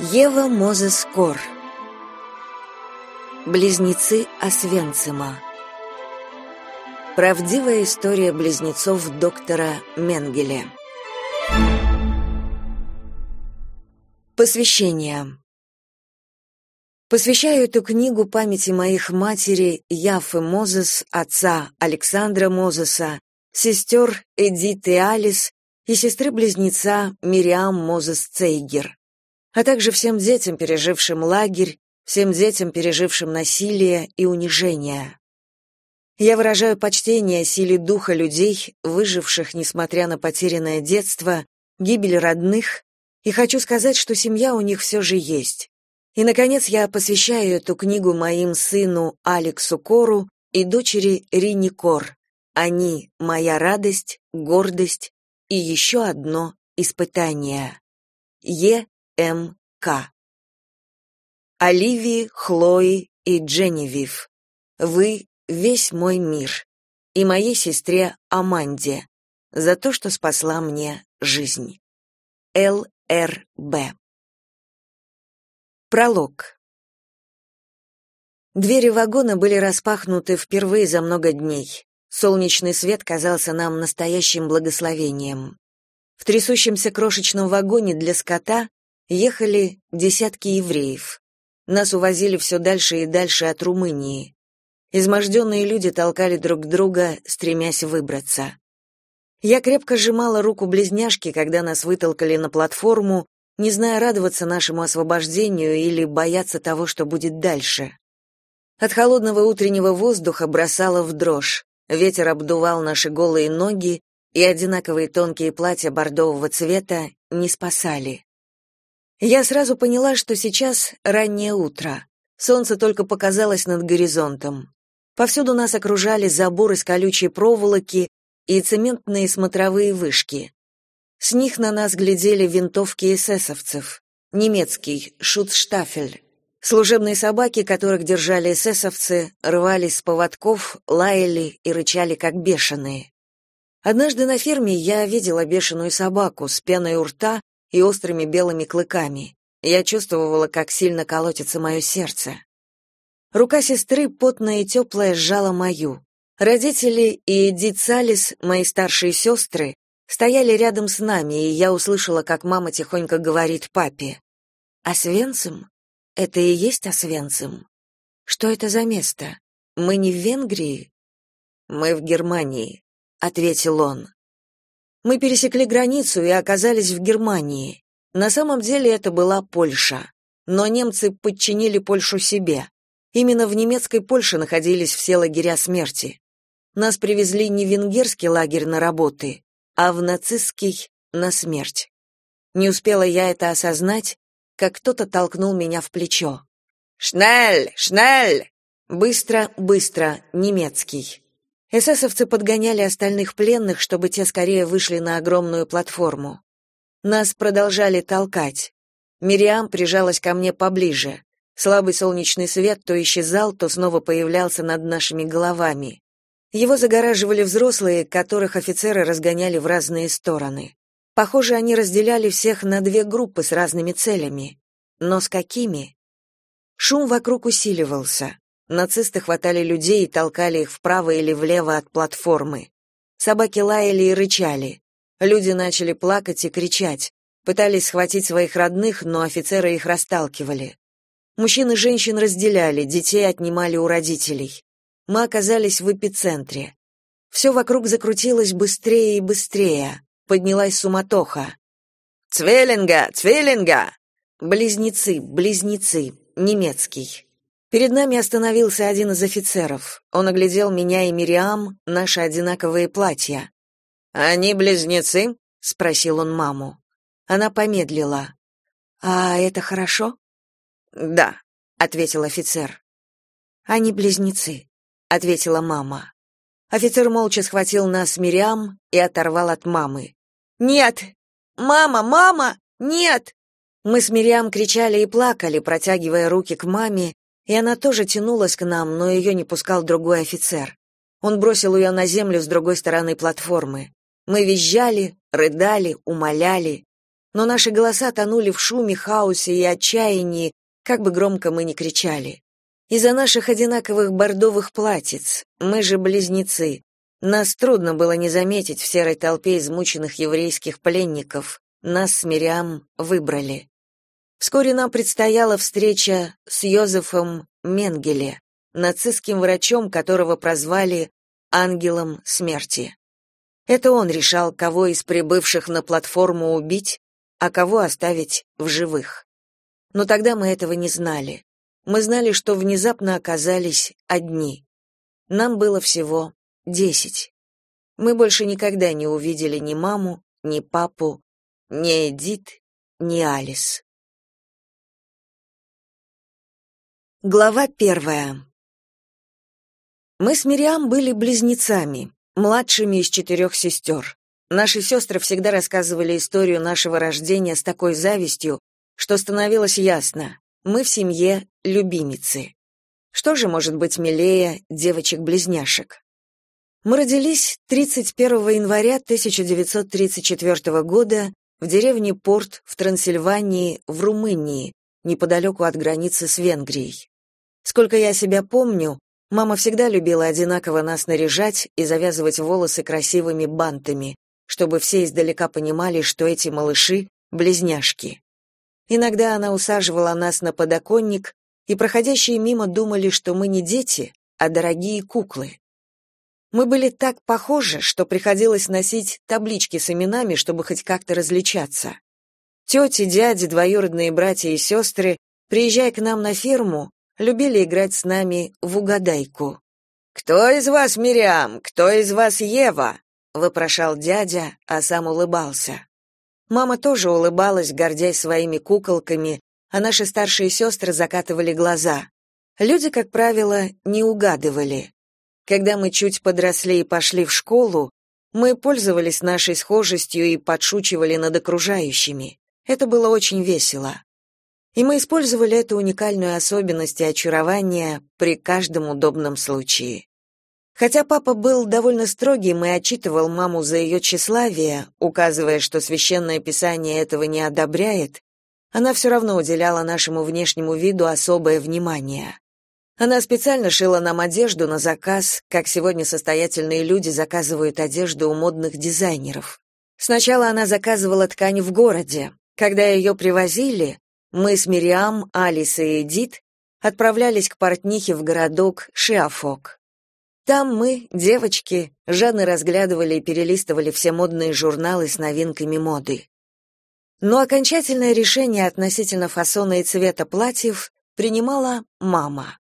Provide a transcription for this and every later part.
Ева Мозес Кор. Близнецы Освенцима. Правдивая история близнецов доктора Менгеле. Посвящение. Посвящаю эту книгу памяти моих матери Яфы Мозес, отца Александра Мозеса, сестер Эдит и Алис и сестры-близнеца Мириам Мозес Цейгер а также всем детям, пережившим лагерь, всем детям, пережившим насилие и унижение. Я выражаю почтение силе духа людей, выживших, несмотря на потерянное детство, гибель родных, и хочу сказать, что семья у них все же есть. И, наконец, я посвящаю эту книгу моим сыну Алексу Кору и дочери Рине Кор. Они — моя радость, гордость и еще одно испытание. Е. М.К. Оливии, Хлои и Дженнивив. Вы — весь мой мир. И моей сестре Аманде. За то, что спасла мне жизнь. Л.Р.Б. Пролог. Двери вагона были распахнуты впервые за много дней. Солнечный свет казался нам настоящим благословением. В трясущемся крошечном вагоне для скота ехали десятки евреев. Нас увозили все дальше и дальше от Румынии. Изможденные люди толкали друг друга, стремясь выбраться. Я крепко сжимала руку близняшки, когда нас вытолкали на платформу, не зная радоваться нашему освобождению или бояться того, что будет дальше. От холодного утреннего воздуха бросало в дрожь. Ветер обдувал наши голые ноги, и одинаковые тонкие платья бордового цвета не спасали. Я сразу поняла, что сейчас раннее утро. Солнце только показалось над горизонтом. Повсюду нас окружали заборы из колючей проволоки и цементные смотровые вышки. С них на нас глядели винтовки эсэсовцев. Немецкий шутштафель. Служебные собаки, которых держали эсэсовцы, рвались с поводков, лаяли и рычали как бешеные. Однажды на ферме я видела бешеную собаку с пеной у рта и острыми белыми клыками. Я чувствовала, как сильно колотится мое сердце. Рука сестры, потная и теплая, сжала мою. Родители и Эдит Салис, мои старшие сестры, стояли рядом с нами, и я услышала, как мама тихонько говорит папе. «Освенцим? Это и есть Освенцим? Что это за место? Мы не в Венгрии?» «Мы в Германии», — ответил он. Мы пересекли границу и оказались в Германии. На самом деле это была Польша. Но немцы подчинили Польшу себе. Именно в немецкой Польше находились все лагеря смерти. Нас привезли не в венгерский лагерь на работы, а в нацистский на смерть. Не успела я это осознать, как кто-то толкнул меня в плечо. «Шнель! Шнель!» Быстро, быстро, немецкий. Эсэсовцы подгоняли остальных пленных, чтобы те скорее вышли на огромную платформу. Нас продолжали толкать. Мириам прижалась ко мне поближе. Слабый солнечный свет то исчезал, то снова появлялся над нашими головами. Его загораживали взрослые, которых офицеры разгоняли в разные стороны. Похоже, они разделяли всех на две группы с разными целями. Но с какими? Шум вокруг усиливался. Нацисты хватали людей и толкали их вправо или влево от платформы. Собаки лаяли и рычали. Люди начали плакать и кричать. Пытались схватить своих родных, но офицеры их расталкивали. Мужчин и женщин разделяли, детей отнимали у родителей. Мы оказались в эпицентре. Все вокруг закрутилось быстрее и быстрее. Поднялась суматоха. «Цвеллинга! Цвеллинга!» «Близнецы, близнецы, немецкий». Перед нами остановился один из офицеров. Он оглядел меня и Мириам, наши одинаковые платья. «Они близнецы?» — спросил он маму. Она помедлила. «А это хорошо?» «Да», — ответил офицер. «Они близнецы», — ответила мама. Офицер молча схватил нас с Мириам и оторвал от мамы. «Нет! Мама, мама! Нет!» Мы с Мириам кричали и плакали, протягивая руки к маме, и она тоже тянулась к нам, но ее не пускал другой офицер. Он бросил ее на землю с другой стороны платформы. Мы визжали, рыдали, умоляли. но наши голоса тонули в шуме, хаосе и отчаянии, как бы громко мы ни кричали. Из-за наших одинаковых бордовых платьиц, мы же близнецы, нас трудно было не заметить в серой толпе измученных еврейских пленников. Нас с Мириам выбрали. Вскоре нам предстояла встреча с Йозефом Менгеле, нацистским врачом, которого прозвали «ангелом смерти». Это он решал, кого из прибывших на платформу убить, а кого оставить в живых. Но тогда мы этого не знали. Мы знали, что внезапно оказались одни. Нам было всего десять. Мы больше никогда не увидели ни маму, ни папу, ни Эдит, ни Алис. Глава первая. Мы с Мириам были близнецами, младшими из четырех сестер. Наши сестры всегда рассказывали историю нашего рождения с такой завистью, что становилось ясно, мы в семье любимицы. Что же может быть милее девочек-близняшек? Мы родились 31 января 1934 года в деревне Порт в Трансильвании, в Румынии, неподалеку от границы с Венгрией. Сколько я себя помню, мама всегда любила одинаково нас наряжать и завязывать волосы красивыми бантами, чтобы все издалека понимали, что эти малыши — близняшки. Иногда она усаживала нас на подоконник, и проходящие мимо думали, что мы не дети, а дорогие куклы. Мы были так похожи, что приходилось носить таблички с именами, чтобы хоть как-то различаться. Тети, дяди, двоюродные братья и сестры, приезжая к нам на ферму, любили играть с нами в угадайку. «Кто из вас Мириам? Кто из вас Ева?» — вопрошал дядя, а сам улыбался. Мама тоже улыбалась, гордясь своими куколками, а наши старшие сестры закатывали глаза. Люди, как правило, не угадывали. Когда мы чуть подросли и пошли в школу, мы пользовались нашей схожестью и подшучивали над окружающими. Это было очень весело и мы использовали эту уникальную особенность и очарование при каждом удобном случае. Хотя папа был довольно строгим и отчитывал маму за ее тщеславие, указывая, что священное писание этого не одобряет, она все равно уделяла нашему внешнему виду особое внимание. Она специально шила нам одежду на заказ, как сегодня состоятельные люди заказывают одежду у модных дизайнеров. Сначала она заказывала ткань в городе. Когда ее привозили, мы с Мириам, Алис и Эдит отправлялись к портнихе в городок Шиафок. Там мы, девочки, жадно разглядывали и перелистывали все модные журналы с новинками моды. Но окончательное решение относительно фасона и цвета платьев принимала мама.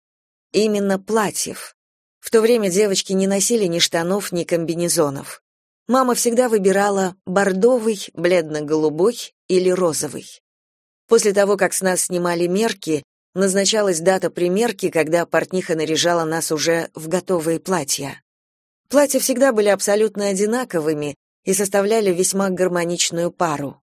Именно платьев. В то время девочки не носили ни штанов, ни комбинезонов. Мама всегда выбирала бордовый, бледно-голубой или розовый. После того, как с нас снимали мерки, назначалась дата примерки, когда портниха наряжала нас уже в готовые платья. Платья всегда были абсолютно одинаковыми и составляли весьма гармоничную пару.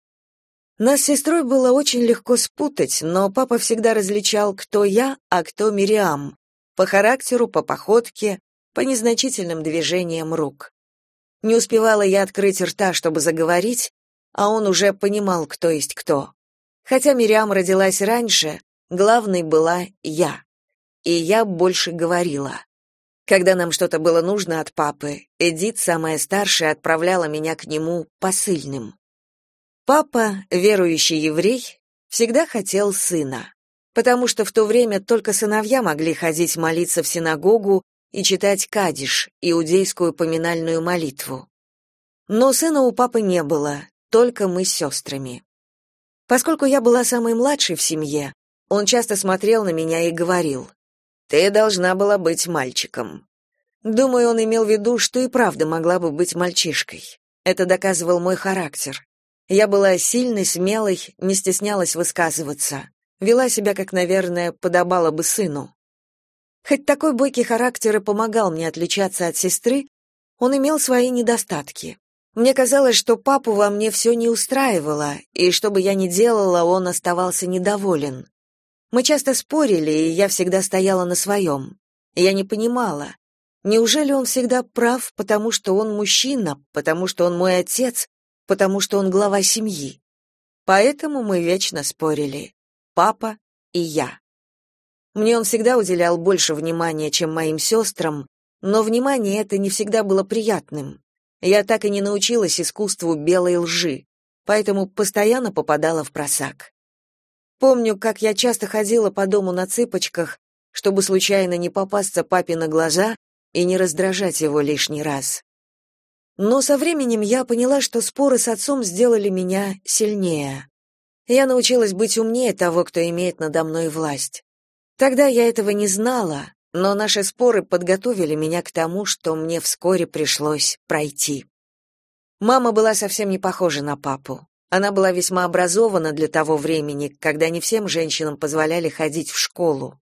Нас с сестрой было очень легко спутать, но папа всегда различал, кто я, а кто Мириам, по характеру, по походке, по незначительным движениям рук. Не успевала я открыть рта, чтобы заговорить, а он уже понимал, кто есть кто. Хотя Мириам родилась раньше, главной была я. И я больше говорила. Когда нам что-то было нужно от папы, Эдит, самая старшая, отправляла меня к нему посыльным. Папа, верующий еврей, всегда хотел сына, потому что в то время только сыновья могли ходить молиться в синагогу и читать кадиш, иудейскую поминальную молитву. Но сына у папы не было, только мы с сестрами. Поскольку я была самой младшей в семье, он часто смотрел на меня и говорил, «Ты должна была быть мальчиком». Думаю, он имел в виду, что и правда могла бы быть мальчишкой. Это доказывал мой характер. Я была сильной, смелой, не стеснялась высказываться. Вела себя, как, наверное, подобало бы сыну. Хоть такой бойкий характер и помогал мне отличаться от сестры, он имел свои недостатки. Мне казалось, что папу во мне все не устраивало, и что бы я ни делала, он оставался недоволен. Мы часто спорили, и я всегда стояла на своем. Я не понимала, неужели он всегда прав, потому что он мужчина, потому что он мой отец, потому что он глава семьи? Поэтому мы вечно спорили. Папа и я. Мне он всегда уделял больше внимания, чем моим сестрам, но внимание это не всегда было приятным. Я так и не научилась искусству белой лжи, поэтому постоянно попадала в просак. Помню, как я часто ходила по дому на цыпочках, чтобы случайно не попасться папе на глаза и не раздражать его лишний раз. Но со временем я поняла, что споры с отцом сделали меня сильнее. Я научилась быть умнее того, кто имеет надо мной власть. Тогда я этого не знала, но наши споры подготовили меня к тому, что мне вскоре пришлось пройти. Мама была совсем не похожа на папу. Она была весьма образована для того времени, когда не всем женщинам позволяли ходить в школу.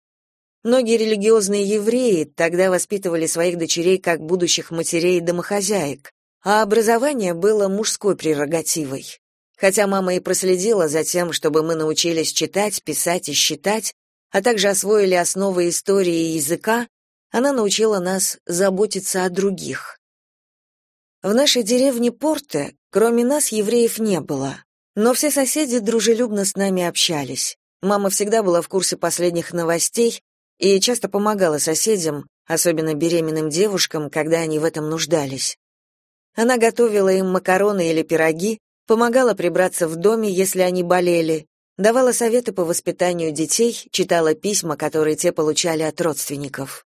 Многие религиозные евреи тогда воспитывали своих дочерей как будущих матерей и домохозяек, а образование было мужской прерогативой. Хотя мама и проследила за тем, чтобы мы научились читать, писать и считать, а также освоили основы истории и языка, она научила нас заботиться о других. В нашей деревне Порте Кроме нас евреев не было, но все соседи дружелюбно с нами общались. Мама всегда была в курсе последних новостей и часто помогала соседям, особенно беременным девушкам, когда они в этом нуждались. Она готовила им макароны или пироги, помогала прибраться в доме, если они болели, давала советы по воспитанию детей, читала письма, которые те получали от родственников.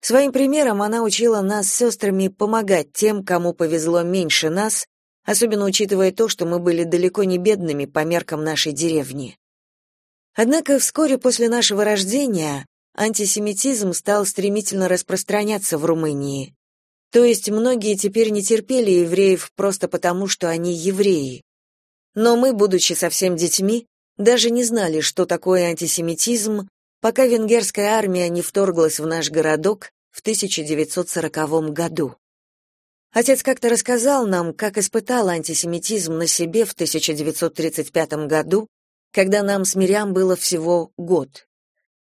Своим примером она учила нас с сестрами помогать тем, кому повезло меньше нас, особенно учитывая то, что мы были далеко не бедными по меркам нашей деревни. Однако вскоре после нашего рождения антисемитизм стал стремительно распространяться в Румынии. То есть многие теперь не терпели евреев просто потому, что они евреи. Но мы, будучи совсем детьми, даже не знали, что такое антисемитизм, пока венгерская армия не вторглась в наш городок в 1940 году. Отец как-то рассказал нам, как испытал антисемитизм на себе в 1935 году, когда нам с Мирям было всего год.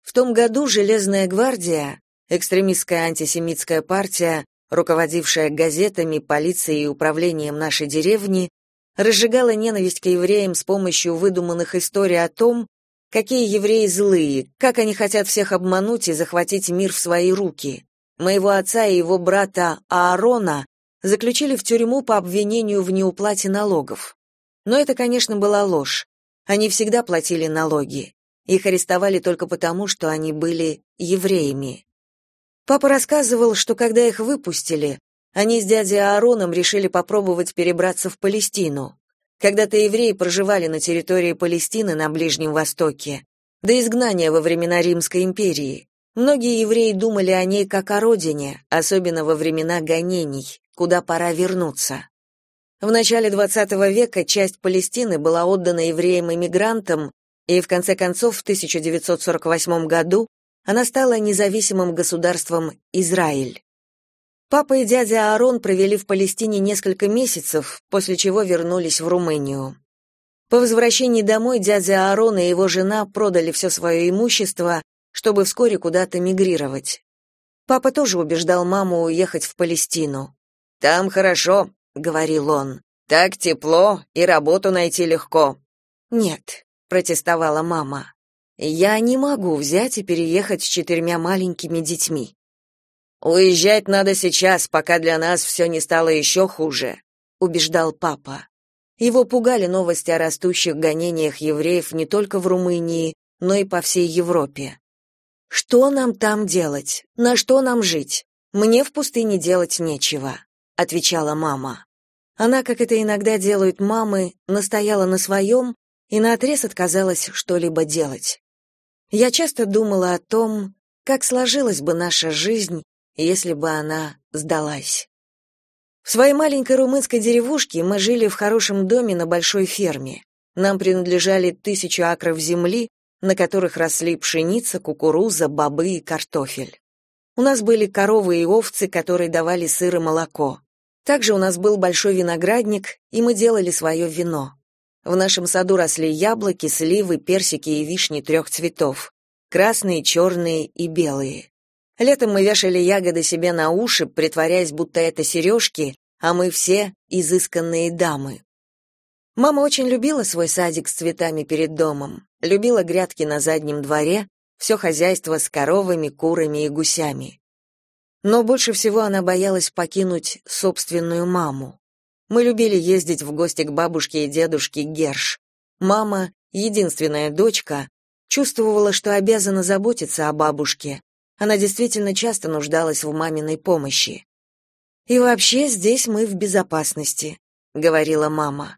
В том году Железная гвардия, экстремистская антисемитская партия, руководившая газетами, полицией и управлением нашей деревни, разжигала ненависть к евреям с помощью выдуманных историй о том, какие евреи злые, как они хотят всех обмануть и захватить мир в свои руки. Моего отца и его брата Аарона заключили в тюрьму по обвинению в неуплате налогов. Но это, конечно, была ложь. Они всегда платили налоги. Их арестовали только потому, что они были евреями. Папа рассказывал, что когда их выпустили, они с дядей Аароном решили попробовать перебраться в Палестину. Когда-то евреи проживали на территории Палестины на Ближнем Востоке, до изгнания во времена Римской империи. Многие евреи думали о ней как о родине, особенно во времена гонений куда пора вернуться. В начале XX века часть Палестины была отдана евреям-иммигрантам, и в конце концов в 1948 году она стала независимым государством Израиль. Папа и дядя Аарон провели в Палестине несколько месяцев, после чего вернулись в Румынию. По возвращении домой дядя Аарон и его жена продали все свое имущество, чтобы вскоре куда-то мигрировать. Папа тоже убеждал маму уехать в Палестину. Там хорошо, говорил он. Так тепло и работу найти легко. Нет, протестовала мама. Я не могу взять и переехать с четырьмя маленькими детьми. Уезжать надо сейчас, пока для нас все не стало еще хуже, убеждал папа. Его пугали новости о растущих гонениях евреев не только в Румынии, но и по всей Европе. Что нам там делать? На что нам жить? Мне в пустыне делать нечего отвечала мама. Она, как это иногда делают мамы, настояла на своем и наотрез отказалась что-либо делать. Я часто думала о том, как сложилась бы наша жизнь, если бы она сдалась. В своей маленькой румынской деревушке мы жили в хорошем доме на большой ферме. Нам принадлежали тысячи акров земли, на которых росли пшеница, кукуруза, бобы и картофель. У нас были коровы и овцы, которые давали сыр и молоко. Также у нас был большой виноградник, и мы делали свое вино. В нашем саду росли яблоки, сливы, персики и вишни трех цветов — красные, черные и белые. Летом мы вешали ягоды себе на уши, притворяясь, будто это сережки, а мы все — изысканные дамы. Мама очень любила свой садик с цветами перед домом, любила грядки на заднем дворе, все хозяйство с коровами, курами и гусями. Но больше всего она боялась покинуть собственную маму. Мы любили ездить в гости к бабушке и дедушке Герш. Мама, единственная дочка, чувствовала, что обязана заботиться о бабушке. Она действительно часто нуждалась в маминой помощи. «И вообще здесь мы в безопасности», — говорила мама.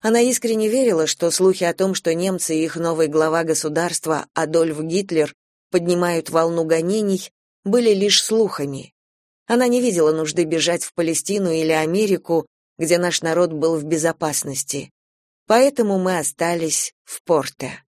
Она искренне верила, что слухи о том, что немцы и их новый глава государства Адольф Гитлер поднимают волну гонений, были лишь слухами. Она не видела нужды бежать в Палестину или Америку, где наш народ был в безопасности. Поэтому мы остались в Порте.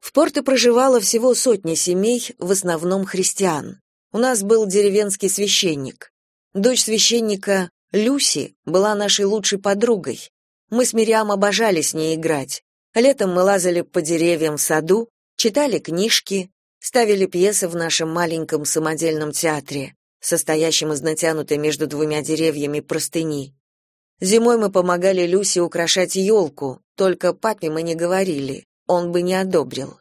В Порте проживало всего сотни семей, в основном христиан. У нас был деревенский священник. Дочь священника, Люси, была нашей лучшей подругой. Мы с Мириам обожали с ней играть. Летом мы лазали по деревьям в саду, читали книжки, ставили пьесы в нашем маленьком самодельном театре, состоящем из натянутой между двумя деревьями простыни. Зимой мы помогали Люсе украшать елку, только папе мы не говорили, он бы не одобрил.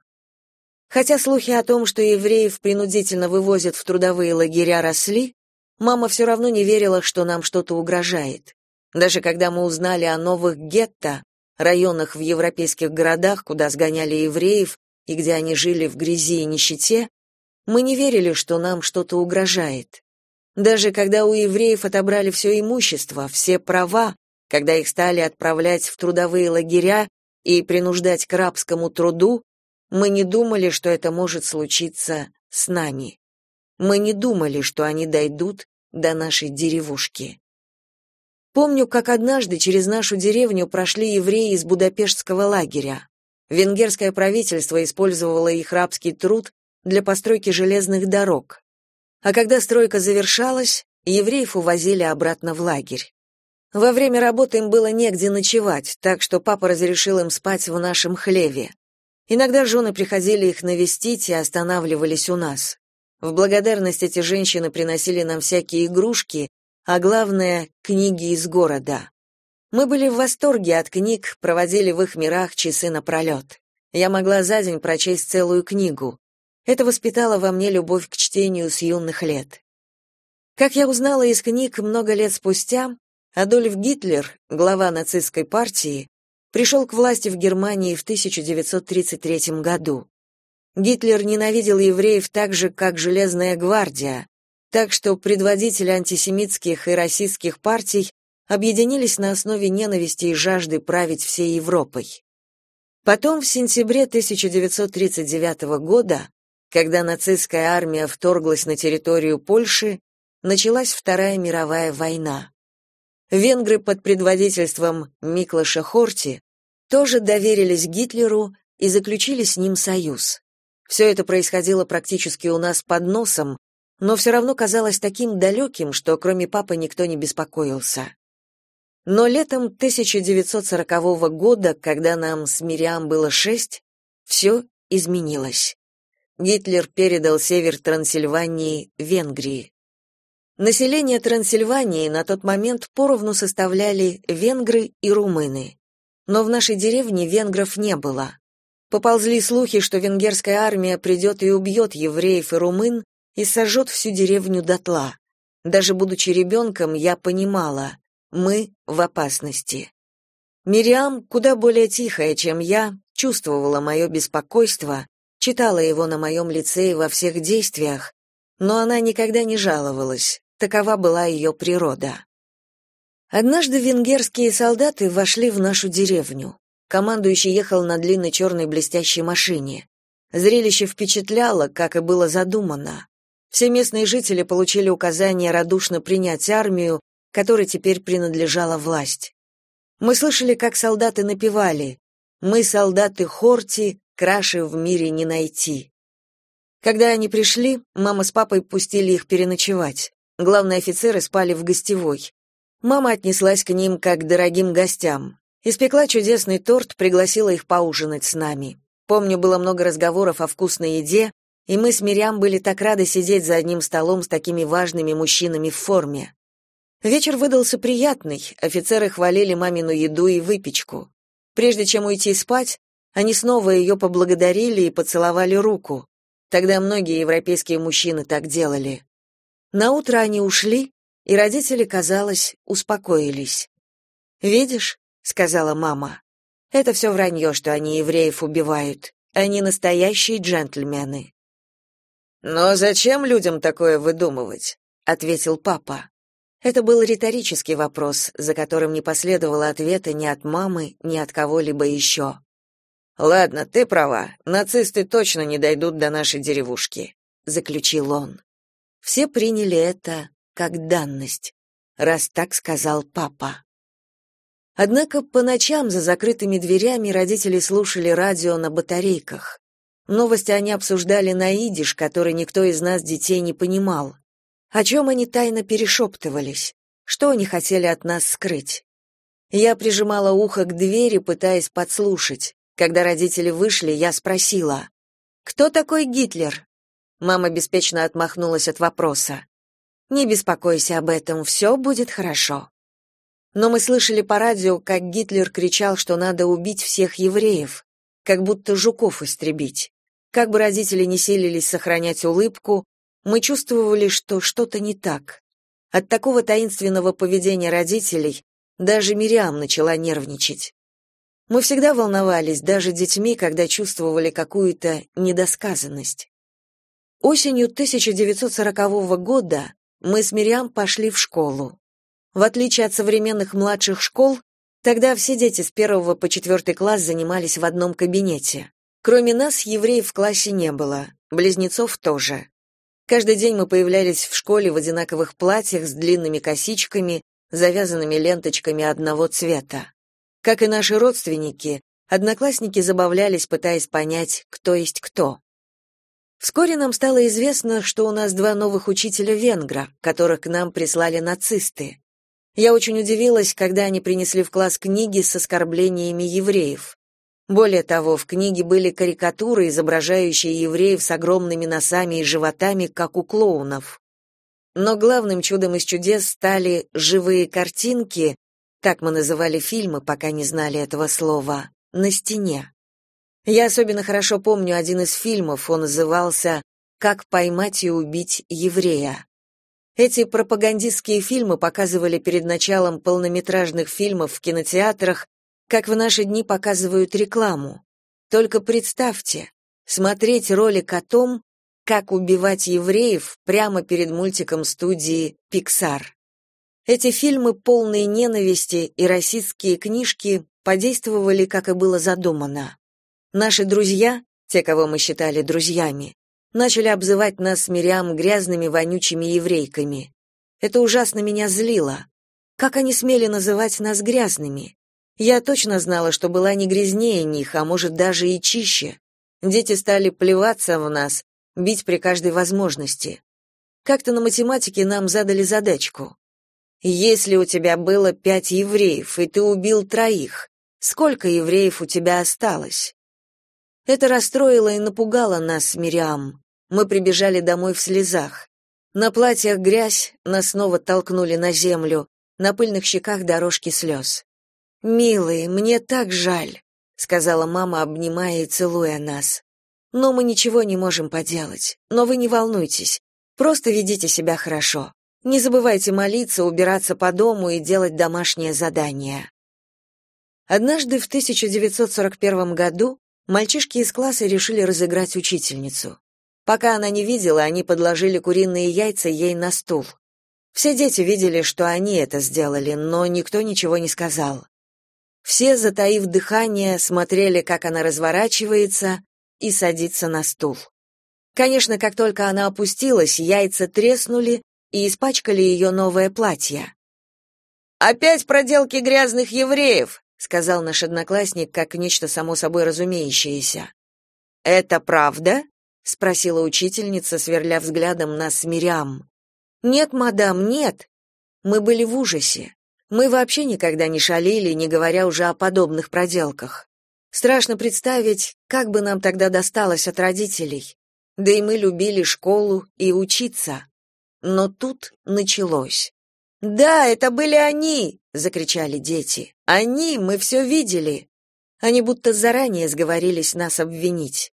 Хотя слухи о том, что евреев принудительно вывозят в трудовые лагеря, росли, мама все равно не верила, что нам что-то угрожает. Даже когда мы узнали о новых гетто, районах в европейских городах, куда сгоняли евреев, и где они жили в грязи и нищете, мы не верили, что нам что-то угрожает. Даже когда у евреев отобрали все имущество, все права, когда их стали отправлять в трудовые лагеря и принуждать к рабскому труду, мы не думали, что это может случиться с нами. Мы не думали, что они дойдут до нашей деревушки. Помню, как однажды через нашу деревню прошли евреи из Будапештского лагеря. Венгерское правительство использовало их рабский труд для постройки железных дорог. А когда стройка завершалась, евреев увозили обратно в лагерь. Во время работы им было негде ночевать, так что папа разрешил им спать в нашем хлеве. Иногда жены приходили их навестить и останавливались у нас. В благодарность эти женщины приносили нам всякие игрушки, а главное — книги из города. Мы были в восторге от книг, проводили в их мирах часы напролет. Я могла за день прочесть целую книгу. Это воспитало во мне любовь к чтению с юных лет. Как я узнала из книг много лет спустя, Адольф Гитлер, глава нацистской партии, пришел к власти в Германии в 1933 году. Гитлер ненавидел евреев так же, как Железная гвардия, так что предводители антисемитских и расистских партий объединились на основе ненависти и жажды править всей Европой. Потом, в сентябре 1939 года, когда нацистская армия вторглась на территорию Польши, началась Вторая мировая война. Венгры под предводительством Миклаша Хорти тоже доверились Гитлеру и заключили с ним союз. Все это происходило практически у нас под носом, но все равно казалось таким далеким, что кроме папы никто не беспокоился. Но летом 1940 года, когда нам с Мириам было шесть, все изменилось. Гитлер передал север Трансильвании Венгрии. Население Трансильвании на тот момент поровну составляли венгры и румыны. Но в нашей деревне венгров не было. Поползли слухи, что венгерская армия придет и убьет евреев и румын и сожжет всю деревню дотла. Даже будучи ребенком, я понимала, мы в опасности. Мириам, куда более тихая, чем я, чувствовала мое беспокойство, читала его на моем лице и во всех действиях, но она никогда не жаловалась, такова была ее природа. Однажды венгерские солдаты вошли в нашу деревню. Командующий ехал на длинной черной блестящей машине. Зрелище впечатляло, как и было задумано. Все местные жители получили указание радушно принять армию которой теперь принадлежала власть. Мы слышали, как солдаты напевали «Мы, солдаты Хорти, краше в мире не найти». Когда они пришли, мама с папой пустили их переночевать. Главные офицеры спали в гостевой. Мама отнеслась к ним как к дорогим гостям. Испекла чудесный торт, пригласила их поужинать с нами. Помню, было много разговоров о вкусной еде, и мы с Мирям были так рады сидеть за одним столом с такими важными мужчинами в форме. Вечер выдался приятный, офицеры хвалили мамину еду и выпечку. Прежде чем уйти спать, они снова ее поблагодарили и поцеловали руку. Тогда многие европейские мужчины так делали. На утро они ушли, и родители, казалось, успокоились. «Видишь», — сказала мама, — «это все вранье, что они евреев убивают. Они настоящие джентльмены». «Но зачем людям такое выдумывать?» — ответил папа. Это был риторический вопрос, за которым не последовало ответа ни от мамы, ни от кого-либо еще. «Ладно, ты права. Нацисты точно не дойдут до нашей деревушки», — заключил он. Все приняли это как данность, раз так сказал папа. Однако по ночам за закрытыми дверями родители слушали радио на батарейках. Новости они обсуждали на идиш, который никто из нас детей не понимал. О чем они тайно перешептывались? Что они хотели от нас скрыть? Я прижимала ухо к двери, пытаясь подслушать. Когда родители вышли, я спросила, «Кто такой Гитлер?» Мама беспечно отмахнулась от вопроса. «Не беспокойся об этом, все будет хорошо». Но мы слышали по радио, как Гитлер кричал, что надо убить всех евреев, как будто жуков истребить. Как бы родители не силились сохранять улыбку, мы чувствовали, что что-то не так. От такого таинственного поведения родителей даже Мириам начала нервничать. Мы всегда волновались, даже детьми, когда чувствовали какую-то недосказанность. Осенью 1940 года мы с Мириам пошли в школу. В отличие от современных младших школ, тогда все дети с первого по четвертый класс занимались в одном кабинете. Кроме нас, евреев в классе не было, близнецов тоже. Каждый день мы появлялись в школе в одинаковых платьях с длинными косичками, завязанными ленточками одного цвета. Как и наши родственники, одноклассники забавлялись, пытаясь понять, кто есть кто. Вскоре нам стало известно, что у нас два новых учителя венгра, которых к нам прислали нацисты. Я очень удивилась, когда они принесли в класс книги с оскорблениями евреев. Более того, в книге были карикатуры, изображающие евреев с огромными носами и животами, как у клоунов. Но главным чудом из чудес стали живые картинки, так мы называли фильмы, пока не знали этого слова, на стене. Я особенно хорошо помню один из фильмов, он назывался «Как поймать и убить еврея». Эти пропагандистские фильмы показывали перед началом полнометражных фильмов в кинотеатрах, как в наши дни показывают рекламу. Только представьте, смотреть ролик о том, как убивать евреев прямо перед мультиком студии Pixar. Эти фильмы, полные ненависти и российские книжки, подействовали, как и было задумано. Наши друзья, те, кого мы считали друзьями, начали обзывать нас с грязными вонючими еврейками. Это ужасно меня злило. Как они смели называть нас грязными? Я точно знала, что была не грязнее них, а может даже и чище. Дети стали плеваться в нас, бить при каждой возможности. Как-то на математике нам задали задачку. Если у тебя было пять евреев, и ты убил троих, сколько евреев у тебя осталось? Это расстроило и напугало нас Мириам. Мы прибежали домой в слезах. На платьях грязь, нас снова толкнули на землю, на пыльных щеках дорожки слез. «Милый, мне так жаль», — сказала мама, обнимая и целуя нас. «Но мы ничего не можем поделать. Но вы не волнуйтесь. Просто ведите себя хорошо. Не забывайте молиться, убираться по дому и делать домашнее задание». Однажды в 1941 году Мальчишки из класса решили разыграть учительницу. Пока она не видела, они подложили куриные яйца ей на стул. Все дети видели, что они это сделали, но никто ничего не сказал. Все, затаив дыхание, смотрели, как она разворачивается и садится на стул. Конечно, как только она опустилась, яйца треснули и испачкали ее новое платье. «Опять проделки грязных евреев!» Сказал наш одноклассник как нечто само собой разумеющееся. Это правда? спросила учительница, сверля взглядом нас с Мириам. Нет, мадам, нет. Мы были в ужасе. Мы вообще никогда не шалили, не говоря уже о подобных проделках. Страшно представить, как бы нам тогда досталось от родителей. Да и мы любили школу и учиться. Но тут началось. «Да, это были они!» — закричали дети. «Они! Мы все видели!» Они будто заранее сговорились нас обвинить.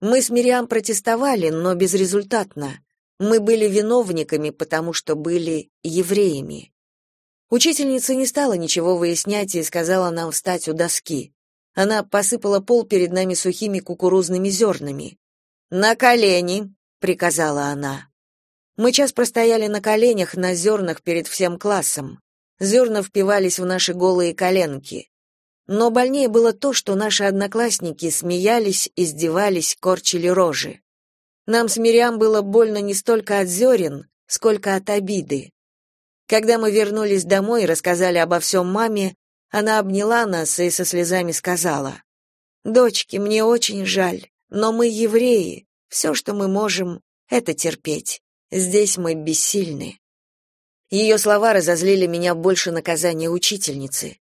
Мы с Мириам протестовали, но безрезультатно. Мы были виновниками, потому что были евреями. Учительница не стала ничего выяснять и сказала нам встать у доски. Она посыпала пол перед нами сухими кукурузными зернами. «На колени!» — приказала она. Мы час простояли на коленях на зернах перед всем классом. Зерна впивались в наши голые коленки. Но больнее было то, что наши одноклассники смеялись, издевались, корчили рожи. Нам с Мириам было больно не столько от зерен, сколько от обиды. Когда мы вернулись домой и рассказали обо всем маме, она обняла нас и со слезами сказала, «Дочки, мне очень жаль, но мы евреи, все, что мы можем, это терпеть. Здесь мы бессильны». Ее слова разозлили меня больше наказания учительницы.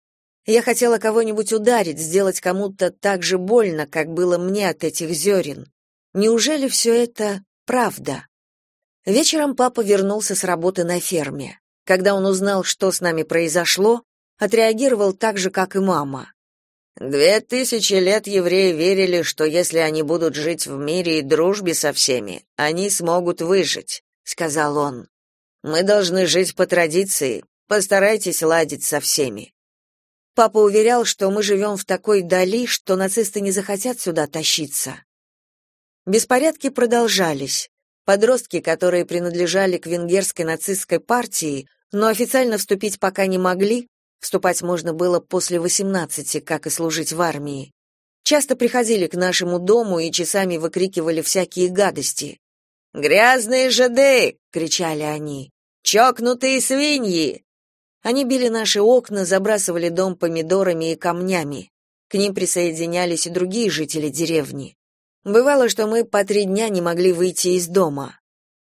Я хотела кого-нибудь ударить, сделать кому-то так же больно, как было мне от этих зерен. Неужели все это правда? Вечером папа вернулся с работы на ферме. Когда он узнал, что с нами произошло, отреагировал так же, как и мама. Две тысячи лет евреи верили, что если они будут жить в мире и дружбе со всеми, они смогут выжить, сказал он. Мы должны жить по традиции. Постарайтесь ладить со всеми. Папа уверял, что мы живем в такой дали, что нацисты не захотят сюда тащиться. Беспорядки продолжались. Подростки, которые принадлежали к венгерской нацистской партии, но официально вступить пока не могли, вступать можно было после 18, как и служить в армии, часто приходили к нашему дому и часами выкрикивали всякие гадости. «Грязные жиды!» — кричали они. «Чокнутые свиньи! Они били наши окна, забрасывали дом помидорами и камнями. К ним присоединялись и другие жители деревни. Бывало, что мы по три дня не могли выйти из дома.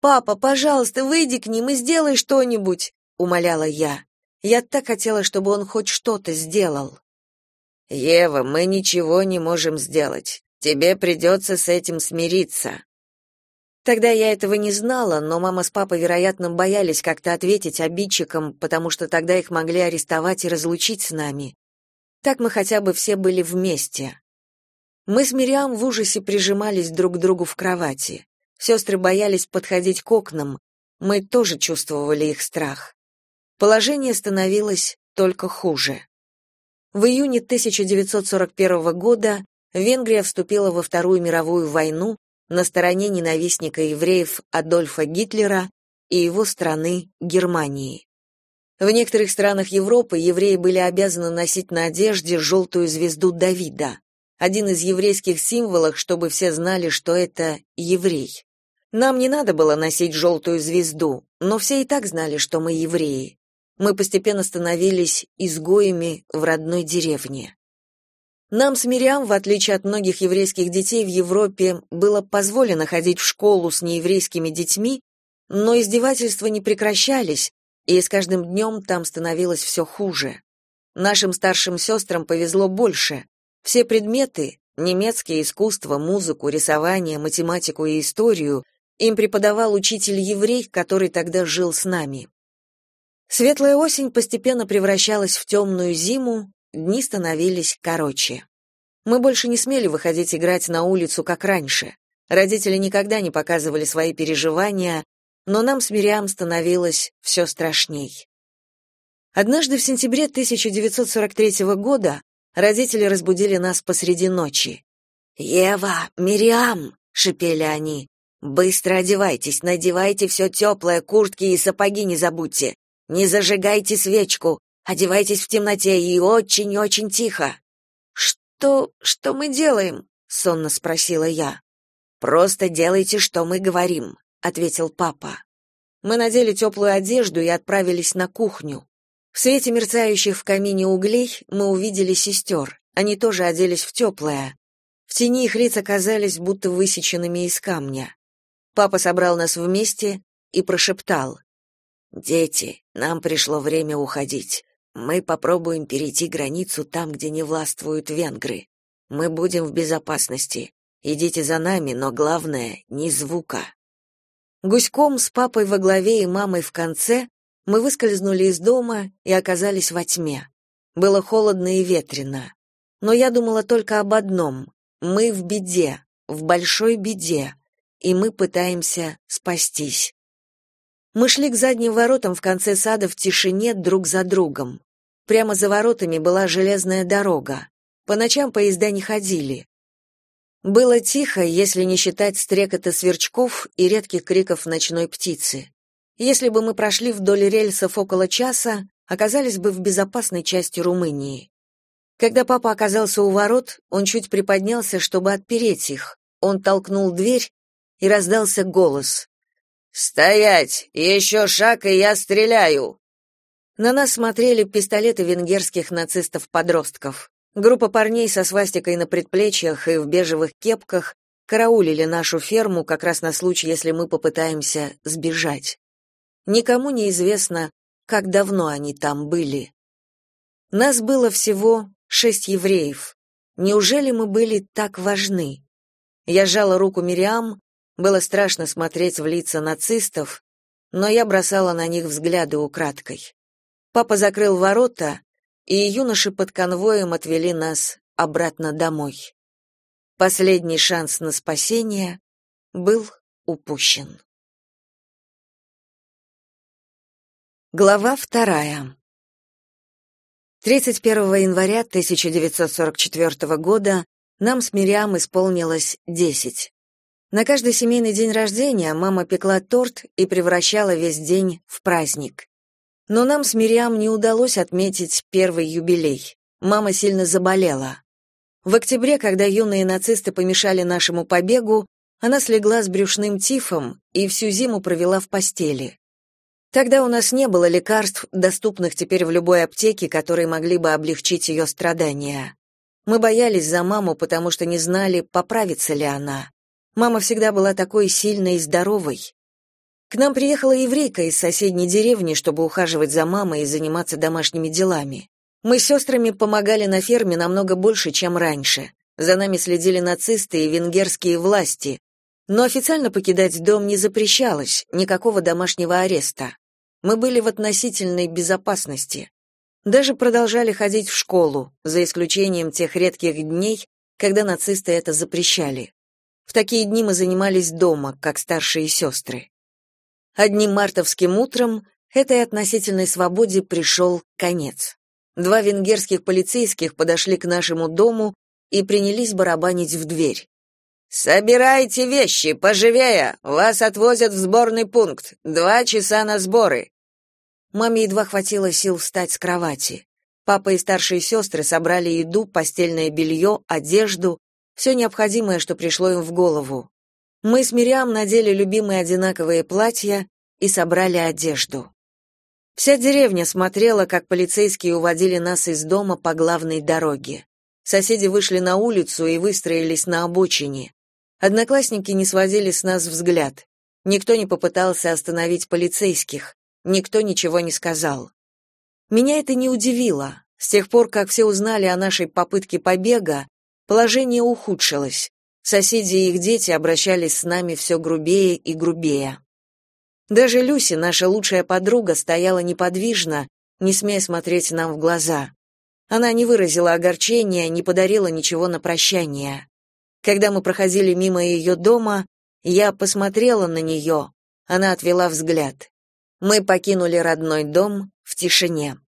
«Папа, пожалуйста, выйди к ним и сделай что-нибудь», — умоляла я. Я так хотела, чтобы он хоть что-то сделал. «Ева, мы ничего не можем сделать. Тебе придется с этим смириться», Тогда я этого не знала, но мама с папой, вероятно, боялись как-то ответить обидчикам, потому что тогда их могли арестовать и разлучить с нами. Так мы хотя бы все были вместе. Мы с Мириам в ужасе прижимались друг к другу в кровати. Сестры боялись подходить к окнам. Мы тоже чувствовали их страх. Положение становилось только хуже. В июне 1941 года Венгрия вступила во Вторую мировую войну, на стороне ненавистника евреев Адольфа Гитлера и его страны Германии. В некоторых странах Европы евреи были обязаны носить на одежде желтую звезду Давида, один из еврейских символов, чтобы все знали, что это еврей. Нам не надо было носить желтую звезду, но все и так знали, что мы евреи. Мы постепенно становились изгоями в родной деревне. Нам с Мириам, в отличие от многих еврейских детей в Европе, было позволено ходить в школу с нееврейскими детьми, но издевательства не прекращались, и с каждым днем там становилось все хуже. Нашим старшим сестрам повезло больше. Все предметы — немецкое искусство, музыку, рисование, математику и историю — им преподавал учитель-еврей, который тогда жил с нами. Светлая осень постепенно превращалась в темную зиму, Дни становились короче. Мы больше не смели выходить играть на улицу, как раньше. Родители никогда не показывали свои переживания, но нам с Мириам становилось все страшней. Однажды в сентябре 1943 года родители разбудили нас посреди ночи. «Ева, Мириам!» — шипели они. «Быстро одевайтесь, надевайте все теплое, куртки и сапоги не забудьте. Не зажигайте свечку, Одевайтесь в темноте и очень-очень тихо. Что, что мы делаем? сонно спросила я. Просто делайте, что мы говорим, ответил папа. Мы надели теплую одежду и отправились на кухню. В свете мерцающих в камине углей мы увидели сестер. Они тоже оделись в теплое. В тени их лица казались будто высеченными из камня. Папа собрал нас вместе и прошептал: "Дети, нам пришло время уходить. Мы попробуем перейти границу там, где не властвуют венгры. Мы будем в безопасности. Идите за нами, но главное ни звука. Гуськом с папой во главе и мамой в конце мы выскользнули из дома и оказались во тьме. Было холодно и ветрено. Но я думала только об одном. Мы в беде, в большой беде, и мы пытаемся спастись. Мы шли к задним воротам в конце сада в тишине друг за другом. Прямо за воротами была железная дорога. По ночам поезда не ходили. Было тихо, если не считать стрекота сверчков и редких криков ночной птицы. Если бы мы прошли вдоль рельсов около часа, оказались бы в безопасной части Румынии. Когда папа оказался у ворот, он чуть приподнялся, чтобы отпереть их. Он толкнул дверь, и раздался голос. «Стоять! Еще шаг, и я стреляю!» На нас смотрели пистолеты венгерских нацистов-подростков. Группа парней со свастикой на предплечьях и в бежевых кепках караулили нашу ферму как раз на случай, если мы попытаемся сбежать. Никому не известно, как давно они там были. Нас было всего шесть евреев. Неужели мы были так важны? Я сжала руку Мириам, было страшно смотреть в лица нацистов, но я бросала на них взгляды украдкой. Папа закрыл ворота, и юноши под конвоем отвели нас обратно домой. Последний шанс на спасение был упущен. Глава вторая. 31 января 1944 года нам с Мириам исполнилось 10. На каждый семейный день рождения мама пекла торт и превращала весь день в праздник. Но нам с Мириам не удалось отметить первый юбилей. Мама сильно заболела. В октябре, когда юные нацисты помешали нашему побегу, она слегла с брюшным тифом и всю зиму провела в постели. Тогда у нас не было лекарств, доступных теперь в любой аптеке, которые могли бы облегчить ее страдания. Мы боялись за маму, потому что не знали, поправится ли она. Мама всегда была такой сильной и здоровой. К нам приехала еврейка из соседней деревни, чтобы ухаживать за мамой и заниматься домашними делами. Мы с сестрами помогали на ферме намного больше, чем раньше. За нами следили нацисты и венгерские власти. Но официально покидать дом не запрещалось, никакого домашнего ареста. Мы были в относительной безопасности. Даже продолжали ходить в школу, за исключением тех редких дней, когда нацисты это запрещали. В такие дни мы занимались дома, как старшие сестры. Одним мартовским утром этой относительной свободе пришел конец. Два венгерских полицейских подошли к нашему дому и принялись барабанить в дверь. «Собирайте вещи, поживее! Вас отвозят в сборный пункт. Два часа на сборы!» Маме едва хватило сил встать с кровати. Папа и старшие сестры собрали еду, постельное белье, одежду, все необходимое, что пришло им в голову. Мы с Мириам надели любимые одинаковые платья и собрали одежду. Вся деревня смотрела, как полицейские уводили нас из дома по главной дороге. Соседи вышли на улицу и выстроились на обочине. Одноклассники не сводили с нас взгляд. Никто не попытался остановить полицейских. Никто ничего не сказал. Меня это не удивило. С тех пор, как все узнали о нашей попытке побега, Положение ухудшилось. Соседи и их дети обращались с нами все грубее и грубее. Даже Люси, наша лучшая подруга, стояла неподвижно, не смея смотреть нам в глаза. Она не выразила огорчения, не подарила ничего на прощание. Когда мы проходили мимо ее дома, я посмотрела на нее, она отвела взгляд. Мы покинули родной дом в тишине.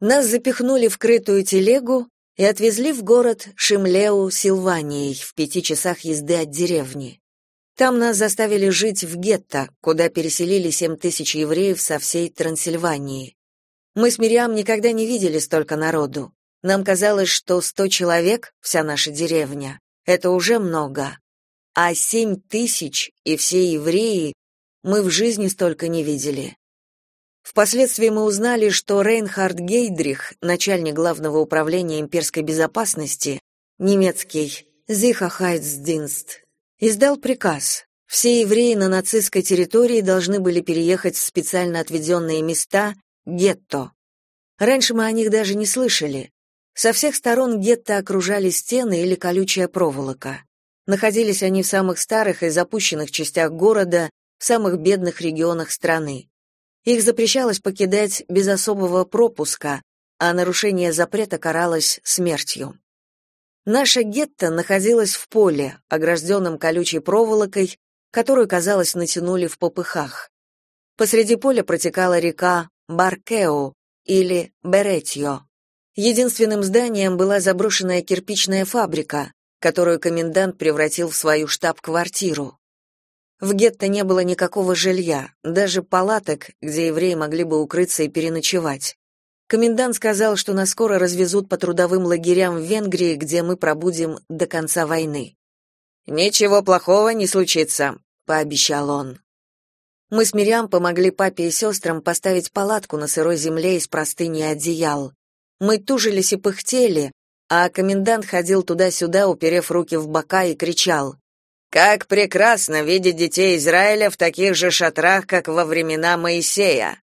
Нас запихнули в крытую телегу, и отвезли в город Шимлеу Силванией в пяти часах езды от деревни. Там нас заставили жить в гетто, куда переселили семь тысяч евреев со всей Трансильвании. Мы с Мириам никогда не видели столько народу. Нам казалось, что сто человек, вся наша деревня, это уже много. А семь тысяч и все евреи мы в жизни столько не видели. Впоследствии мы узнали, что Рейнхард Гейдрих, начальник главного управления имперской безопасности, немецкий Sicherheitsdienst, издал приказ. Все евреи на нацистской территории должны были переехать в специально отведенные места гетто. Раньше мы о них даже не слышали. Со всех сторон гетто окружали стены или колючая проволока. Находились они в самых старых и запущенных частях города, в самых бедных регионах страны. Их запрещалось покидать без особого пропуска, а нарушение запрета каралось смертью. Наша гетто находилась в поле, огражденном колючей проволокой, которую, казалось, натянули в попыхах. Посреди поля протекала река Баркео или Беретьо. Единственным зданием была заброшенная кирпичная фабрика, которую комендант превратил в свою штаб-квартиру. В гетто не было никакого жилья, даже палаток, где евреи могли бы укрыться и переночевать. Комендант сказал, что нас скоро развезут по трудовым лагерям в Венгрии, где мы пробудем до конца войны. «Ничего плохого не случится», — пообещал он. Мы с Мириам помогли папе и сестрам поставить палатку на сырой земле из простыни и одеял. Мы тужились и пыхтели, а комендант ходил туда-сюда, уперев руки в бока и кричал. Как прекрасно видеть детей Израиля в таких же шатрах, как во времена Моисея.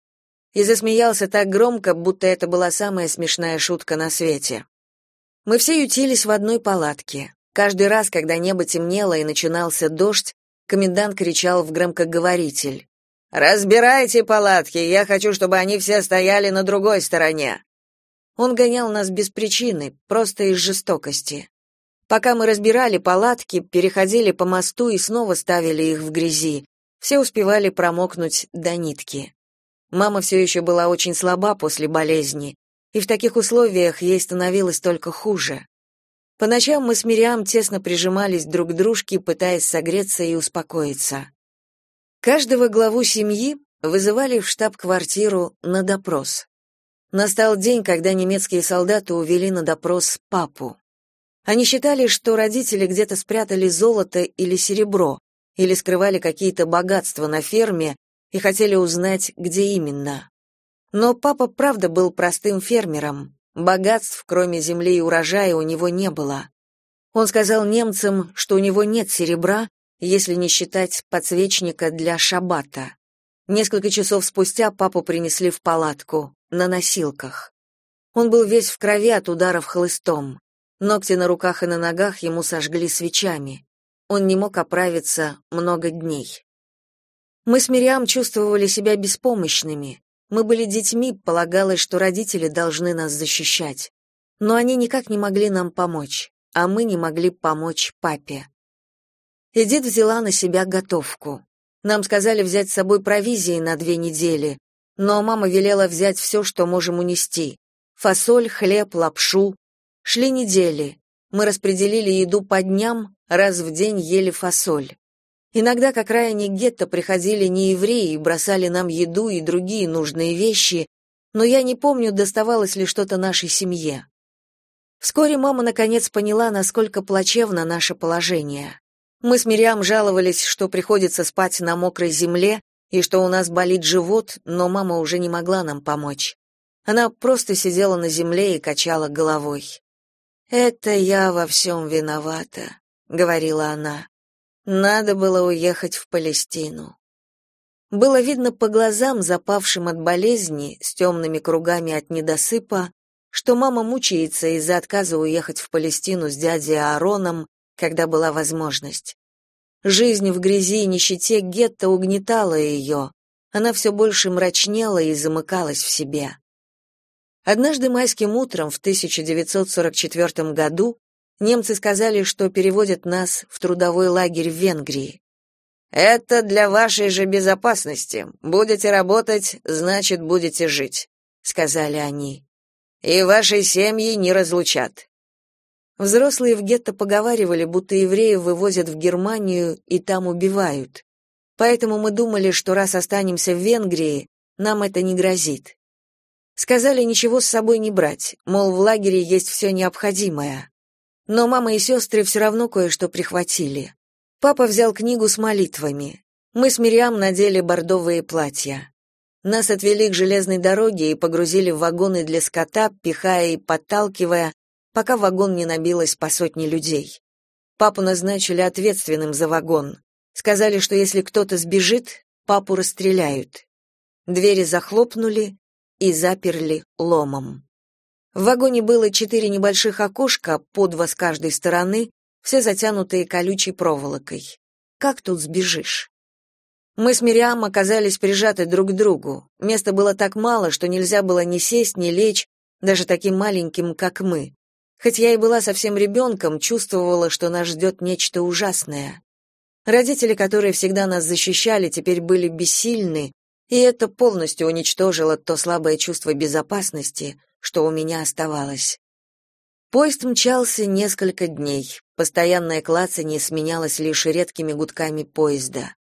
И засмеялся так громко, будто это была самая смешная шутка на свете. Мы все ютились в одной палатке. Каждый раз, когда небо темнело и начинался дождь, комендант кричал в громкоговоритель: "Разбирайте палатки, я хочу, чтобы они все стояли на другой стороне". Он гонял нас без причины, просто из жестокости. Пока мы разбирали палатки, переходили по мосту и снова ставили их в грязи, все успевали промокнуть до нитки. Мама все еще была очень слаба после болезни, и в таких условиях ей становилось только хуже. По ночам мы с Мириам тесно прижимались друг к дружке, пытаясь согреться и успокоиться. Каждого главу семьи вызывали в штаб-квартиру на допрос. Настал день, когда немецкие солдаты увели на допрос папу. Они считали, что родители где-то спрятали золото или серебро, или скрывали какие-то богатства на ферме и хотели узнать, где именно. Но папа правда был простым фермером. Богатств, кроме земли и урожая, у него не было. Он сказал немцам, что у него нет серебра, если не считать подсвечника для шабата. Несколько часов спустя папу принесли в палатку на носилках. Он был весь в крови от ударов хлыстом. Ногти на руках и на ногах ему сожгли свечами. Он не мог оправиться много дней. Мы с Мириам чувствовали себя беспомощными. Мы были детьми, полагалось, что родители должны нас защищать. Но они никак не могли нам помочь, а мы не могли помочь папе. Эдит взяла на себя готовку. Нам сказали взять с собой провизии на две недели, но мама велела взять все, что можем унести. Фасоль, хлеб, лапшу, Шли недели. Мы распределили еду по дням, раз в день ели фасоль. Иногда к окраине гетто приходили неевреи и бросали нам еду и другие нужные вещи, но я не помню, доставалось ли что-то нашей семье. Вскоре мама наконец поняла, насколько плачевно наше положение. Мы с Мириам жаловались, что приходится спать на мокрой земле и что у нас болит живот, но мама уже не могла нам помочь. Она просто сидела на земле и качала головой. «Это я во всем виновата», — говорила она. «Надо было уехать в Палестину». Было видно по глазам, запавшим от болезни, с темными кругами от недосыпа, что мама мучается из-за отказа уехать в Палестину с дядей Аароном, когда была возможность. Жизнь в грязи и нищете гетто угнетала ее. Она все больше мрачнела и замыкалась в себе. Однажды майским утром в 1944 году немцы сказали, что переводят нас в трудовой лагерь в Венгрии. Это для вашей же безопасности. Будете работать, значит, будете жить, сказали они. И ваши семьи не разлучат. Взрослые в гетто поговаривали, будто евреев вывозят в Германию и там убивают. Поэтому мы думали, что раз останемся в Венгрии, нам это не грозит. Сказали ничего с собой не брать, мол, в лагере есть все необходимое. Но мама и сестры все равно кое-что прихватили. Папа взял книгу с молитвами. Мы с Мириам надели бордовые платья. Нас отвели к железной дороге и погрузили в вагоны для скота, пихая и подталкивая, пока вагон не набилось по сотне людей. Папу назначили ответственным за вагон. Сказали, что если кто-то сбежит, папу расстреляют. Двери захлопнули, и заперли ломом. В вагоне было четыре небольших окошка, по два с каждой стороны, все затянутые колючей проволокой. Как тут сбежишь? Мы с Мириам оказались прижаты друг к другу. Места было так мало, что нельзя было ни сесть, ни лечь, даже таким маленьким, как мы. Хоть я и была совсем ребенком, чувствовала, что нас ждет нечто ужасное. Родители, которые всегда нас защищали, теперь были бессильны, и это полностью уничтожило то слабое чувство безопасности, что у меня оставалось. Поезд мчался несколько дней. Постоянное клацанье сменялось лишь редкими гудками поезда.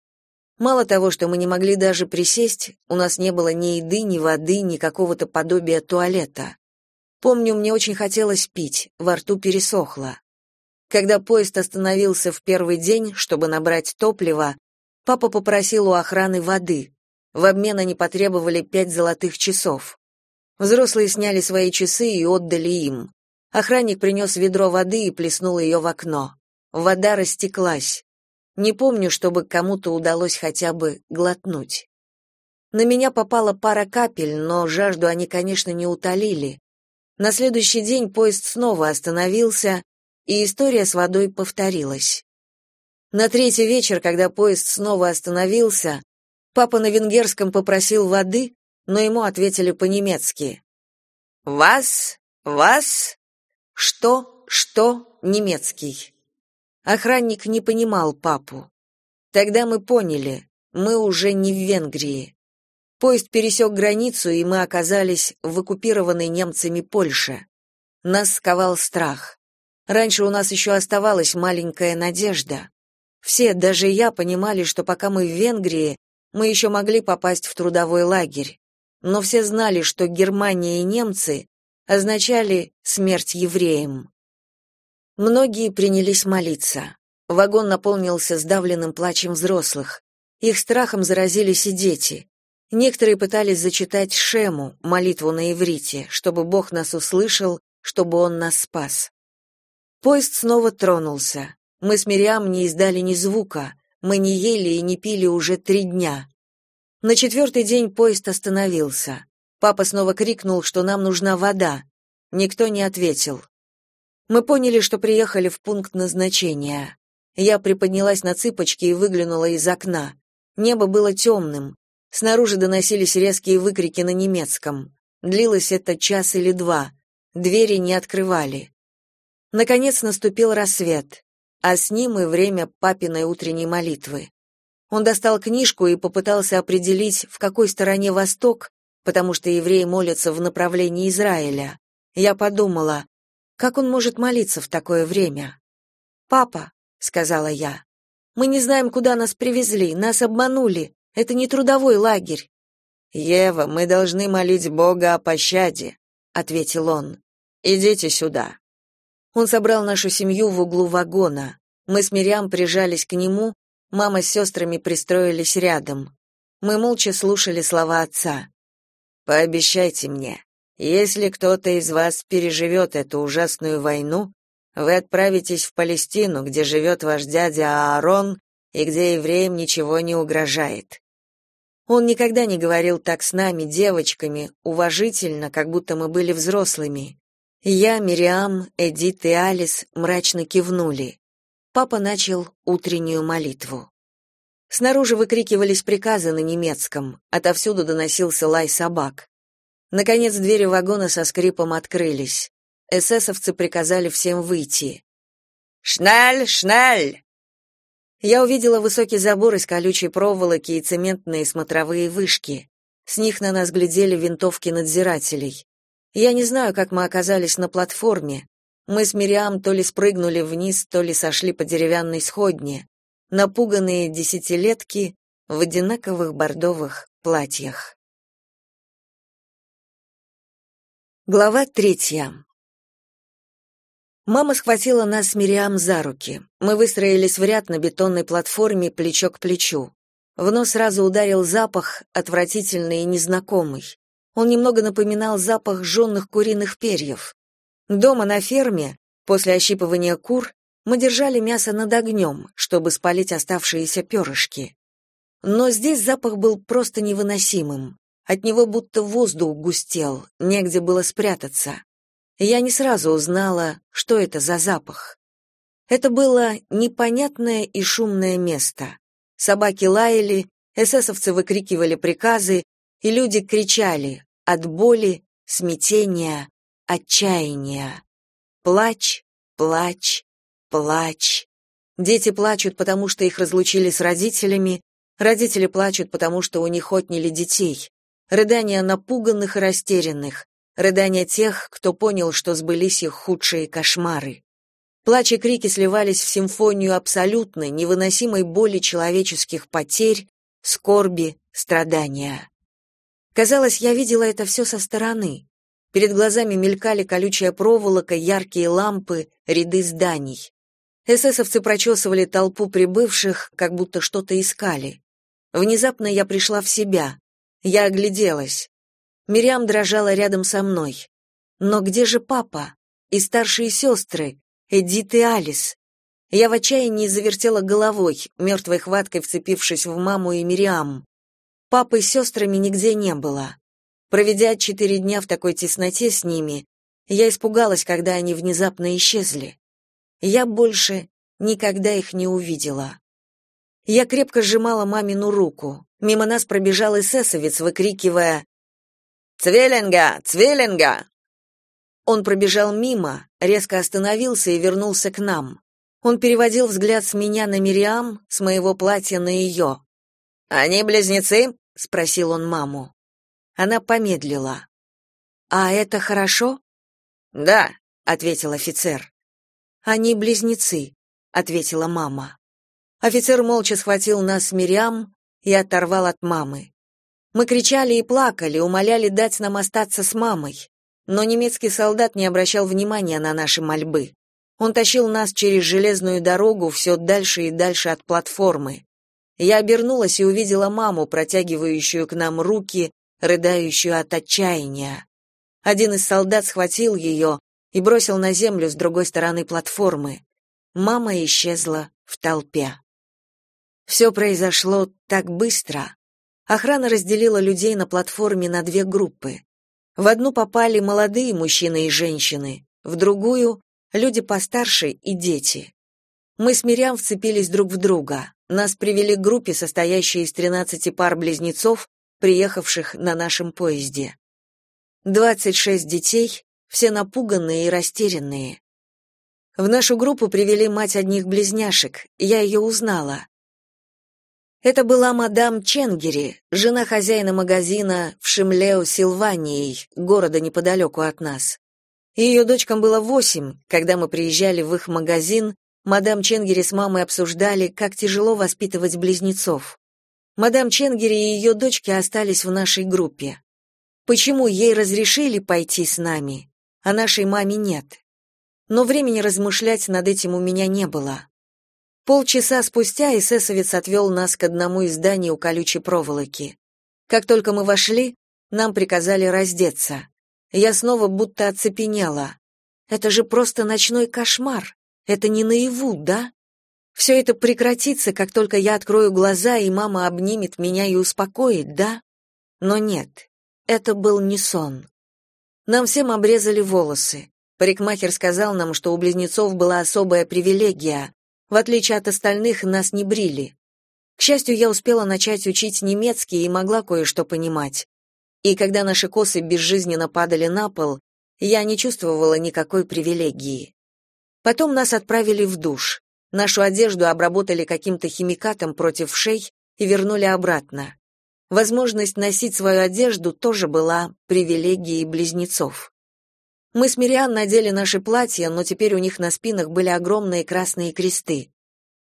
Мало того, что мы не могли даже присесть, у нас не было ни еды, ни воды, ни какого-то подобия туалета. Помню, мне очень хотелось пить, во рту пересохло. Когда поезд остановился в первый день, чтобы набрать топливо, папа попросил у охраны воды. В обмен они потребовали пять золотых часов. Взрослые сняли свои часы и отдали им. Охранник принес ведро воды и плеснул ее в окно. Вода растеклась. Не помню, чтобы кому-то удалось хотя бы глотнуть. На меня попала пара капель, но жажду они, конечно, не утолили. На следующий день поезд снова остановился, и история с водой повторилась. На третий вечер, когда поезд снова остановился, папа на венгерском попросил воды, но ему ответили по-немецки. «Вас? Вас?» Что, что, немецкий. Охранник не понимал папу. Тогда мы поняли, мы уже не в Венгрии. Поезд пересек границу, и мы оказались в оккупированной немцами Польше. Нас сковал страх. Раньше у нас еще оставалась маленькая надежда. Все, даже я, понимали, что пока мы в Венгрии, мы еще могли попасть в трудовой лагерь. Но все знали, что Германия и немцы означали смерть евреям. Многие принялись молиться. Вагон наполнился сдавленным плачем взрослых. Их страхом заразились и дети. Некоторые пытались зачитать Шему, молитву на иврите, чтобы Бог нас услышал, чтобы Он нас спас. Поезд снова тронулся. Мы с Мириам не издали ни звука. Мы не ели и не пили уже три дня. На четвертый день поезд остановился. Папа снова крикнул, что нам нужна вода. Никто не ответил. Мы поняли, что приехали в пункт назначения. Я приподнялась на цыпочки и выглянула из окна. Небо было темным. Снаружи доносились резкие выкрики на немецком. Длилось это час или два. Двери не открывали. Наконец наступил рассвет, а с ним и время папиной утренней молитвы. Он достал книжку и попытался определить, в какой стороне восток, потому что евреи молятся в направлении Израиля. Я подумала, как он может молиться в такое время? «Папа», — сказала я, — «мы не знаем, куда нас привезли, нас обманули, это не трудовой лагерь». «Ева, мы должны молить Бога о пощаде», — ответил он. «Идите сюда». Он собрал нашу семью в углу вагона. Мы с Мириам прижались к нему, мама с сестрами пристроились рядом. Мы молча слушали слова отца. Пообещайте мне, если кто-то из вас переживет эту ужасную войну, вы отправитесь в Палестину, где живет ваш дядя Аарон и где евреям ничего не угрожает. Он никогда не говорил так с нами, девочками, уважительно, как будто мы были взрослыми. Я, Мириам, Эдит и Алис мрачно кивнули. Папа начал утреннюю молитву. Снаружи выкрикивались приказы на немецком, отовсюду доносился лай собак. Наконец двери вагона со скрипом открылись. Эсэсовцы приказали всем выйти. «Шналь! Шналь!» Я увидела высокий забор из колючей проволоки и цементные смотровые вышки. С них на нас глядели винтовки надзирателей. Я не знаю, как мы оказались на платформе. Мы с Мириам то ли спрыгнули вниз, то ли сошли по деревянной сходне напуганные десятилетки в одинаковых бордовых платьях. Глава третья. Мама схватила нас с Мириам за руки. Мы выстроились в ряд на бетонной платформе плечо к плечу. В нос сразу ударил запах, отвратительный и незнакомый. Он немного напоминал запах жженных куриных перьев. Дома на ферме, после ощипывания кур, мы держали мясо над огнем, чтобы спалить оставшиеся перышки. Но здесь запах был просто невыносимым. От него будто воздух густел, негде было спрятаться. Я не сразу узнала, что это за запах. Это было непонятное и шумное место. Собаки лаяли, эсэсовцы выкрикивали приказы, и люди кричали от боли, смятения, отчаяния. Плач, плач, плач. Дети плачут, потому что их разлучили с родителями, родители плачут, потому что у них отняли детей. Рыдания напуганных и растерянных, рыдания тех, кто понял, что сбылись их худшие кошмары. Плач и крики сливались в симфонию абсолютной, невыносимой боли человеческих потерь, скорби, страдания. Казалось, я видела это все со стороны. Перед глазами мелькали колючая проволока, яркие лампы, ряды зданий. Эсэсовцы прочесывали толпу прибывших, как будто что-то искали. Внезапно я пришла в себя. Я огляделась. Мириам дрожала рядом со мной. Но где же папа? И старшие сестры? Эдит и Алис. Я в отчаянии завертела головой, мертвой хваткой вцепившись в маму и Мириам. Папы с сестрами нигде не было. Проведя четыре дня в такой тесноте с ними, я испугалась, когда они внезапно исчезли. Я больше никогда их не увидела. Я крепко сжимала мамину руку. Мимо нас пробежал эсэсовец, выкрикивая «Цвеллинга! Цвеллинга!» Он пробежал мимо, резко остановился и вернулся к нам. Он переводил взгляд с меня на Мириам, с моего платья на ее. «Они близнецы?» — спросил он маму. Она помедлила. «А это хорошо?» «Да», — ответил офицер. «Они близнецы», — ответила мама. Офицер молча схватил нас с Мириам и оторвал от мамы. Мы кричали и плакали, умоляли дать нам остаться с мамой но немецкий солдат не обращал внимания на наши мольбы. Он тащил нас через железную дорогу все дальше и дальше от платформы. Я обернулась и увидела маму, протягивающую к нам руки, рыдающую от отчаяния. Один из солдат схватил ее и бросил на землю с другой стороны платформы. Мама исчезла в толпе. Все произошло так быстро. Охрана разделила людей на платформе на две группы. В одну попали молодые мужчины и женщины, в другую — люди постарше и дети. Мы с Мирям вцепились друг в друга. Нас привели к группе, состоящей из 13 пар близнецов, приехавших на нашем поезде. 26 детей, все напуганные и растерянные. В нашу группу привели мать одних близняшек, я ее узнала. Это была мадам Ченгери, жена хозяина магазина в Шимлео, Силванией, города неподалеку от нас. Ее дочкам было восемь, когда мы приезжали в их магазин, мадам Ченгери с мамой обсуждали, как тяжело воспитывать близнецов. Мадам Ченгери и ее дочки остались в нашей группе. Почему ей разрешили пойти с нами, а нашей маме нет? Но времени размышлять над этим у меня не было. Полчаса спустя эсэсовец отвел нас к одному из зданий у колючей проволоки. Как только мы вошли, нам приказали раздеться. Я снова будто оцепенела. Это же просто ночной кошмар. Это не наяву, да? Все это прекратится, как только я открою глаза, и мама обнимет меня и успокоит, да? Но нет, это был не сон. Нам всем обрезали волосы. Парикмахер сказал нам, что у близнецов была особая привилегия в отличие от остальных, нас не брили. К счастью, я успела начать учить немецкий и могла кое-что понимать. И когда наши косы безжизненно падали на пол, я не чувствовала никакой привилегии. Потом нас отправили в душ. Нашу одежду обработали каким-то химикатом против шей и вернули обратно. Возможность носить свою одежду тоже была привилегией близнецов. Мы с Мириан надели наши платья, но теперь у них на спинах были огромные красные кресты.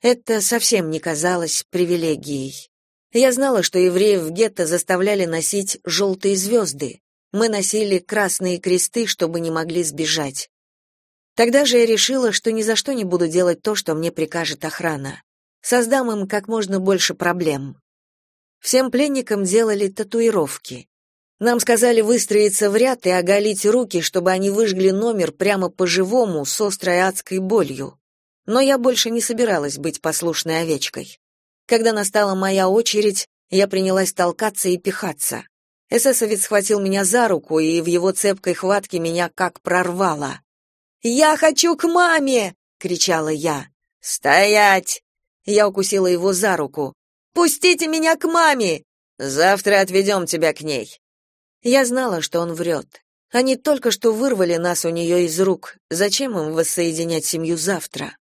Это совсем не казалось привилегией. Я знала, что евреев в гетто заставляли носить желтые звезды. Мы носили красные кресты, чтобы не могли сбежать. Тогда же я решила, что ни за что не буду делать то, что мне прикажет охрана. Создам им как можно больше проблем. Всем пленникам делали татуировки. Нам сказали выстроиться в ряд и оголить руки, чтобы они выжгли номер прямо по-живому с острой адской болью. Но я больше не собиралась быть послушной овечкой. Когда настала моя очередь, я принялась толкаться и пихаться. Эсэсовец схватил меня за руку, и в его цепкой хватке меня как прорвало. «Я хочу к маме!» — кричала я. «Стоять!» Я укусила его за руку. «Пустите меня к маме!» «Завтра отведем тебя к ней». Я знала, что он врет. Они только что вырвали нас у нее из рук. Зачем им воссоединять семью завтра?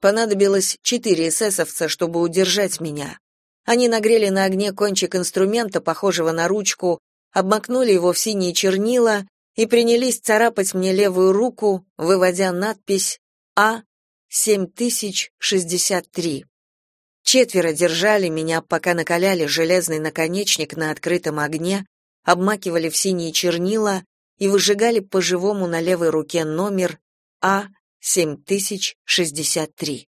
Понадобилось четыре эсэсовца, чтобы удержать меня. Они нагрели на огне кончик инструмента, похожего на ручку, обмакнули его в синие чернила и принялись царапать мне левую руку, выводя надпись А-7063. Четверо держали меня, пока накаляли железный наконечник на открытом огне, обмакивали в синие чернила и выжигали по-живому на левой руке номер А-7063.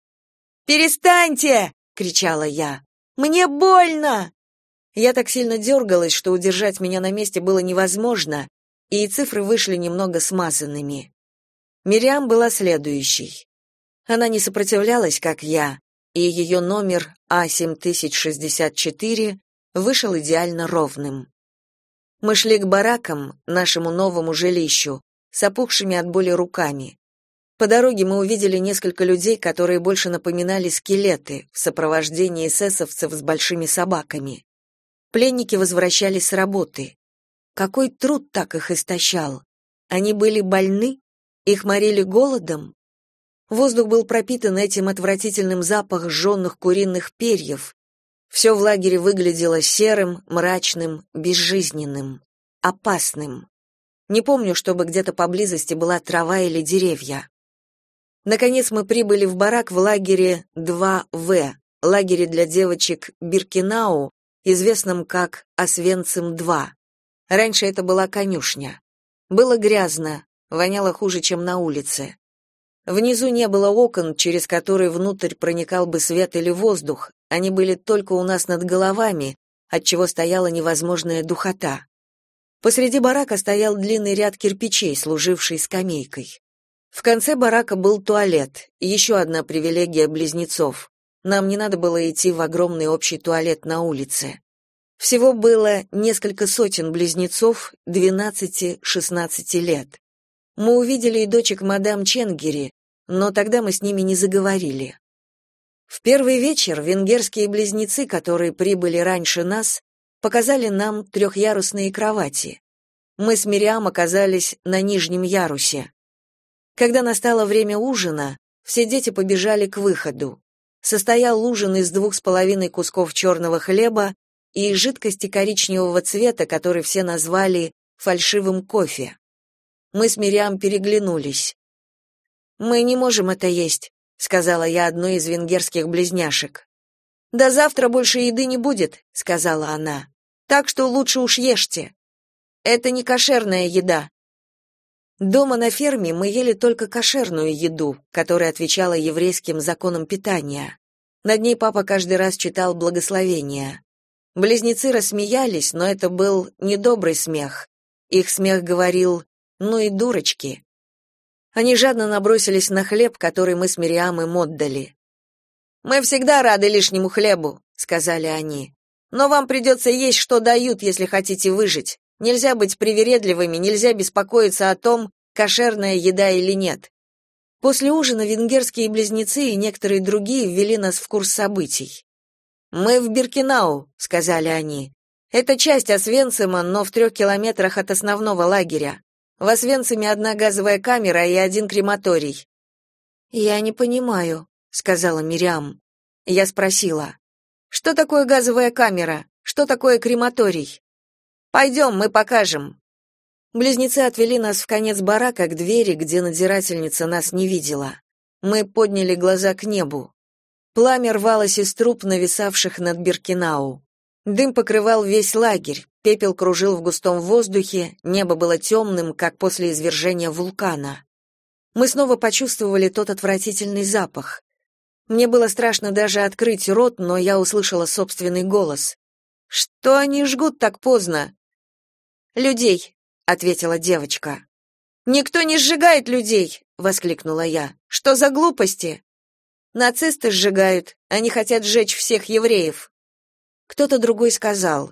«Перестаньте!» — кричала я. «Мне больно!» Я так сильно дергалась, что удержать меня на месте было невозможно, и цифры вышли немного смазанными. Мириам была следующей. Она не сопротивлялась, как я, и ее номер А7064 вышел идеально ровным. Мы шли к баракам, нашему новому жилищу, с опухшими от боли руками. По дороге мы увидели несколько людей, которые больше напоминали скелеты в сопровождении эсэсовцев с большими собаками. Пленники возвращались с работы. Какой труд так их истощал? Они были больны? Их морили голодом? Воздух был пропитан этим отвратительным запахом жженных куриных перьев, все в лагере выглядело серым, мрачным, безжизненным, опасным. Не помню, чтобы где-то поблизости была трава или деревья. Наконец мы прибыли в барак в лагере 2В, лагере для девочек Биркинау, известном как Освенцим-2. Раньше это была конюшня. Было грязно, воняло хуже, чем на улице. Внизу не было окон, через которые внутрь проникал бы свет или воздух, они были только у нас над головами, отчего стояла невозможная духота. Посреди барака стоял длинный ряд кирпичей, служивший скамейкой. В конце барака был туалет, еще одна привилегия близнецов. Нам не надо было идти в огромный общий туалет на улице. Всего было несколько сотен близнецов 12-16 лет. Мы увидели и дочек мадам Ченгери, но тогда мы с ними не заговорили. В первый вечер венгерские близнецы, которые прибыли раньше нас, показали нам трехъярусные кровати. Мы с Мириам оказались на нижнем ярусе. Когда настало время ужина, все дети побежали к выходу. Состоял ужин из двух с половиной кусков черного хлеба и жидкости коричневого цвета, который все назвали фальшивым кофе. Мы с Мириам переглянулись. Мы не можем это есть, сказала я одной из венгерских близняшек. До завтра больше еды не будет, сказала она. Так что лучше уж ешьте. Это не кошерная еда. Дома на ферме мы ели только кошерную еду, которая отвечала еврейским законам питания. Над ней папа каждый раз читал благословения. Близнецы рассмеялись, но это был недобрый смех. Их смех говорил: "Ну и дурочки". Они жадно набросились на хлеб, который мы с Мириам им отдали. «Мы всегда рады лишнему хлебу», — сказали они. «Но вам придется есть, что дают, если хотите выжить. Нельзя быть привередливыми, нельзя беспокоиться о том, кошерная еда или нет». После ужина венгерские близнецы и некоторые другие ввели нас в курс событий. «Мы в Биркинау», — сказали они. «Это часть Освенцима, но в трех километрах от основного лагеря. В Освенциме одна газовая камера и один крематорий. Я не понимаю, сказала Мириам. Я спросила: "Что такое газовая камера? Что такое крематорий?" «Пойдем, мы покажем. Близнецы отвели нас в конец барака к двери, где надзирательница нас не видела. Мы подняли глаза к небу. Пламя рвалось из труб, нависавших над Биркинау. Дым покрывал весь лагерь, пепел кружил в густом воздухе, небо было темным, как после извержения вулкана. Мы снова почувствовали тот отвратительный запах. Мне было страшно даже открыть рот, но я услышала собственный голос. «Что они жгут так поздно?» «Людей», — ответила девочка. «Никто не сжигает людей!» — воскликнула я. «Что за глупости?» «Нацисты сжигают. Они хотят сжечь всех евреев». Кто-то другой сказал: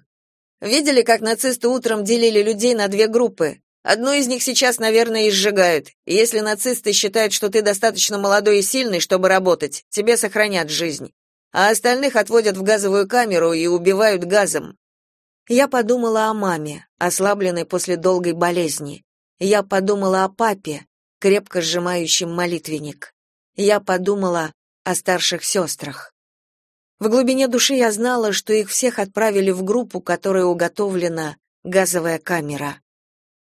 "Видели, как нацисты утром делили людей на две группы? Одну из них сейчас, наверное, и сжигают. Если нацисты считают, что ты достаточно молодой и сильный, чтобы работать, тебе сохранят жизнь, а остальных отводят в газовую камеру и убивают газом". Я подумала о маме, ослабленной после долгой болезни. Я подумала о папе, крепко сжимающем молитвенник. Я подумала о старших сестрах. В глубине души я знала, что их всех отправили в группу, которая уготовлена газовая камера.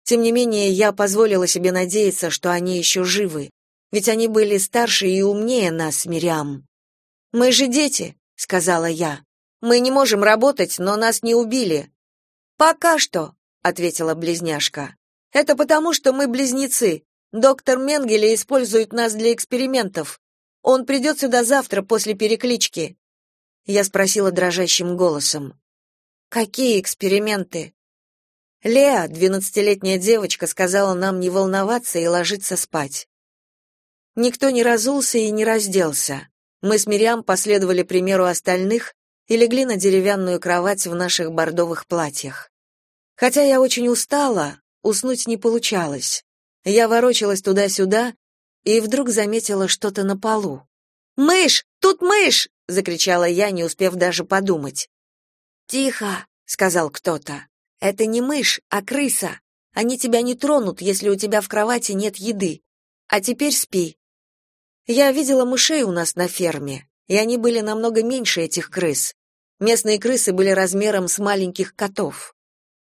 Тем не менее, я позволила себе надеяться, что они еще живы, ведь они были старше и умнее нас, Мириам. «Мы же дети», — сказала я. «Мы не можем работать, но нас не убили». «Пока что», — ответила близняшка. «Это потому, что мы близнецы. Доктор Менгеле использует нас для экспериментов. Он придет сюда завтра после переклички». Я спросила дрожащим голосом. «Какие эксперименты?» Леа, двенадцатилетняя девочка, сказала нам не волноваться и ложиться спать. Никто не разулся и не разделся. Мы с Мириам последовали примеру остальных и легли на деревянную кровать в наших бордовых платьях. Хотя я очень устала, уснуть не получалось. Я ворочалась туда-сюда и вдруг заметила что-то на полу. «Мышь! Тут мышь!» — закричала я, не успев даже подумать. «Тихо!» — сказал кто-то. Это не мышь, а крыса. Они тебя не тронут, если у тебя в кровати нет еды. А теперь спи. Я видела мышей у нас на ферме, и они были намного меньше этих крыс. Местные крысы были размером с маленьких котов.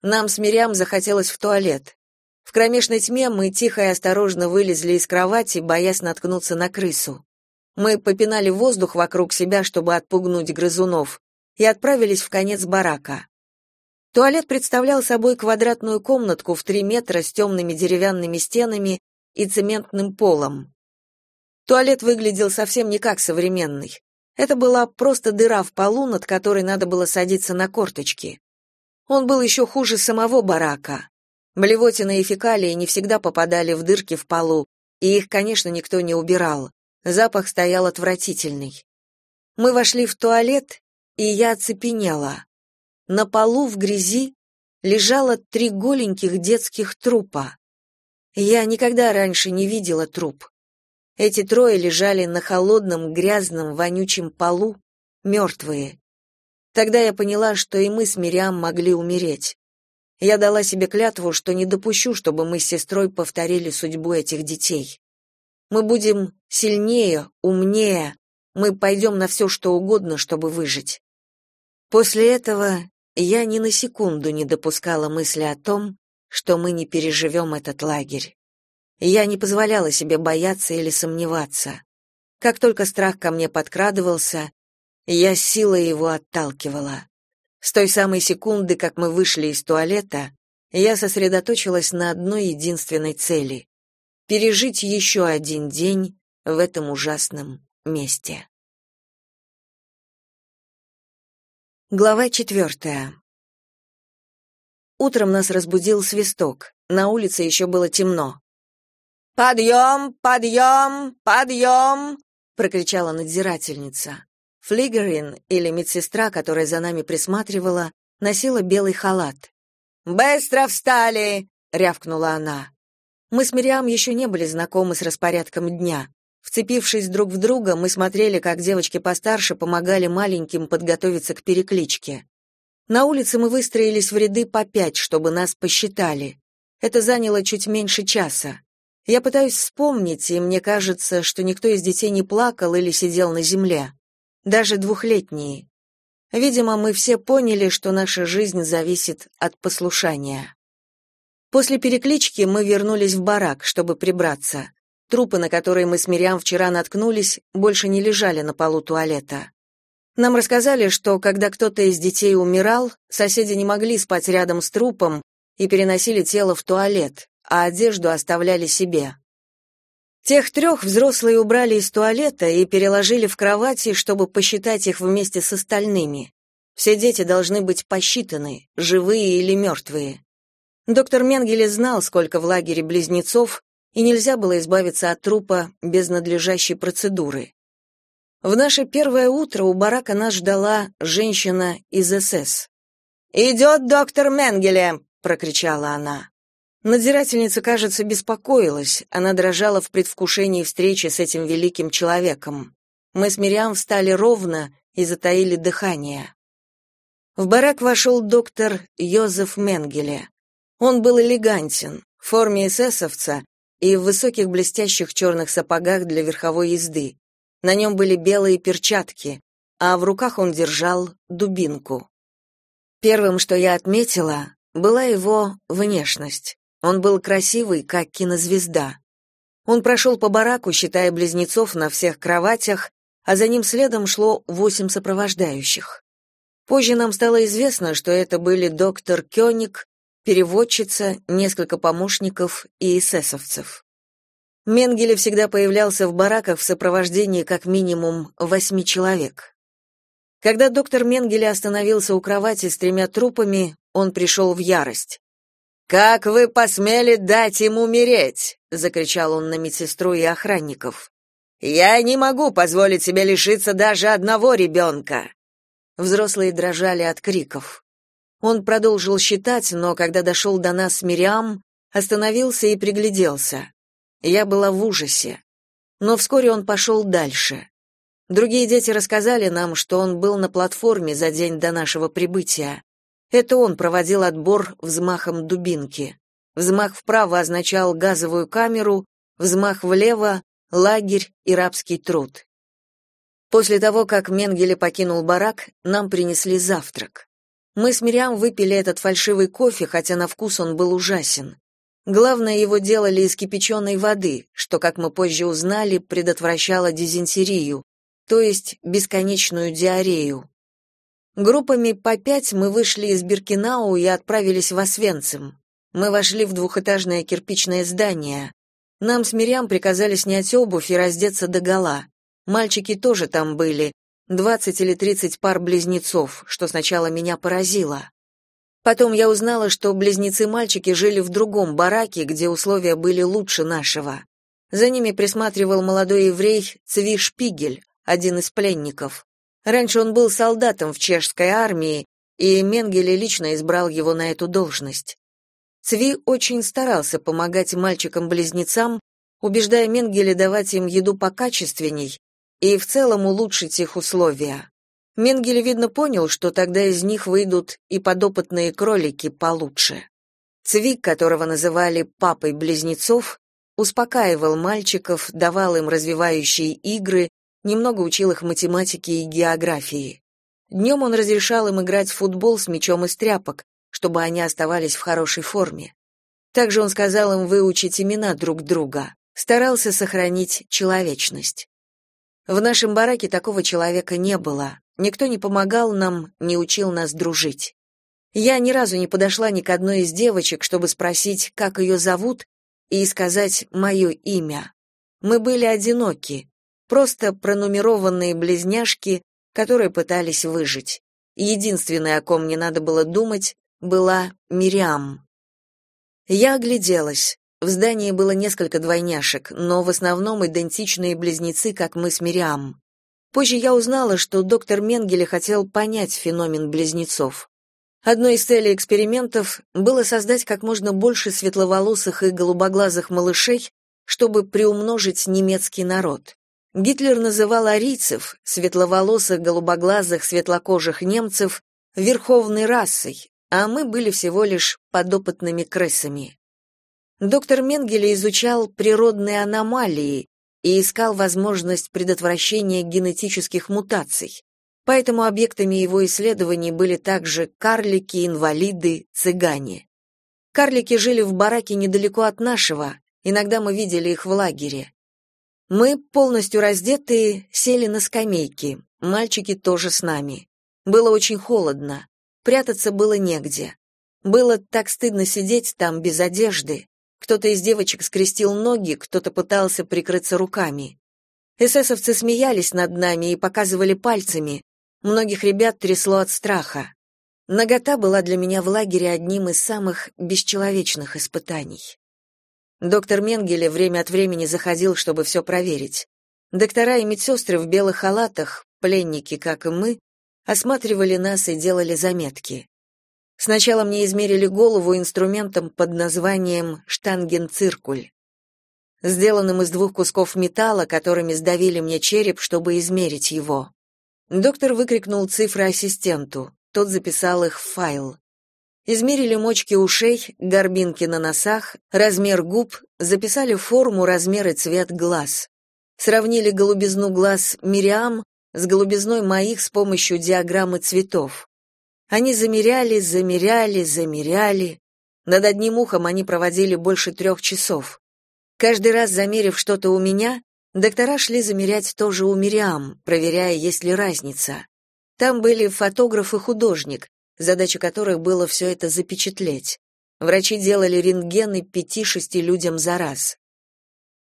Нам с Мирям захотелось в туалет. В кромешной тьме мы тихо и осторожно вылезли из кровати, боясь наткнуться на крысу. Мы попинали воздух вокруг себя, чтобы отпугнуть грызунов, и отправились в конец барака. Туалет представлял собой квадратную комнатку в три метра с темными деревянными стенами и цементным полом. Туалет выглядел совсем не как современный. Это была просто дыра в полу, над которой надо было садиться на корточки. Он был еще хуже самого барака. Блевотина и фекалии не всегда попадали в дырки в полу, и их, конечно, никто не убирал. Запах стоял отвратительный. Мы вошли в туалет, и я оцепенела. На полу в грязи лежало три голеньких детских трупа. Я никогда раньше не видела труп. Эти трое лежали на холодном, грязном, вонючем полу, мертвые. Тогда я поняла, что и мы с Мириам могли умереть. Я дала себе клятву, что не допущу, чтобы мы с сестрой повторили судьбу этих детей. Мы будем сильнее, умнее, мы пойдем на все, что угодно, чтобы выжить. После этого я ни на секунду не допускала мысли о том, что мы не переживем этот лагерь. Я не позволяла себе бояться или сомневаться. Как только страх ко мне подкрадывался, я силой его отталкивала. С той самой секунды, как мы вышли из туалета, я сосредоточилась на одной единственной цели — пережить еще один день в этом ужасном месте. Глава четвертая. Утром нас разбудил свисток. На улице еще было темно. «Подъем! Подъем! Подъем!» — прокричала надзирательница. Флигерин, или медсестра, которая за нами присматривала, носила белый халат. «Быстро встали!» — рявкнула она. Мы с Мириам еще не были знакомы с распорядком дня. Вцепившись друг в друга, мы смотрели, как девочки постарше помогали маленьким подготовиться к перекличке. На улице мы выстроились в ряды по пять, чтобы нас посчитали. Это заняло чуть меньше часа. Я пытаюсь вспомнить, и мне кажется, что никто из детей не плакал или сидел на земле. Даже двухлетние. Видимо, мы все поняли, что наша жизнь зависит от послушания. После переклички мы вернулись в барак, чтобы прибраться. Трупы, на которые мы с Мириам вчера наткнулись, больше не лежали на полу туалета. Нам рассказали, что когда кто-то из детей умирал, соседи не могли спать рядом с трупом и переносили тело в туалет, а одежду оставляли себе. Тех трех взрослые убрали из туалета и переложили в кровати, чтобы посчитать их вместе с остальными. Все дети должны быть посчитаны, живые или мертвые. Доктор Менгеле знал, сколько в лагере близнецов, и нельзя было избавиться от трупа без надлежащей процедуры. В наше первое утро у барака нас ждала женщина из СС. «Идет доктор Менгеле!» — прокричала она. Надзирательница, кажется, беспокоилась, она дрожала в предвкушении встречи с этим великим человеком. Мы с Мириам встали ровно и затаили дыхание. В барак вошел доктор Йозеф Менгеле. Он был элегантен, в форме эсэсовца и в высоких блестящих черных сапогах для верховой езды. На нем были белые перчатки, а в руках он держал дубинку. Первым, что я отметила, была его внешность. Он был красивый, как кинозвезда. Он прошел по бараку, считая близнецов на всех кроватях, а за ним следом шло восемь сопровождающих. Позже нам стало известно, что это были доктор Кёник, переводчица, несколько помощников и эсэсовцев. Менгеле всегда появлялся в бараках в сопровождении как минимум восьми человек. Когда доктор Менгеле остановился у кровати с тремя трупами, он пришел в ярость. «Как вы посмели дать им умереть?» — закричал он на медсестру и охранников. «Я не могу позволить себе лишиться даже одного ребенка!» Взрослые дрожали от криков. Он продолжил считать, но когда дошел до нас с Мириам, остановился и пригляделся. Я была в ужасе. Но вскоре он пошел дальше. Другие дети рассказали нам, что он был на платформе за день до нашего прибытия. Это он проводил отбор взмахом дубинки. Взмах вправо означал газовую камеру, взмах влево — лагерь и рабский труд. После того, как Менгеле покинул барак, нам принесли завтрак. Мы с Мириам выпили этот фальшивый кофе, хотя на вкус он был ужасен. Главное, его делали из кипяченой воды, что, как мы позже узнали, предотвращало дизентерию, то есть бесконечную диарею. Группами по пять мы вышли из Биркинау и отправились в Освенцим. Мы вошли в двухэтажное кирпичное здание. Нам с Мириам приказали снять обувь и раздеться догола. Мальчики тоже там были, Двадцать или тридцать пар близнецов, что сначала меня поразило. Потом я узнала, что близнецы-мальчики жили в другом бараке, где условия были лучше нашего. За ними присматривал молодой еврей Цви Шпигель, один из пленников. Раньше он был солдатом в чешской армии, и Менгеле лично избрал его на эту должность. Цви очень старался помогать мальчикам-близнецам, убеждая Менгеле давать им еду покачественней, и в целом улучшить их условия. Менгель, видно, понял, что тогда из них выйдут и подопытные кролики получше. Цвик, которого называли папой близнецов, успокаивал мальчиков, давал им развивающие игры, немного учил их математике и географии. Днем он разрешал им играть в футбол с мячом из тряпок, чтобы они оставались в хорошей форме. Также он сказал им выучить имена друг друга, старался сохранить человечность. В нашем бараке такого человека не было. Никто не помогал нам, не учил нас дружить. Я ни разу не подошла ни к одной из девочек, чтобы спросить, как ее зовут, и сказать мое имя. Мы были одиноки, просто пронумерованные близняшки, которые пытались выжить. Единственное, о ком мне надо было думать, была Мириам. Я огляделась. В здании было несколько двойняшек, но в основном идентичные близнецы, как мы с Мириам. Позже я узнала, что доктор Менгеле хотел понять феномен близнецов. Одной из целей экспериментов было создать как можно больше светловолосых и голубоглазых малышей, чтобы приумножить немецкий народ. Гитлер называл арийцев, светловолосых, голубоглазых, светлокожих немцев, верховной расой, а мы были всего лишь подопытными крысами. Доктор Менгеле изучал природные аномалии и искал возможность предотвращения генетических мутаций. Поэтому объектами его исследований были также карлики, инвалиды, цыгане. Карлики жили в бараке недалеко от нашего, иногда мы видели их в лагере. Мы, полностью раздетые, сели на скамейки, мальчики тоже с нами. Было очень холодно, прятаться было негде. Было так стыдно сидеть там без одежды. Кто-то из девочек скрестил ноги, кто-то пытался прикрыться руками. Эсэсовцы смеялись над нами и показывали пальцами. Многих ребят трясло от страха. Нагота была для меня в лагере одним из самых бесчеловечных испытаний. Доктор Менгеле время от времени заходил, чтобы все проверить. Доктора и медсестры в белых халатах, пленники, как и мы, осматривали нас и делали заметки. Сначала мне измерили голову инструментом под названием штангенциркуль, сделанным из двух кусков металла, которыми сдавили мне череп, чтобы измерить его. Доктор выкрикнул цифры ассистенту. Тот записал их в файл. Измерили мочки ушей, горбинки на носах, размер губ, записали форму, размер и цвет глаз. Сравнили голубизну глаз Мириам с голубизной моих с помощью диаграммы цветов. Они замеряли, замеряли, замеряли. Над одним ухом они проводили больше трех часов. Каждый раз замерив что-то у меня, доктора шли замерять тоже у Мириам, проверяя, есть ли разница. Там были фотограф и художник, задача которых было все это запечатлеть. Врачи делали рентгены пяти-шести людям за раз.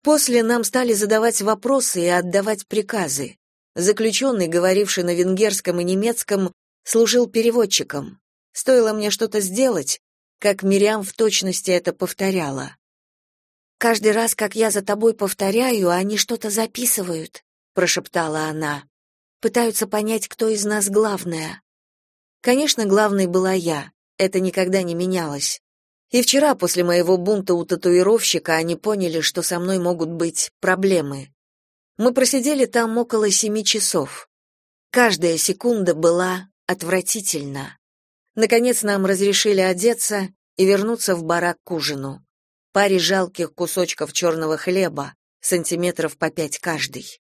После нам стали задавать вопросы и отдавать приказы. Заключенный, говоривший на венгерском и немецком, служил переводчиком. Стоило мне что-то сделать, как Мириам в точности это повторяла. «Каждый раз, как я за тобой повторяю, они что-то записывают», — прошептала она. «Пытаются понять, кто из нас главная. Конечно, главной была я. Это никогда не менялось. И вчера после моего бунта у татуировщика они поняли, что со мной могут быть проблемы. Мы просидели там около семи часов. Каждая секунда была отвратительна. Наконец нам разрешили одеться и вернуться в барак к ужину. Паре жалких кусочков черного хлеба, сантиметров по пять каждый.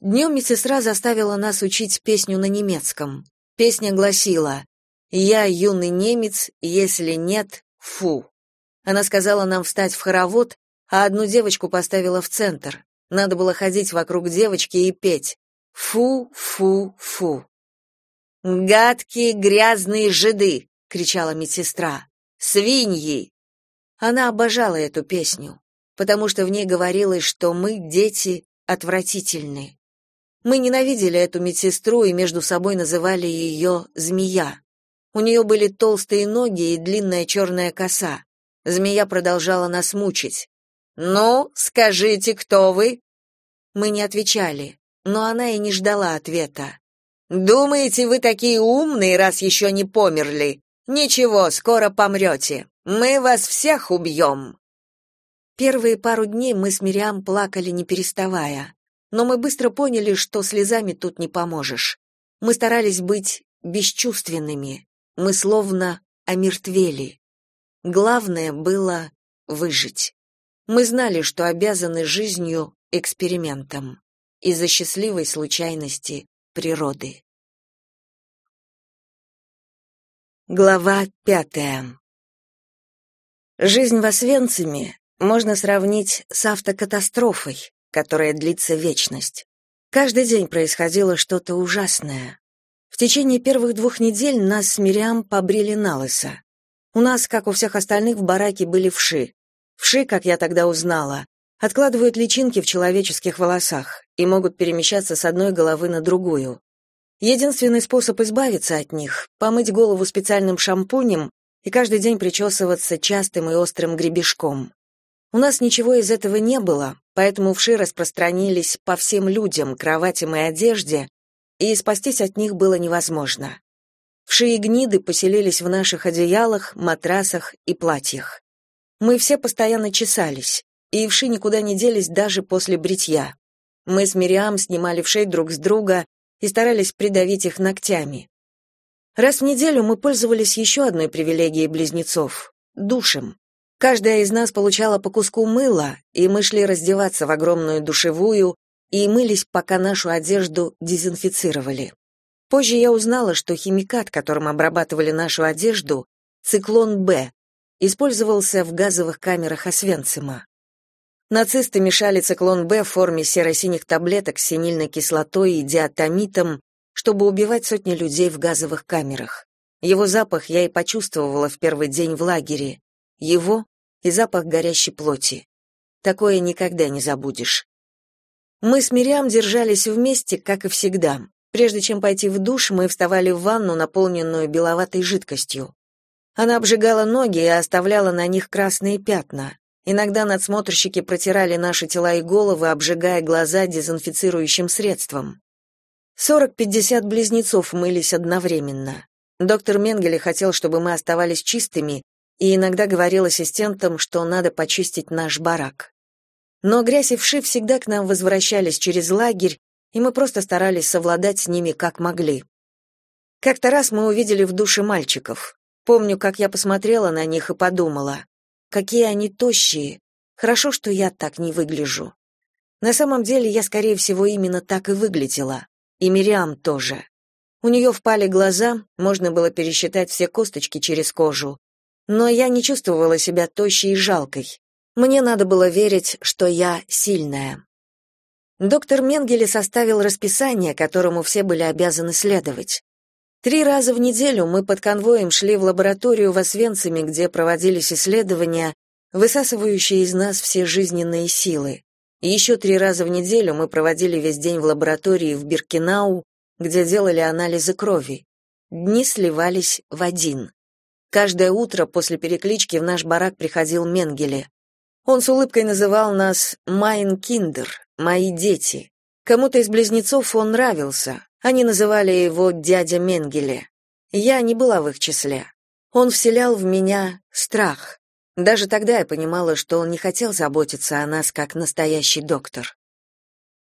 Днем медсестра заставила нас учить песню на немецком. Песня гласила «Я юный немец, если нет, фу». Она сказала нам встать в хоровод, а одну девочку поставила в центр. Надо было ходить вокруг девочки и петь «Фу, фу, фу». «Гадкие грязные жиды!» — кричала медсестра. «Свиньи!» Она обожала эту песню, потому что в ней говорилось, что мы, дети, отвратительны. Мы ненавидели эту медсестру и между собой называли ее «змея». У нее были толстые ноги и длинная черная коса. Змея продолжала нас мучить. «Ну, скажите, кто вы?» Мы не отвечали, но она и не ждала ответа. «Думаете, вы такие умные, раз еще не померли? Ничего, скоро помрете. Мы вас всех убьем!» Первые пару дней мы с Мириам плакали, не переставая но мы быстро поняли, что слезами тут не поможешь. Мы старались быть бесчувственными, мы словно омертвели. Главное было выжить. Мы знали, что обязаны жизнью экспериментом из-за счастливой случайности природы. Глава пятая. Жизнь в Освенциме можно сравнить с автокатастрофой, которая длится вечность. Каждый день происходило что-то ужасное. В течение первых двух недель нас с Мириам побрили на лысо. У нас, как у всех остальных, в бараке были вши. Вши, как я тогда узнала, откладывают личинки в человеческих волосах и могут перемещаться с одной головы на другую. Единственный способ избавиться от них — помыть голову специальным шампунем и каждый день причесываться частым и острым гребешком. У нас ничего из этого не было, поэтому вши распространились по всем людям, кроватям и одежде, и спастись от них было невозможно. Вши и гниды поселились в наших одеялах, матрасах и платьях. Мы все постоянно чесались, и вши никуда не делись даже после бритья. Мы с Мириам снимали вшей друг с друга и старались придавить их ногтями. Раз в неделю мы пользовались еще одной привилегией близнецов — душем. Каждая из нас получала по куску мыла, и мы шли раздеваться в огромную душевую и мылись, пока нашу одежду дезинфицировали. Позже я узнала, что химикат, которым обрабатывали нашу одежду, циклон Б, использовался в газовых камерах Освенцима. Нацисты мешали циклон Б в форме серо-синих таблеток с синильной кислотой и диатомитом, чтобы убивать сотни людей в газовых камерах. Его запах я и почувствовала в первый день в лагере. Его и запах горящей плоти. Такое никогда не забудешь. Мы с Мириам держались вместе, как и всегда. Прежде чем пойти в душ, мы вставали в ванну, наполненную беловатой жидкостью. Она обжигала ноги и оставляла на них красные пятна. Иногда надсмотрщики протирали наши тела и головы, обжигая глаза дезинфицирующим средством. Сорок-пятьдесят близнецов мылись одновременно. Доктор Менгеле хотел, чтобы мы оставались чистыми, и иногда говорил ассистентам, что надо почистить наш барак. Но грязь и вши всегда к нам возвращались через лагерь, и мы просто старались совладать с ними как могли. Как-то раз мы увидели в душе мальчиков. Помню, как я посмотрела на них и подумала, какие они тощие. Хорошо, что я так не выгляжу. На самом деле я, скорее всего, именно так и выглядела. И Мириам тоже. У нее впали глаза, можно было пересчитать все косточки через кожу. Но я не чувствовала себя тощей и жалкой. Мне надо было верить, что я сильная. Доктор Менгеле составил расписание, которому все были обязаны следовать. Три раза в неделю мы под конвоем шли в лабораторию в Освенциме, где проводились исследования, высасывающие из нас все жизненные силы. Еще три раза в неделю мы проводили весь день в лаборатории в Биркинау, где делали анализы крови. Дни сливались в один. Каждое утро после переклички в наш барак приходил Менгеле. Он с улыбкой называл нас «Meine Kinder», «Мои дети». Кому-то из близнецов он нравился. Они называли его «дядя Менгеле». Я не была в их числе. Он вселял в меня страх. Даже тогда я понимала, что он не хотел заботиться о нас как настоящий доктор.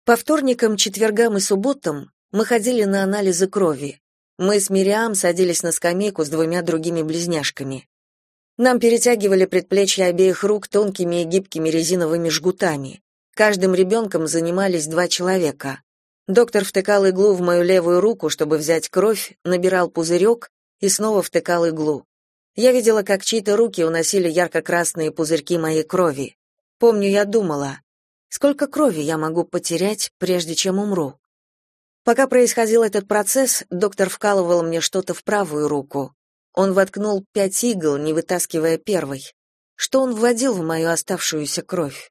По вторникам, четвергам и субботам мы ходили на анализы крови. Мы с Мириам садились на скамейку с двумя другими близняшками. Нам перетягивали предплечья обеих рук тонкими и гибкими резиновыми жгутами. Каждым ребенком занимались два человека. Доктор втыкал иглу в мою левую руку, чтобы взять кровь, набирал пузырек и снова втыкал иглу. Я видела, как чьи-то руки уносили ярко-красные пузырьки моей крови. Помню, я думала, сколько крови я могу потерять, прежде чем умру. Пока происходил этот процесс, доктор вкалывал мне что-то в правую руку. Он воткнул пять игл, не вытаскивая первой. Что он вводил в мою оставшуюся кровь?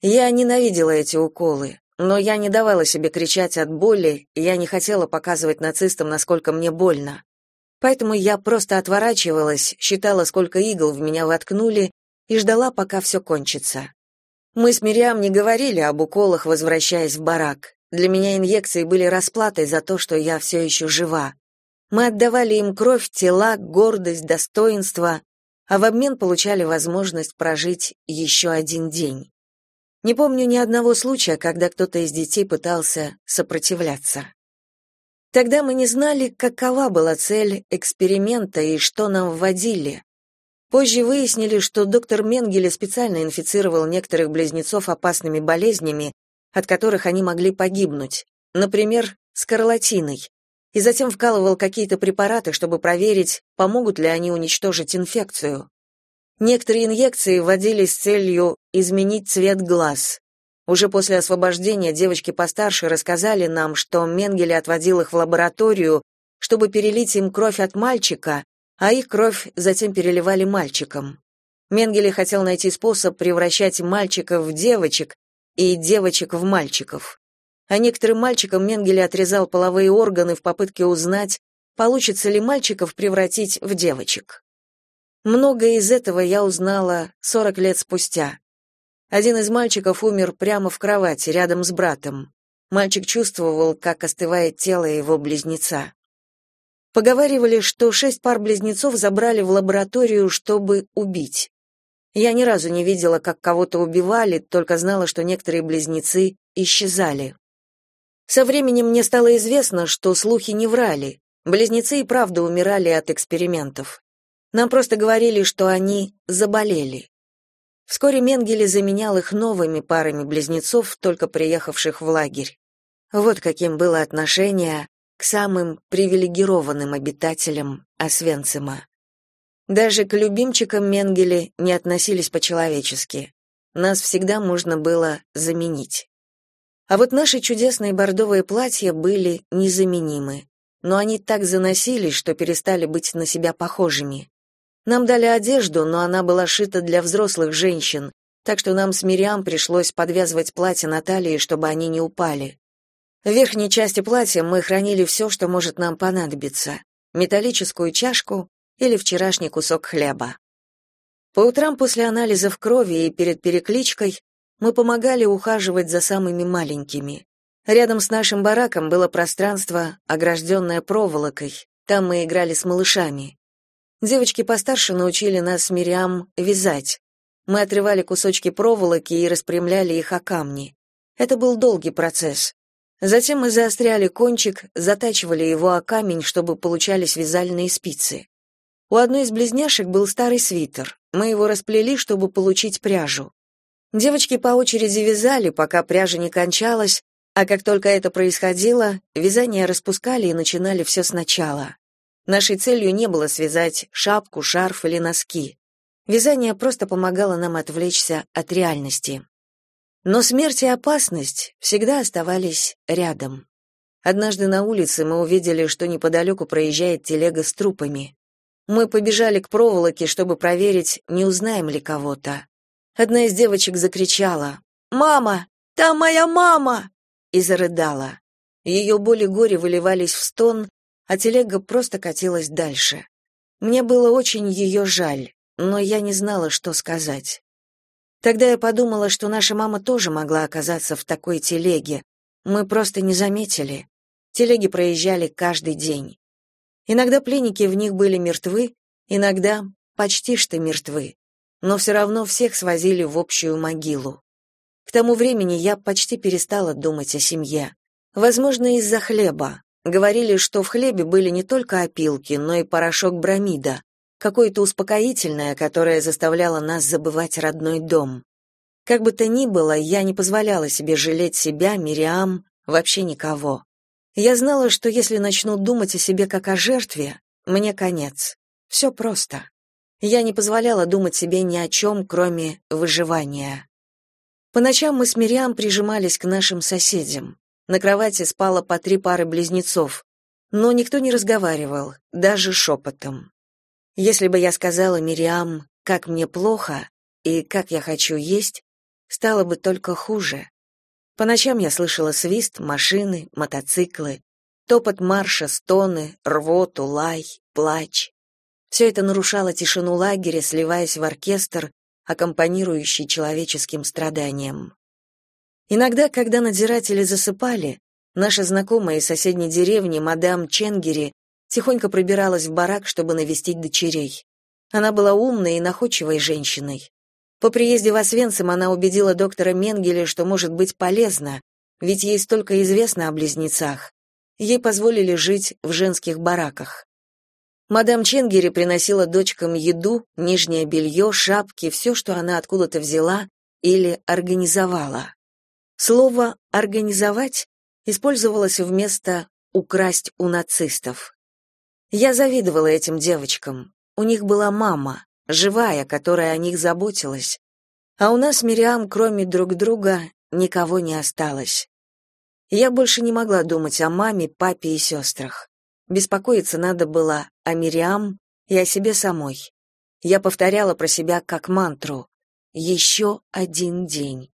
Я ненавидела эти уколы, но я не давала себе кричать от боли, я не хотела показывать нацистам, насколько мне больно. Поэтому я просто отворачивалась, считала, сколько игл в меня воткнули, и ждала, пока все кончится. Мы с Мириам не говорили об уколах, возвращаясь в барак. Для меня инъекции были расплатой за то, что я все еще жива. Мы отдавали им кровь, тела, гордость, достоинство, а в обмен получали возможность прожить еще один день. Не помню ни одного случая, когда кто-то из детей пытался сопротивляться. Тогда мы не знали, какова была цель эксперимента и что нам вводили. Позже выяснили, что доктор Менгеле специально инфицировал некоторых близнецов опасными болезнями, от которых они могли погибнуть, например, скарлатиной, и затем вкалывал какие-то препараты, чтобы проверить, помогут ли они уничтожить инфекцию. Некоторые инъекции вводились с целью изменить цвет глаз. Уже после освобождения девочки постарше рассказали нам, что Менгеле отводил их в лабораторию, чтобы перелить им кровь от мальчика, а их кровь затем переливали мальчикам. Менгеле хотел найти способ превращать мальчиков в девочек и девочек в мальчиков а некоторым мальчикам Менгеле отрезал половые органы в попытке узнать, получится ли мальчиков превратить в девочек. Многое из этого я узнала 40 лет спустя. Один из мальчиков умер прямо в кровати, рядом с братом. Мальчик чувствовал, как остывает тело его близнеца. Поговаривали, что шесть пар близнецов забрали в лабораторию, чтобы убить. Я ни разу не видела, как кого-то убивали, только знала, что некоторые близнецы исчезали. Со временем мне стало известно, что слухи не врали. Близнецы и правда умирали от экспериментов. Нам просто говорили, что они заболели. Вскоре Менгеле заменял их новыми парами близнецов, только приехавших в лагерь. Вот каким было отношение к самым привилегированным обитателям Освенцима. Даже к любимчикам Менгеле не относились по-человечески. Нас всегда можно было заменить. А вот наши чудесные бордовые платья были незаменимы. Но они так заносились, что перестали быть на себя похожими. Нам дали одежду, но она была шита для взрослых женщин, так что нам с Мириам пришлось подвязывать платья на талии, чтобы они не упали. В верхней части платья мы хранили все, что может нам понадобиться: металлическую чашку или вчерашний кусок хлеба. По утрам после анализов крови и перед перекличкой мы помогали ухаживать за самыми маленькими. Рядом с нашим бараком было пространство, огражденное проволокой. Там мы играли с малышами. Девочки постарше научили нас с Мириам вязать. Мы отрывали кусочки проволоки и распрямляли их о камни. Это был долгий процесс. Затем мы заостряли кончик, затачивали его о камень, чтобы получались вязальные спицы. У одной из близняшек был старый свитер. Мы его расплели, чтобы получить пряжу. Девочки по очереди вязали, пока пряжа не кончалась, а как только это происходило, вязание распускали и начинали все сначала. Нашей целью не было связать шапку, шарф или носки. Вязание просто помогало нам отвлечься от реальности. Но смерть и опасность всегда оставались рядом. Однажды на улице мы увидели, что неподалеку проезжает телега с трупами. Мы побежали к проволоке, чтобы проверить, не узнаем ли кого-то. Одна из девочек закричала «Мама! Там моя мама!» и зарыдала. Ее боль и горе выливались в стон, а телега просто катилась дальше. Мне было очень ее жаль, но я не знала, что сказать. Тогда я подумала, что наша мама тоже могла оказаться в такой телеге. Мы просто не заметили. Телеги проезжали каждый день. Иногда пленники в них были мертвы, иногда почти что мертвы но все равно всех свозили в общую могилу. К тому времени я почти перестала думать о семье. Возможно, из-за хлеба. Говорили, что в хлебе были не только опилки, но и порошок бромида, какое-то успокоительное, которое заставляло нас забывать родной дом. Как бы то ни было, я не позволяла себе жалеть себя, Мириам, вообще никого. Я знала, что если начну думать о себе как о жертве, мне конец. Все просто. Я не позволяла думать себе ни о чем, кроме выживания. По ночам мы с Мириам прижимались к нашим соседям. На кровати спало по три пары близнецов, но никто не разговаривал, даже шепотом. Если бы я сказала Мириам, как мне плохо и как я хочу есть, стало бы только хуже. По ночам я слышала свист, машины, мотоциклы, топот марша, стоны, рвоту, лай, плач. Все это нарушало тишину лагеря, сливаясь в оркестр, аккомпанирующий человеческим страданиям. Иногда, когда надзиратели засыпали, наша знакомая из соседней деревни, мадам Ченгери, тихонько пробиралась в барак, чтобы навестить дочерей. Она была умной и находчивой женщиной. По приезде в Освенцим она убедила доктора Менгеля, что может быть полезно, ведь ей столько известно о близнецах. Ей позволили жить в женских бараках. Мадам Ченгери приносила дочкам еду, нижнее белье, шапки, все, что она откуда-то взяла или организовала. Слово «организовать» использовалось вместо «украсть у нацистов». Я завидовала этим девочкам. У них была мама, живая, которая о них заботилась. А у нас, Мириам, кроме друг друга, никого не осталось. Я больше не могла думать о маме, папе и сестрах. Беспокоиться надо было о Мириам и о себе самой. Я повторяла про себя как мантру. Еще один день.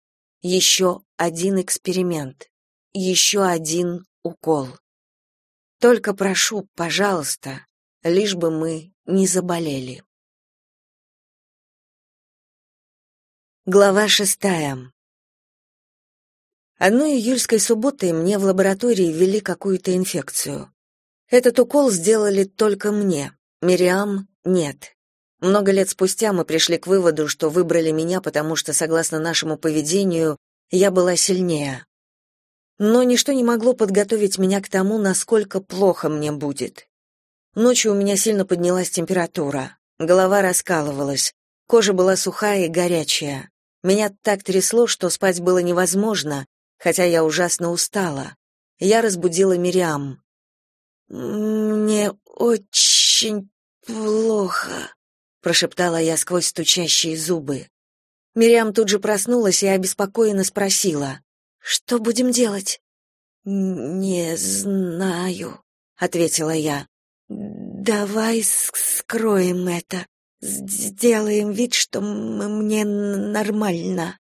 Еще один эксперимент. Еще один укол. Только прошу, пожалуйста, лишь бы мы не заболели. Глава шестая. Одной июльской субботы мне в лаборатории ввели какую-то инфекцию. Этот укол сделали только мне. Мириам нет. Много лет спустя мы пришли к выводу, что выбрали меня, потому что, согласно нашему поведению, я была сильнее. Но ничто не могло подготовить меня к тому, насколько плохо мне будет. Ночью у меня сильно поднялась температура. Голова раскалывалась. Кожа была сухая и горячая. Меня так трясло, что спать было невозможно, хотя я ужасно устала. Я разбудила Мириам. Мне очень плохо, прошептала я сквозь стучащие зубы. Мириам тут же проснулась и обеспокоенно спросила: "Что будем делать?" "Не знаю", ответила я. "Давай скроем это. Сделаем вид, что мне нормально".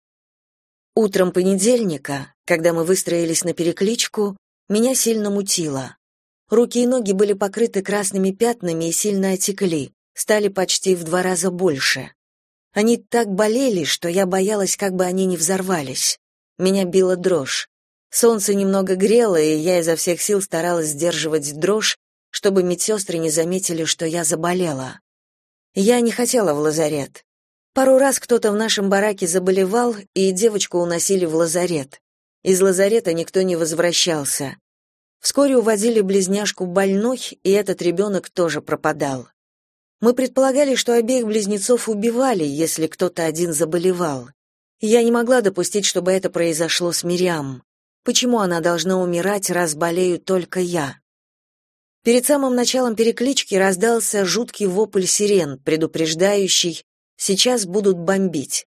Утром понедельника, когда мы выстроились на перекличку, меня сильно мутило. Руки и ноги были покрыты красными пятнами и сильно отекли, стали почти в два раза больше. Они так болели, что я боялась, как бы они не взорвались. Меня била дрожь. Солнце немного грело, и я изо всех сил старалась сдерживать дрожь, чтобы медсестры не заметили, что я заболела. Я не хотела в лазарет. Пару раз кто-то в нашем бараке заболевал, и девочку уносили в лазарет. Из лазарета никто не возвращался. Вскоре увозили близняшку больной, и этот ребенок тоже пропадал. Мы предполагали, что обеих близнецов убивали, если кто-то один заболевал. Я не могла допустить, чтобы это произошло с Мириам. Почему она должна умирать, раз болею только я? Перед самым началом переклички раздался жуткий вопль сирен, предупреждающий «сейчас будут бомбить».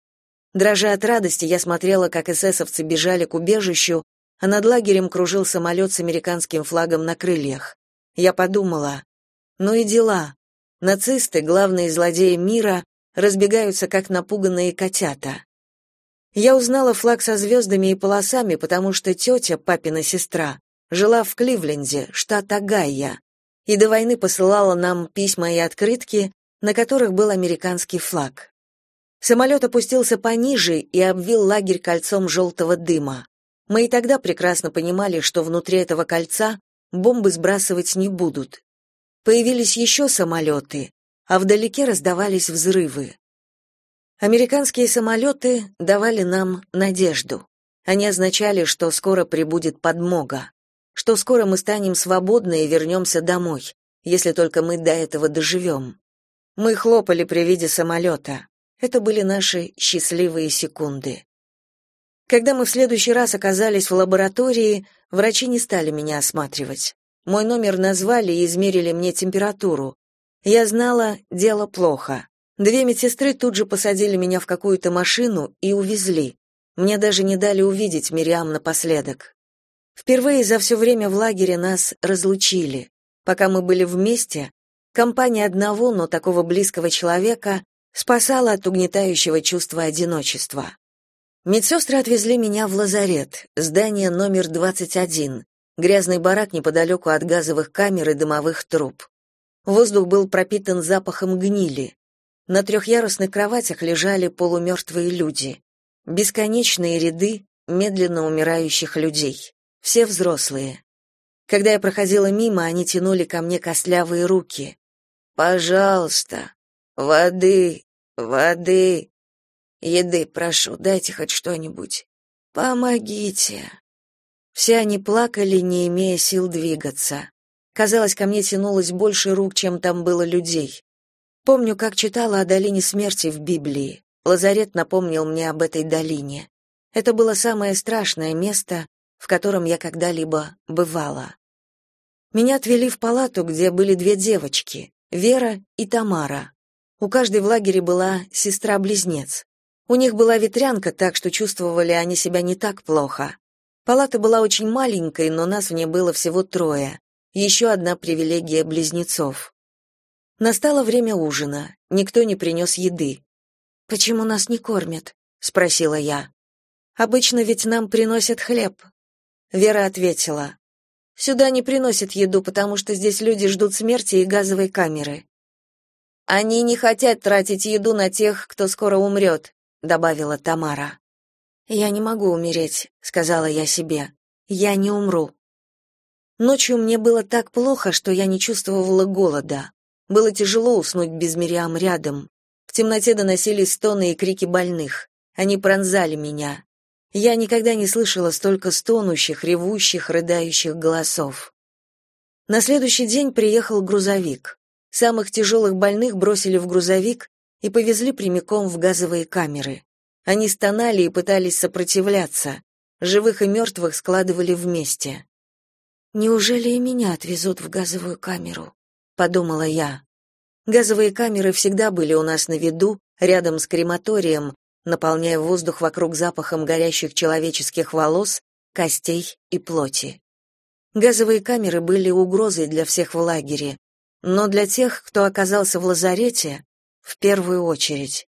Дрожа от радости, я смотрела, как эсэсовцы бежали к убежищу, а над лагерем кружил самолет с американским флагом на крыльях. Я подумала, ну и дела. Нацисты, главные злодеи мира, разбегаются, как напуганные котята. Я узнала флаг со звездами и полосами, потому что тетя, папина сестра, жила в Кливленде, штат Огайо, и до войны посылала нам письма и открытки, на которых был американский флаг. Самолет опустился пониже и обвил лагерь кольцом желтого дыма. Мы и тогда прекрасно понимали, что внутри этого кольца бомбы сбрасывать не будут. Появились еще самолеты, а вдалеке раздавались взрывы. Американские самолеты давали нам надежду. Они означали, что скоро прибудет подмога, что скоро мы станем свободны и вернемся домой, если только мы до этого доживем. Мы хлопали при виде самолета. Это были наши счастливые секунды. Когда мы в следующий раз оказались в лаборатории, врачи не стали меня осматривать. Мой номер назвали и измерили мне температуру. Я знала, дело плохо. Две медсестры тут же посадили меня в какую-то машину и увезли. Мне даже не дали увидеть Мириам напоследок. Впервые за все время в лагере нас разлучили. Пока мы были вместе, компания одного, но такого близкого человека спасала от угнетающего чувства одиночества. Медсестры отвезли меня в лазарет, здание номер 21, грязный барак неподалеку от газовых камер и дымовых труб. Воздух был пропитан запахом гнили. На трехъярусных кроватях лежали полумертвые люди. Бесконечные ряды медленно умирающих людей. Все взрослые. Когда я проходила мимо, они тянули ко мне костлявые руки. «Пожалуйста, воды, Воды. Еды, прошу, дайте хоть что-нибудь. Помогите. Все они плакали, не имея сил двигаться. Казалось, ко мне тянулось больше рук, чем там было людей. Помню, как читала о долине смерти в Библии. Лазарет напомнил мне об этой долине. Это было самое страшное место, в котором я когда-либо бывала. Меня отвели в палату, где были две девочки, Вера и Тамара. У каждой в лагере была сестра-близнец. У них была ветрянка, так что чувствовали они себя не так плохо. Палата была очень маленькой, но нас в ней было всего трое. Еще одна привилегия близнецов. Настало время ужина. Никто не принес еды. «Почему нас не кормят?» — спросила я. «Обычно ведь нам приносят хлеб». Вера ответила. «Сюда не приносят еду, потому что здесь люди ждут смерти и газовой камеры. Они не хотят тратить еду на тех, кто скоро умрет», — добавила Тамара. Я не могу умереть, сказала я себе. Я не умру. Ночью мне было так плохо, что я не чувствовала голода. Было тяжело уснуть без Мириам рядом. В темноте доносились стоны и крики больных. Они пронзали меня. Я никогда не слышала столько стонущих, ревущих, рыдающих голосов. На следующий день приехал грузовик. Самых тяжелых больных бросили в грузовик и повезли прямиком в газовые камеры. Они стонали и пытались сопротивляться. Живых и мертвых складывали вместе. «Неужели и меня отвезут в газовую камеру?» — подумала я. Газовые камеры всегда были у нас на виду, рядом с крематорием, наполняя воздух вокруг запахом горящих человеческих волос, костей и плоти. Газовые камеры были угрозой для всех в лагере, но для тех, кто оказался в лазарете, в первую очередь.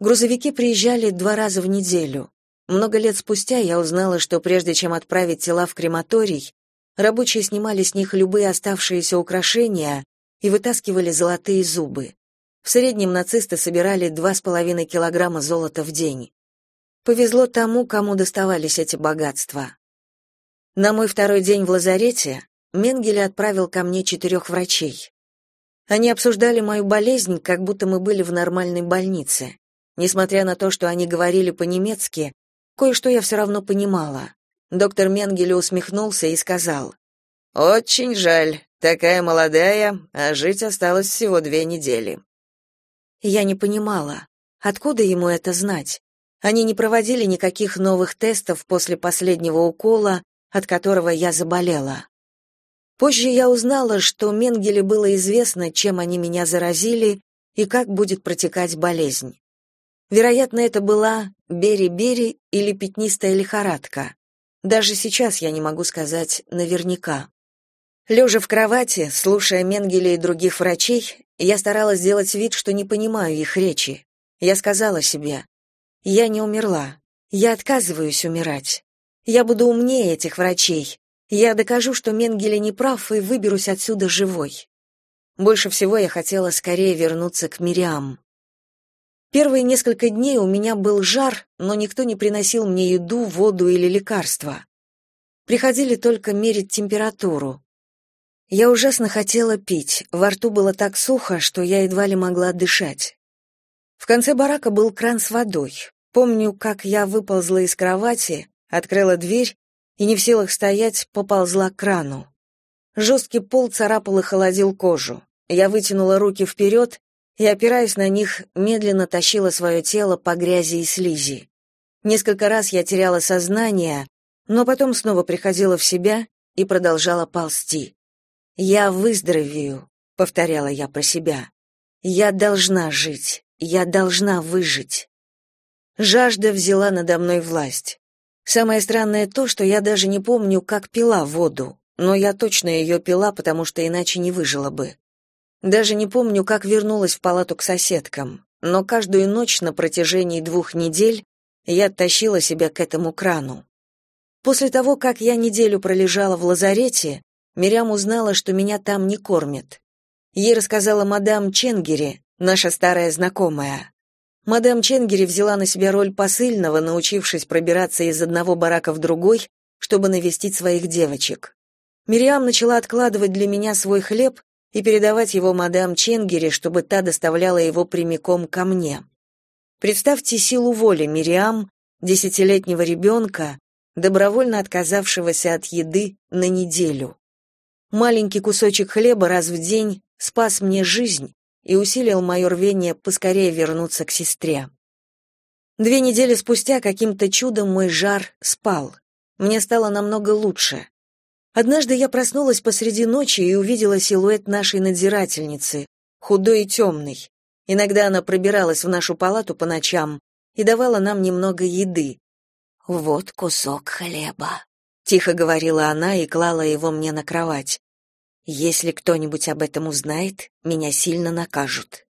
Грузовики приезжали два раза в неделю. Много лет спустя я узнала, что прежде чем отправить тела в крематорий, рабочие снимали с них любые оставшиеся украшения и вытаскивали золотые зубы. В среднем нацисты собирали два с половиной килограмма золота в день. Повезло тому, кому доставались эти богатства. На мой второй день в лазарете Менгеле отправил ко мне четырех врачей. Они обсуждали мою болезнь, как будто мы были в нормальной больнице. Несмотря на то, что они говорили по-немецки, кое-что я все равно понимала. Доктор Менгеле усмехнулся и сказал, «Очень жаль. Такая молодая, а жить осталось всего две недели. Я не понимала, откуда ему это знать. Они не проводили никаких новых тестов после последнего укола, от которого я заболела. Позже я узнала, что Менгеле было известно, чем они меня заразили и как будет протекать болезнь. Вероятно, это была бери-бери или пятнистая лихорадка. Даже сейчас я не могу сказать наверняка. Лежа в кровати, слушая Менгеле и других врачей, я старалась сделать вид, что не понимаю их речи. Я сказала себе, я не умерла, я отказываюсь умирать. Я буду умнее этих врачей, я докажу, что Менгеле не прав и выберусь отсюда живой. Больше всего я хотела скорее вернуться к Мириам. Первые несколько дней у меня был жар, но никто не приносил мне еду, воду или лекарства. Приходили только мерить температуру. Я ужасно хотела пить, во рту было так сухо, что я едва ли могла дышать. В конце барака был кран с водой. Помню, как я выползла из кровати, открыла дверь и не в силах стоять, поползла к крану. Жесткий пол царапал и холодил кожу. Я вытянула руки вперед и, опираясь на них, медленно тащила свое тело по грязи и слизи. Несколько раз я теряла сознание, но потом снова приходила в себя и продолжала ползти. «Я выздоровею», — повторяла я про себя. «Я должна жить, я должна выжить». Жажда взяла надо мной власть. Самое странное то, что я даже не помню, как пила воду, но я точно ее пила, потому что иначе не выжила бы. Даже не помню, как вернулась в палату к соседкам, но каждую ночь на протяжении двух недель я тащила себя к этому крану. После того, как я неделю пролежала в лазарете, Мирям узнала, что меня там не кормят. Ей рассказала мадам Ченгери, наша старая знакомая. Мадам Ченгери взяла на себя роль посыльного, научившись пробираться из одного барака в другой, чтобы навестить своих девочек. Мириам начала откладывать для меня свой хлеб и передавать его мадам Ченгери, чтобы та доставляла его прямиком ко мне. Представьте силу воли Мириам, десятилетнего ребенка, добровольно отказавшегося от еды на неделю. Маленький кусочек хлеба раз в день спас мне жизнь, и усилил мое рвение поскорее вернуться к сестре. Две недели спустя каким-то чудом мой жар спал. Мне стало намного лучше. Однажды я проснулась посреди ночи и увидела силуэт нашей надзирательницы, худой и темный. Иногда она пробиралась в нашу палату по ночам и давала нам немного еды. «Вот кусок хлеба», — тихо говорила она и клала его мне на кровать. Если кто-нибудь об этом узнает, меня сильно накажут.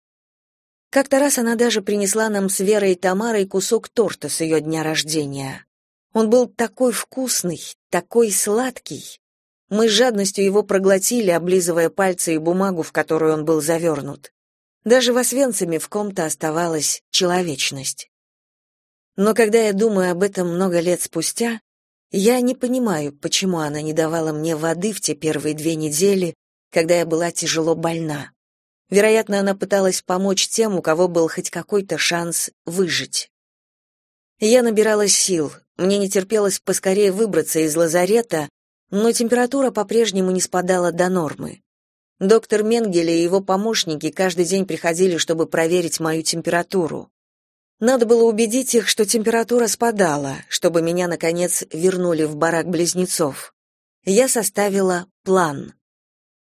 Как-то раз она даже принесла нам с Верой и Тамарой кусок торта с ее дня рождения. Он был такой вкусный, такой сладкий. Мы с жадностью его проглотили, облизывая пальцы и бумагу, в которую он был завернут. Даже в Освенциме в ком-то оставалась человечность. Но когда я думаю об этом много лет спустя, я не понимаю, почему она не давала мне воды в те первые две недели, когда я была тяжело больна. Вероятно, она пыталась помочь тем, у кого был хоть какой-то шанс выжить. Я набирала сил, мне не терпелось поскорее выбраться из лазарета, но температура по-прежнему не спадала до нормы. Доктор Менгеле и его помощники каждый день приходили, чтобы проверить мою температуру. Надо было убедить их, что температура спадала, чтобы меня, наконец, вернули в барак близнецов. Я составила план.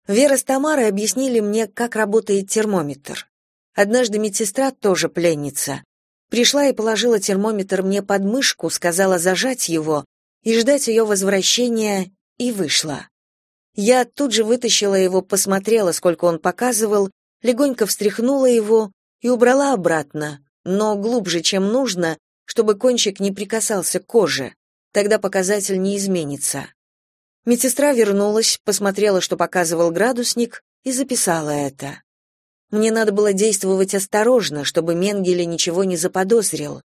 Вера с Тамарой объяснили мне, как работает термометр. Однажды медсестра, тоже пленница, пришла и положила термометр мне под мышку, сказала зажать его и ждать ее возвращения, и вышла. Я тут же вытащила его, посмотрела, сколько он показывал, легонько встряхнула его и убрала обратно, но глубже, чем нужно, чтобы кончик не прикасался к коже. Тогда показатель не изменится. Медсестра вернулась, посмотрела, что показывал градусник, и записала это. Мне надо было действовать осторожно, чтобы Менгеле ничего не заподозрил.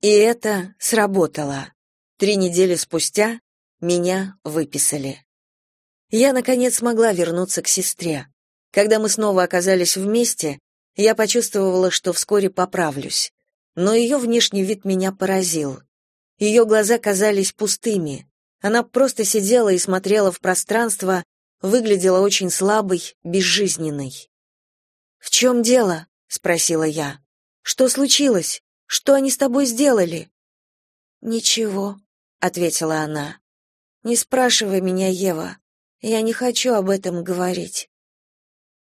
И это сработало. Три недели спустя меня выписали. Я, наконец, смогла вернуться к сестре. Когда мы снова оказались вместе, я почувствовала, что вскоре поправлюсь. Но ее внешний вид меня поразил. Ее глаза казались пустыми. Она просто сидела и смотрела в пространство, выглядела очень слабой, безжизненной. «В чем дело?» — спросила я. «Что случилось? Что они с тобой сделали?» «Ничего», — ответила она. «Не спрашивай меня, Ева. Я не хочу об этом говорить».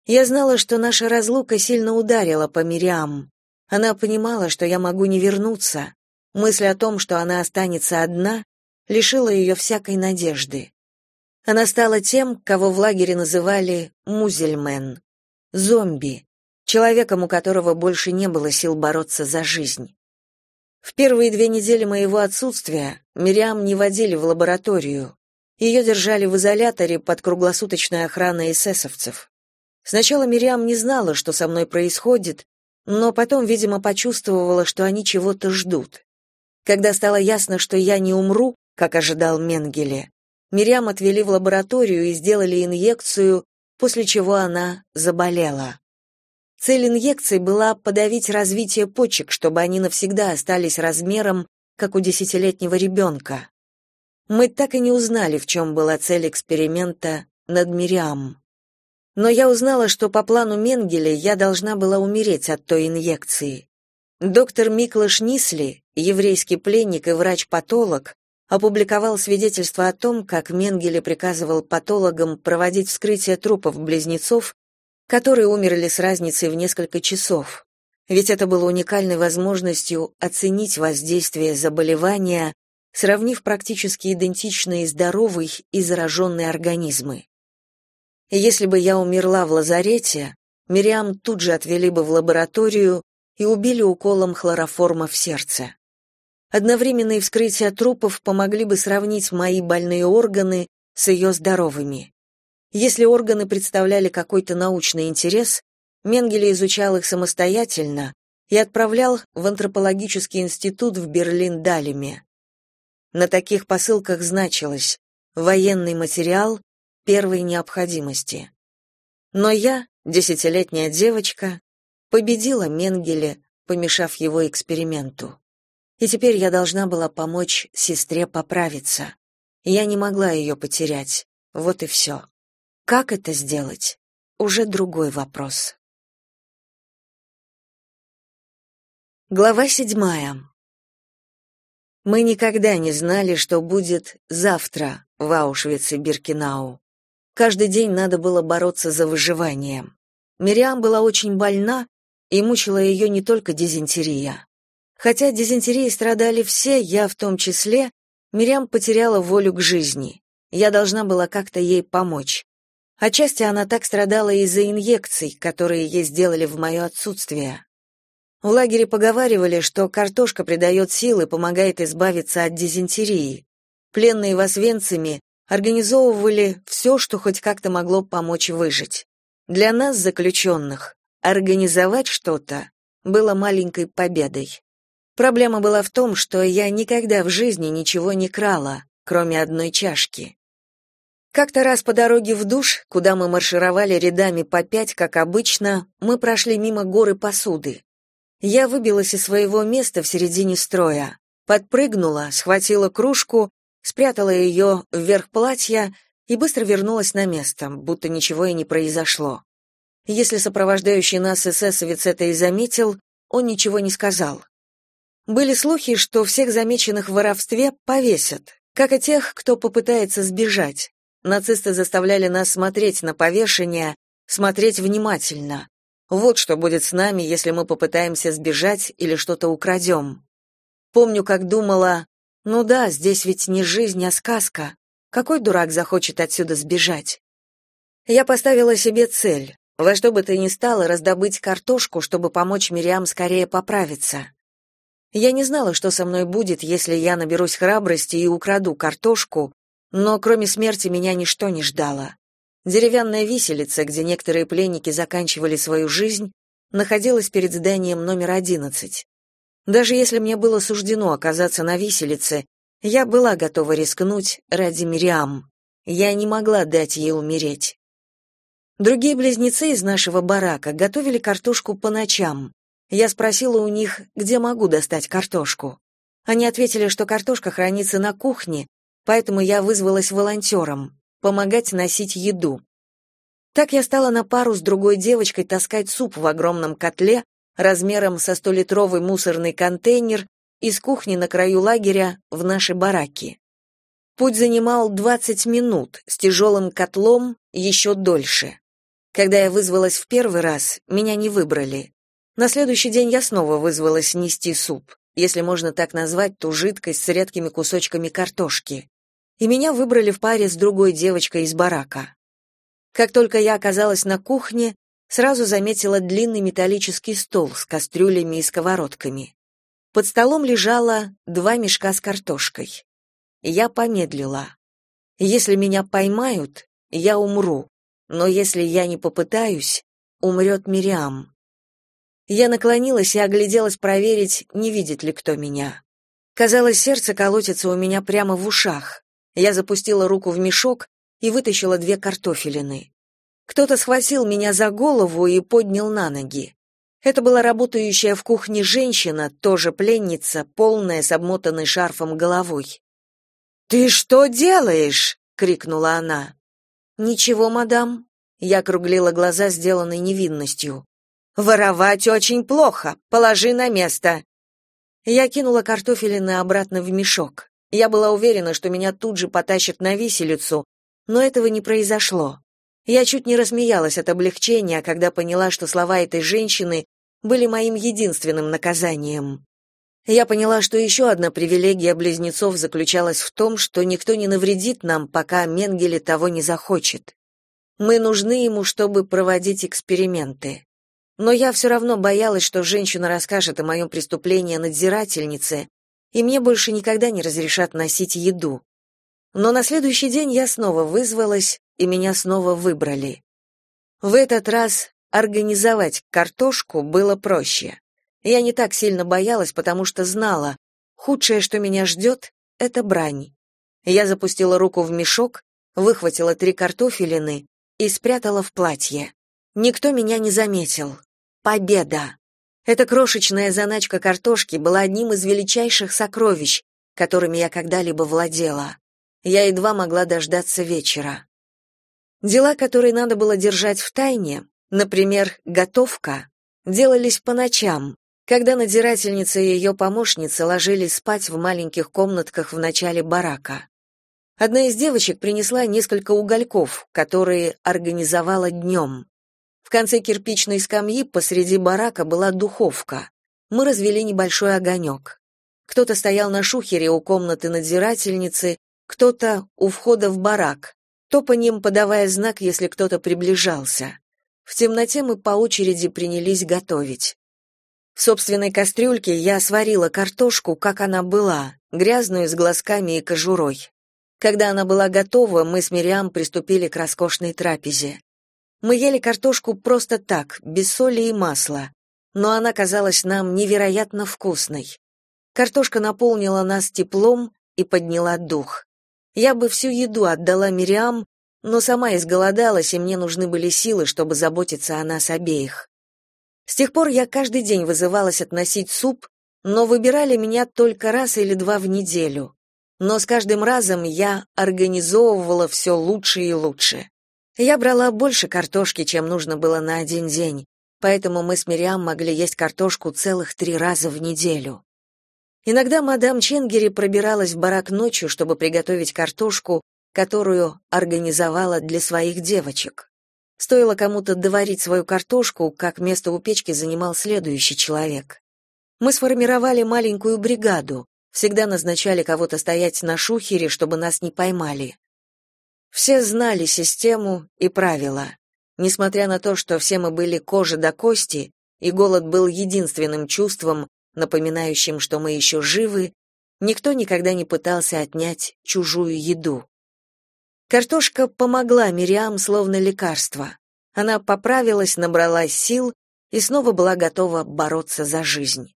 Я знала, что наша разлука сильно ударила по Мириам. Она понимала, что я могу не вернуться. Мысль о том, что она останется одна, лишила ее всякой надежды. Она стала тем, кого в лагере называли «музельмен» — зомби, человеком, у которого больше не было сил бороться за жизнь. В первые две недели моего отсутствия Мириам не водили в лабораторию. Ее держали в изоляторе под круглосуточной охраной эсэсовцев. Сначала Мириам не знала, что со мной происходит, но потом, видимо, почувствовала, что они чего-то ждут. Когда стало ясно, что я не умру, как ожидал Менгеле, Мириам отвели в лабораторию и сделали инъекцию, после чего она заболела. Цель инъекции была подавить развитие почек, чтобы они навсегда остались размером, как у десятилетнего ребенка. Мы так и не узнали, в чем была цель эксперимента над Мириам. Но я узнала, что по плану Менгеля я должна была умереть от той инъекции. Доктор Миклаш Нисли, еврейский пленник и врач-патолог, опубликовал свидетельство о том, как Менгеле приказывал патологам проводить вскрытие трупов близнецов, которые умерли с разницей в несколько часов. Ведь это было уникальной возможностью оценить воздействие заболевания, сравнив практически идентичные здоровый и зараженные организмы. Если бы я умерла в лазарете, Мириам тут же отвели бы в лабораторию и убили уколом хлороформа в сердце. Одновременные вскрытия трупов помогли бы сравнить мои больные органы с ее здоровыми. Если органы представляли какой-то научный интерес, Менгеле изучал их самостоятельно и отправлял в антропологический институт в Берлин-Далеме. На таких посылках значилось «военный материал первой необходимости». Но я, десятилетняя девочка, победила Менгеле, помешав его эксперименту. И теперь я должна была помочь сестре поправиться. Я не могла ее потерять. Вот и все. Как это сделать? Уже другой вопрос. Глава седьмая. Мы никогда не знали, что будет завтра в Аушвице-Биркенау. Каждый день надо было бороться за выживание. Мириам была очень больна, и мучила ее не только дизентерия. Хотя дизентерией страдали все, я в том числе, Мирям потеряла волю к жизни. Я должна была как-то ей помочь. Отчасти она так страдала из-за инъекций, которые ей сделали в мое отсутствие. В лагере поговаривали, что картошка придает силы, помогает избавиться от дизентерии. Пленные в Освенциме организовывали все, что хоть как-то могло помочь выжить. Для нас, заключенных, организовать что-то было маленькой победой. Проблема была в том, что я никогда в жизни ничего не крала, кроме одной чашки. Как-то раз по дороге в душ, куда мы маршировали рядами по пять, как обычно, мы прошли мимо горы посуды. Я выбилась из своего места в середине строя, подпрыгнула, схватила кружку, спрятала ее вверх платья и быстро вернулась на место, будто ничего и не произошло. Если сопровождающий нас эсэсовец это и заметил, он ничего не сказал. Были слухи, что всех замеченных в воровстве повесят, как и тех, кто попытается сбежать. Нацисты заставляли нас смотреть на повешение, смотреть внимательно. Вот что будет с нами, если мы попытаемся сбежать или что-то украдем. Помню, как думала, ну да, здесь ведь не жизнь, а сказка. Какой дурак захочет отсюда сбежать? Я поставила себе цель во что бы то ни стало раздобыть картошку, чтобы помочь Мириам скорее поправиться. Я не знала, что со мной будет, если я наберусь храбрости и украду картошку, но кроме смерти меня ничто не ждало. Деревянная виселица, где некоторые пленники заканчивали свою жизнь, находилась перед зданием номер 11. Даже если мне было суждено оказаться на виселице, я была готова рискнуть ради Мириам. Я не могла дать ей умереть. Другие близнецы из нашего барака готовили картошку по ночам, я спросила у них, где могу достать картошку. Они ответили, что картошка хранится на кухне, поэтому я вызвалась волонтером. помогать носить еду. Так я стала на пару с другой девочкой таскать суп в огромном котле размером со столитровый мусорный контейнер из кухни на краю лагеря в наши бараки. Путь занимал 20 минут, с тяжелым котлом еще дольше. Когда я вызвалась в первый раз, меня не выбрали. На следующий день я снова вызвалась нести суп, если можно так назвать ту жидкость с редкими кусочками картошки. И меня выбрали в паре с другой девочкой из барака. Как только я оказалась на кухне, сразу заметила длинный металлический стол с кастрюлями и сковородками. Под столом лежало два мешка с картошкой. Я помедлила. Если меня поймают, я умру, но если я не попытаюсь, умрет Мириам. Я наклонилась и огляделась проверить, не видит ли кто меня. Казалось, сердце колотится у меня прямо в ушах. Я запустила руку в мешок и вытащила две картофелины. Кто-то схватил меня за голову и поднял на ноги. Это была работающая в кухне женщина, тоже пленница, полная с обмотанной шарфом головой. «Ты что делаешь?» — крикнула она. «Ничего, мадам». Я округлила глаза, сделанной невинностью. «Воровать очень плохо. Положи на место». Я кинула картофелины обратно в мешок. Я была уверена, что меня тут же потащат на виселицу, но этого не произошло. Я чуть не рассмеялась от облегчения, когда поняла, что слова этой женщины были моим единственным наказанием. Я поняла, что еще одна привилегия близнецов заключалась в том, что никто не навредит нам, пока Менгеле того не захочет. Мы нужны ему, чтобы проводить эксперименты. Но я все равно боялась, что женщина расскажет о моем преступлении надзирательнице, и мне больше никогда не разрешат носить еду. Но на следующий день я снова вызвалась, и меня снова выбрали. В этот раз организовать картошку было проще. Я не так сильно боялась, потому что знала, худшее, что меня ждет, — это брань. Я запустила руку в мешок, выхватила три картофелины и спрятала в платье. Никто меня не заметил. Победа! Эта крошечная заначка картошки была одним из величайших сокровищ, которыми я когда-либо владела. Я едва могла дождаться вечера. Дела, которые надо было держать в тайне, например, готовка, делались по ночам, когда надзирательница и ее помощница ложились спать в маленьких комнатках в начале барака. Одна из девочек принесла несколько угольков, которые организовала днем. В конце кирпичной скамьи посреди барака была духовка. Мы развели небольшой огонек. Кто-то стоял на шухере у комнаты надзирательницы, кто-то у входа в барак, топаньем подавая знак, если кто-то приближался. В темноте мы по очереди принялись готовить. В собственной кастрюльке я сварила картошку, как она была, грязную с глазками и кожурой. Когда она была готова, мы с Мириам приступили к роскошной трапезе. Мы ели картошку просто так, без соли и масла, но она казалась нам невероятно вкусной. Картошка наполнила нас теплом и подняла дух. Я бы всю еду отдала Мириам, но сама изголодалась, и мне нужны были силы, чтобы заботиться о нас обеих. С тех пор я каждый день вызывалась относить суп, но выбирали меня только раз или два в неделю. Но с каждым разом я организовывала все лучше и лучше. Я брала больше картошки, чем нужно было на один день, поэтому мы с Мириам могли есть картошку целых три раза в неделю. Иногда мадам Ченгери пробиралась в барак ночью, чтобы приготовить картошку, которую организовала для своих девочек. Стоило кому-то доварить свою картошку, как место у печки занимал следующий человек. Мы сформировали маленькую бригаду, всегда назначали кого-то стоять на шухере, чтобы нас не поймали. Все знали систему и правила. Несмотря на то, что все мы были кожи до кости, и голод был единственным чувством, напоминающим, что мы еще живы, никто никогда не пытался отнять чужую еду. Картошка помогла Мириам словно лекарство. Она поправилась, набралась сил и снова была готова бороться за жизнь.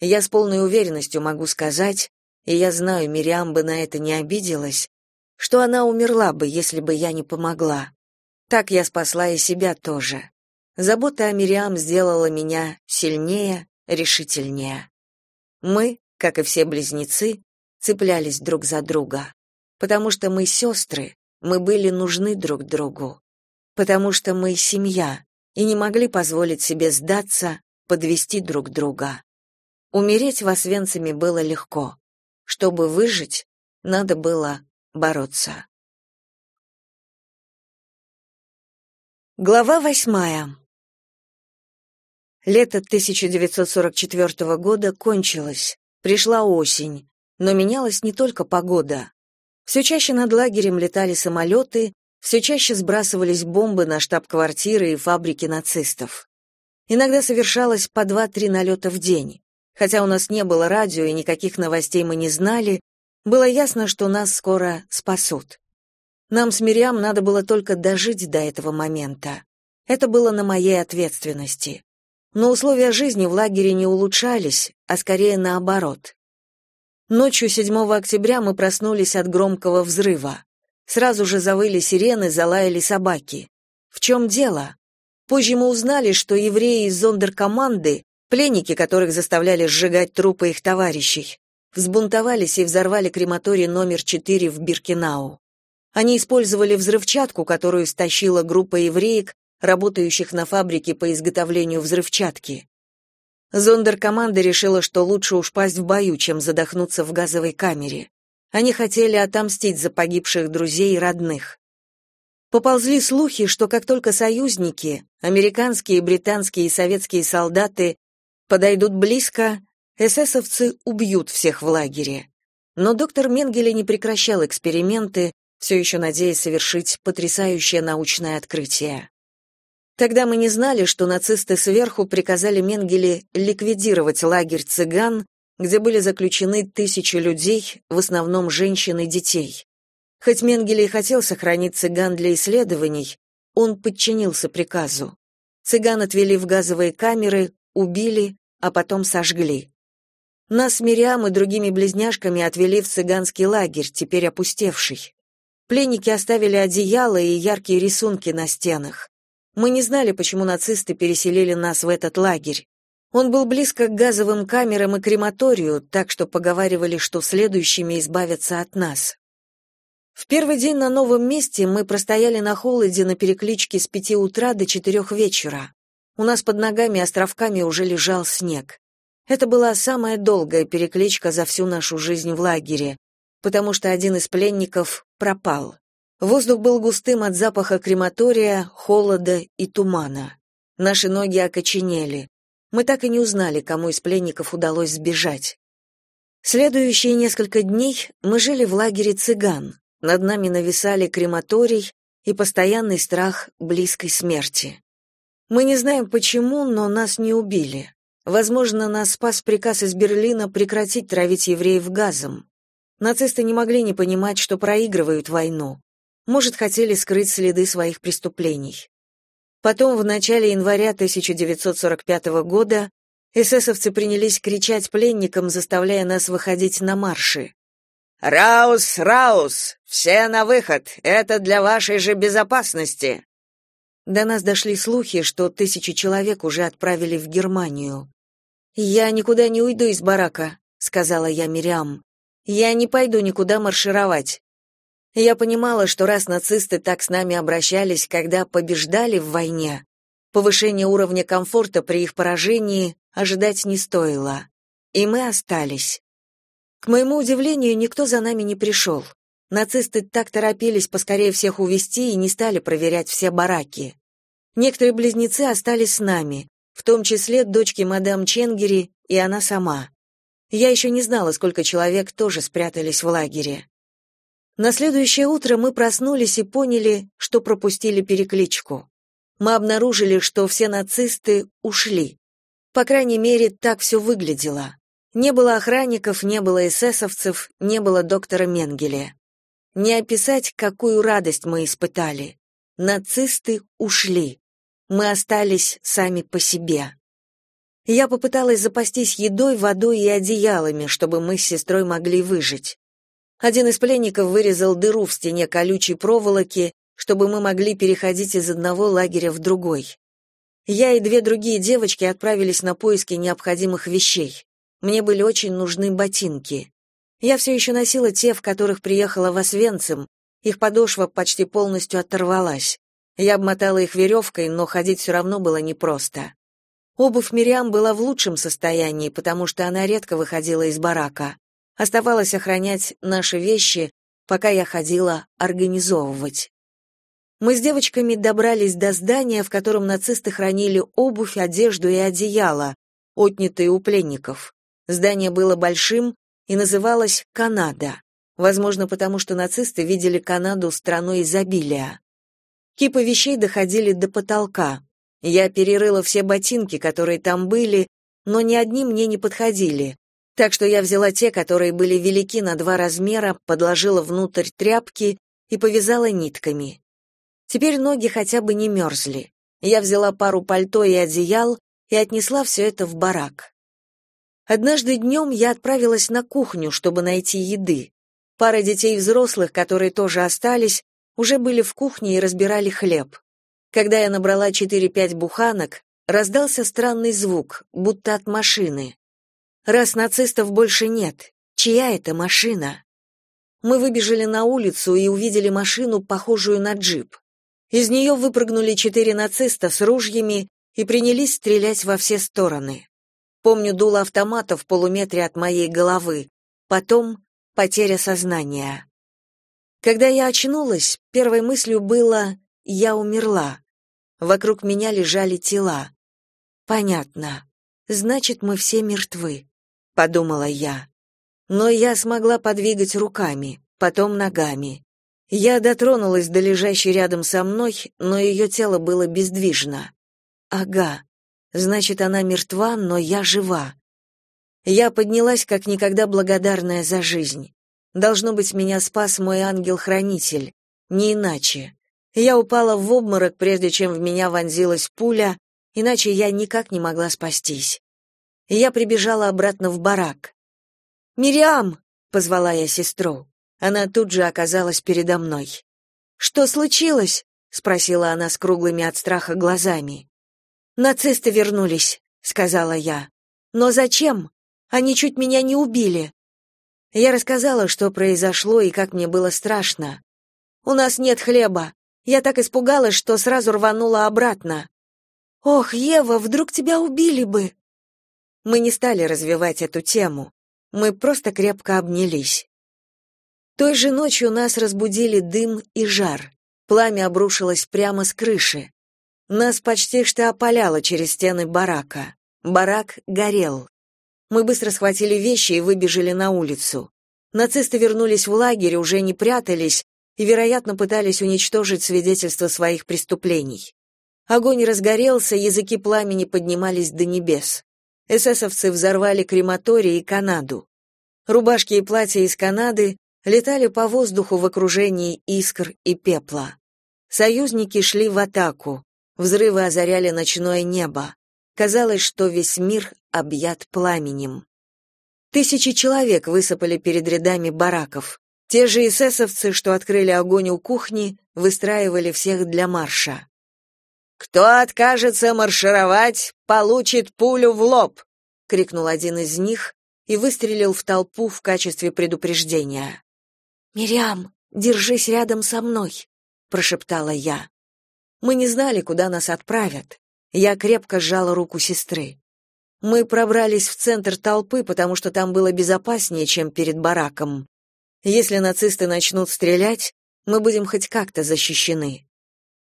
Я с полной уверенностью могу сказать, и я знаю, Мириам бы на это не обиделась, что она умерла бы, если бы я не помогла. Так я спасла и себя тоже. Забота о Мириам сделала меня сильнее, решительнее. Мы, как и все близнецы, цеплялись друг за друга, потому что мы сестры, мы были нужны друг другу, потому что мы семья и не могли позволить себе сдаться, подвести друг друга. Умереть в Освенциме было легко. Чтобы выжить, надо было бороться. Глава восьмая. Лето 1944 года кончилось. Пришла осень, но менялась не только погода. Все чаще над лагерем летали самолеты, все чаще сбрасывались бомбы на штаб-квартиры и фабрики нацистов. Иногда совершалось по два-три налета в день. Хотя у нас не было радио и никаких новостей мы не знали, было ясно, что нас скоро спасут. Нам с Мириам надо было только дожить до этого момента. Это было на моей ответственности. Но условия жизни в лагере не улучшались, а скорее наоборот. Ночью 7 октября мы проснулись от громкого взрыва. Сразу же завыли сирены, залаяли собаки. В чем дело? Позже мы узнали, что евреи из зондеркоманды, пленники, которых заставляли сжигать трупы их товарищей, взбунтовались и взорвали крематорий номер 4 в Биркенау. Они использовали взрывчатку, которую стащила группа евреек, работающих на фабрике по изготовлению взрывчатки. Зондеркоманда решила, что лучше уж пасть в бою, чем задохнуться в газовой камере. Они хотели отомстить за погибших друзей и родных. Поползли слухи, что как только союзники, американские, британские и советские солдаты подойдут близко, эсэсовцы убьют всех в лагере. Но доктор Менгеле не прекращал эксперименты, все еще надеясь совершить потрясающее научное открытие. Тогда мы не знали, что нацисты сверху приказали Менгеле ликвидировать лагерь цыган, где были заключены тысячи людей, в основном женщин и детей. Хоть Менгеле и хотел сохранить цыган для исследований, он подчинился приказу. Цыган отвели в газовые камеры, убили, а потом сожгли. Нас с Мириам и другими близняшками отвели в цыганский лагерь, теперь опустевший. Пленники оставили одеяла и яркие рисунки на стенах. Мы не знали, почему нацисты переселили нас в этот лагерь. Он был близко к газовым камерам и крематорию, так что поговаривали, что следующими избавятся от нас. В первый день на новом месте мы простояли на холоде на перекличке с пяти утра до четырех вечера. У нас под ногами островками уже лежал снег. Это была самая долгая перекличка за всю нашу жизнь в лагере, потому что один из пленников пропал. Воздух был густым от запаха крематория, холода и тумана. Наши ноги окоченели. Мы так и не узнали, кому из пленников удалось сбежать. Следующие несколько дней мы жили в лагере цыган. Над нами нависали крематорий и постоянный страх близкой смерти. Мы не знаем почему, но нас не убили. Возможно, нас спас приказ из Берлина прекратить травить евреев газом. Нацисты не могли не понимать, что проигрывают войну. Может, хотели скрыть следы своих преступлений. Потом, в начале января 1945 года, эсэсовцы принялись кричать пленникам, заставляя нас выходить на марши. «Раус, Раус! Все на выход! Это для вашей же безопасности!» До нас дошли слухи, что тысячи человек уже отправили в Германию. «Я никуда не уйду из барака», — сказала я Мириам. «Я не пойду никуда маршировать. Я понимала, что раз нацисты так с нами обращались, когда побеждали в войне, повышение уровня комфорта при их поражении ожидать не стоило. И мы остались. К моему удивлению, никто за нами не пришел. Нацисты так торопились поскорее всех увести и не стали проверять все бараки. Некоторые близнецы остались с нами, в том числе дочки мадам Ченгери и она сама. Я еще не знала, сколько человек тоже спрятались в лагере. На следующее утро мы проснулись и поняли, что пропустили перекличку. Мы обнаружили, что все нацисты ушли. По крайней мере, так все выглядело. Не было охранников, не было эсэсовцев, не было доктора Менгеле. Не описать, какую радость мы испытали. Нацисты ушли. Мы остались сами по себе. Я попыталась запастись едой, водой и одеялами, чтобы мы с сестрой могли выжить. Один из пленников вырезал дыру в стене колючей проволоки, чтобы мы могли переходить из одного лагеря в другой. Я и две другие девочки отправились на поиски необходимых вещей. Мне были очень нужны ботинки. Я все еще носила те, в которых приехала в Освенцим, их подошва почти полностью оторвалась. Я обмотала их веревкой, но ходить все равно было непросто. Обувь Мириам была в лучшем состоянии, потому что она редко выходила из барака. Оставалось охранять наши вещи, пока я ходила организовывать. Мы с девочками добрались до здания, в котором нацисты хранили обувь, одежду и одеяло, отнятые у пленников. Здание было большим и называлось «Канада», возможно, потому что нацисты видели Канаду страной изобилия. Кипы вещей доходили до потолка. Я перерыла все ботинки, которые там были, но ни одни мне не подходили. Так что я взяла те, которые были велики на два размера, подложила внутрь тряпки и повязала нитками. Теперь ноги хотя бы не мерзли. Я взяла пару пальто и одеял и отнесла все это в барак. Однажды днем я отправилась на кухню, чтобы найти еды. Пара детей взрослых, которые тоже остались, уже были в кухне и разбирали хлеб. Когда я набрала 4-5 буханок, раздался странный звук, будто от машины. Раз нацистов больше нет, чья это машина? Мы выбежали на улицу и увидели машину, похожую на джип. Из нее выпрыгнули четыре нациста с ружьями и принялись стрелять во все стороны. Помню дуло автомата в полуметре от моей головы. Потом потеря сознания. Когда я очнулась, первой мыслью было «я умерла». Вокруг меня лежали тела. Понятно. Значит, мы все мертвы, подумала я. Но я смогла подвигать руками, потом ногами. Я дотронулась до лежащей рядом со мной, но ее тело было бездвижно. Ага. Значит, она мертва, но я жива. Я поднялась как никогда благодарная за жизнь. Должно быть, меня спас мой ангел-хранитель, не иначе. Я упала в обморок, прежде чем в меня вонзилась пуля, иначе я никак не могла спастись. Я прибежала обратно в барак. «Мириам!» — позвала я сестру. Она тут же оказалась передо мной. «Что случилось?» — спросила она с круглыми от страха глазами. «Нацисты вернулись», — сказала я. «Но зачем? Они чуть меня не убили». Я рассказала, что произошло и как мне было страшно. «У нас нет хлеба. Я так испугалась, что сразу рванула обратно». «Ох, Ева, вдруг тебя убили бы!» Мы не стали развивать эту тему. Мы просто крепко обнялись. Той же ночью нас разбудили дым и жар. Пламя обрушилось прямо с крыши. Нас почти что опаляло через стены барака. Барак горел. Мы быстро схватили вещи и выбежали на улицу. Нацисты вернулись в лагерь, уже не прятались и, вероятно, пытались уничтожить свидетельства своих преступлений. Огонь разгорелся, языки пламени поднимались до небес. Эсэсовцы взорвали крематорий и Канаду. Рубашки и платья из Канады летали по воздуху в окружении искр и пепла. Союзники шли в атаку. Взрывы озаряли ночное небо. Казалось, что весь мир объят пламенем. Тысячи человек высыпали перед рядами бараков. Те же эсэсовцы, что открыли огонь у кухни, выстраивали всех для марша. «Кто откажется маршировать, получит пулю в лоб!» — крикнул один из них и выстрелил в толпу в качестве предупреждения. «Мириам, держись рядом со мной», — прошептала я. Мы не знали, куда нас отправят. Я крепко сжала руку сестры. Мы пробрались в центр толпы, потому что там было безопаснее, чем перед бараком. Если нацисты начнут стрелять, мы будем хоть как-то защищены.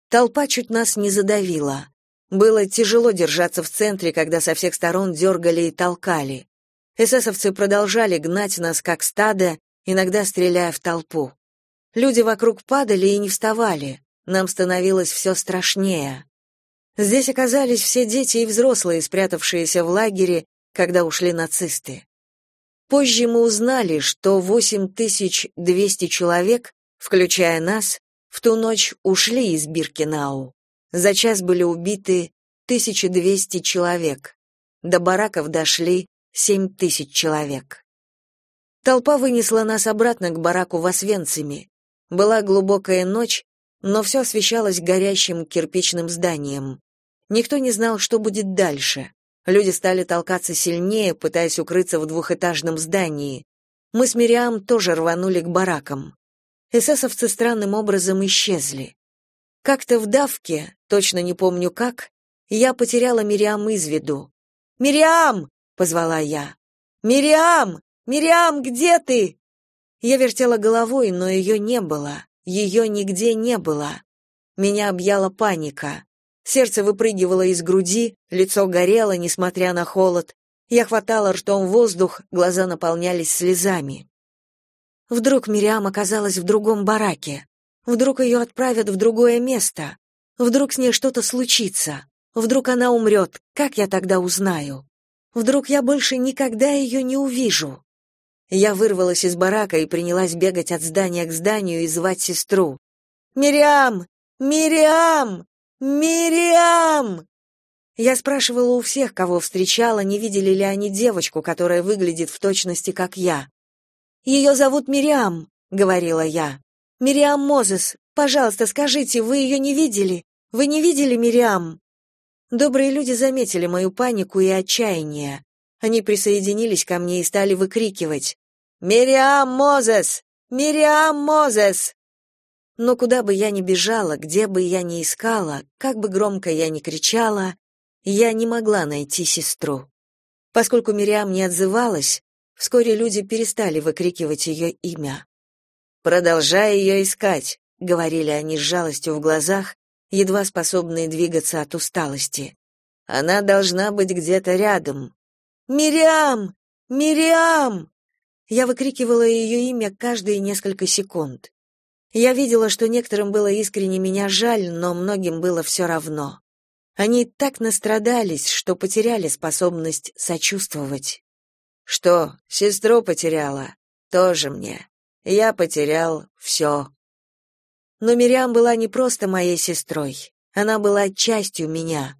Толпа чуть нас не задавила. Было тяжело держаться в центре, когда со всех сторон дергали и толкали. Эсэсовцы продолжали гнать нас как стадо, иногда стреляя в толпу. Люди вокруг падали и не вставали. Нам становилось все страшнее. Здесь оказались все дети и взрослые, спрятавшиеся в лагере, когда ушли нацисты. Позже мы узнали, что 8200 человек, включая нас, в ту ночь ушли из Биркенау. За час были убиты 1200 человек. До бараков дошли 7000 человек. Толпа вынесла нас обратно к бараку в Освенциме. Была глубокая ночь, но все освещалось горящим кирпичным зданием. Никто не знал, что будет дальше. Люди стали толкаться сильнее, пытаясь укрыться в двухэтажном здании. Мы с Мириам тоже рванули к баракам. Эсэсовцы странным образом исчезли. Как-то в давке, точно не помню как, я потеряла Мириам из виду. «Мириам!» — позвала я. «Мириам! Мириам, где ты?» Я вертела головой, но ее не было. Ее нигде не было. Меня объяла паника. Сердце выпрыгивало из груди, лицо горело, несмотря на холод. Я хватала ртом воздух, глаза наполнялись слезами. Вдруг Мириам оказалась в другом бараке. Вдруг ее отправят в другое место. Вдруг с ней что-то случится. Вдруг она умрет. Как я тогда узнаю? Вдруг я больше никогда ее не увижу. Я вырвалась из барака и принялась бегать от здания к зданию и звать сестру. «Мириам! Мириам! Мириам!» Я спрашивала у всех, кого встречала, не видели ли они девочку, которая выглядит в точности как я. «Ее зовут Мириам», — говорила я. «Мириам Мозес, пожалуйста, скажите, вы ее не видели? Вы не видели Мириам?» Добрые люди заметили мою панику и отчаяние. Они присоединились ко мне и стали выкрикивать «Мириам Мозес! Мириам Мозес!» Но куда бы я ни бежала, где бы я ни искала, как бы громко я ни кричала, я не могла найти сестру. Поскольку Мириам не отзывалась, вскоре люди перестали выкрикивать ее имя. «Продолжай ее искать», — говорили они с жалостью в глазах, едва способные двигаться от усталости. «Она должна быть где-то рядом». «Мириам! Мириам!» Я выкрикивала ее имя каждые несколько секунд. Я видела, что некоторым было искренне меня жаль, но многим было все равно. Они так настрадались, что потеряли способность сочувствовать. Что, сестру потеряла? Тоже мне. Я потерял все. Но Мириам была не просто моей сестрой. Она была частью меня.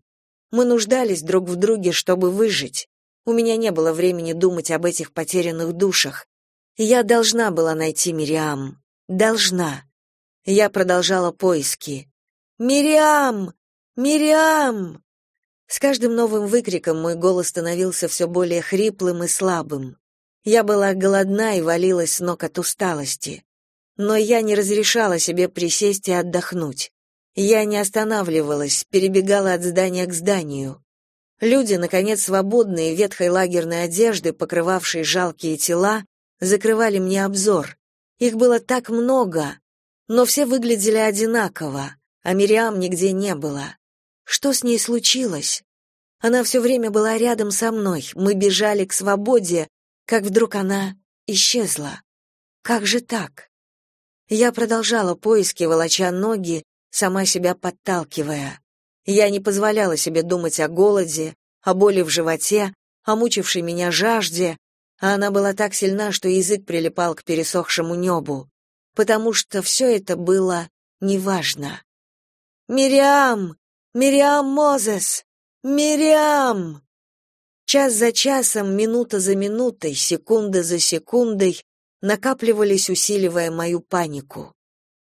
Мы нуждались друг в друге, чтобы выжить. У меня не было времени думать об этих потерянных душах. Я должна была найти Мириам. Должна. Я продолжала поиски. «Мириам! Мириам!» С каждым новым выкриком мой голос становился все более хриплым и слабым. Я была голодна и валилась с ног от усталости. Но я не разрешала себе присесть и отдохнуть. Я не останавливалась, перебегала от здания к зданию. Люди, наконец, свободные ветхой лагерной одежды, покрывавшие жалкие тела, закрывали мне обзор. Их было так много, но все выглядели одинаково, а Мириам нигде не было. Что с ней случилось? Она все время была рядом со мной, мы бежали к свободе, как вдруг она исчезла. Как же так? Я продолжала поиски, волоча ноги, сама себя подталкивая. Я не позволяла себе думать о голоде, о боли в животе, о мучившей меня жажде, а она была так сильна, что язык прилипал к пересохшему небу, потому что все это было неважно. «Мириам! Мириам Мозес! Мириам!» Час за часом, минута за минутой, секунда за секундой накапливались, усиливая мою панику.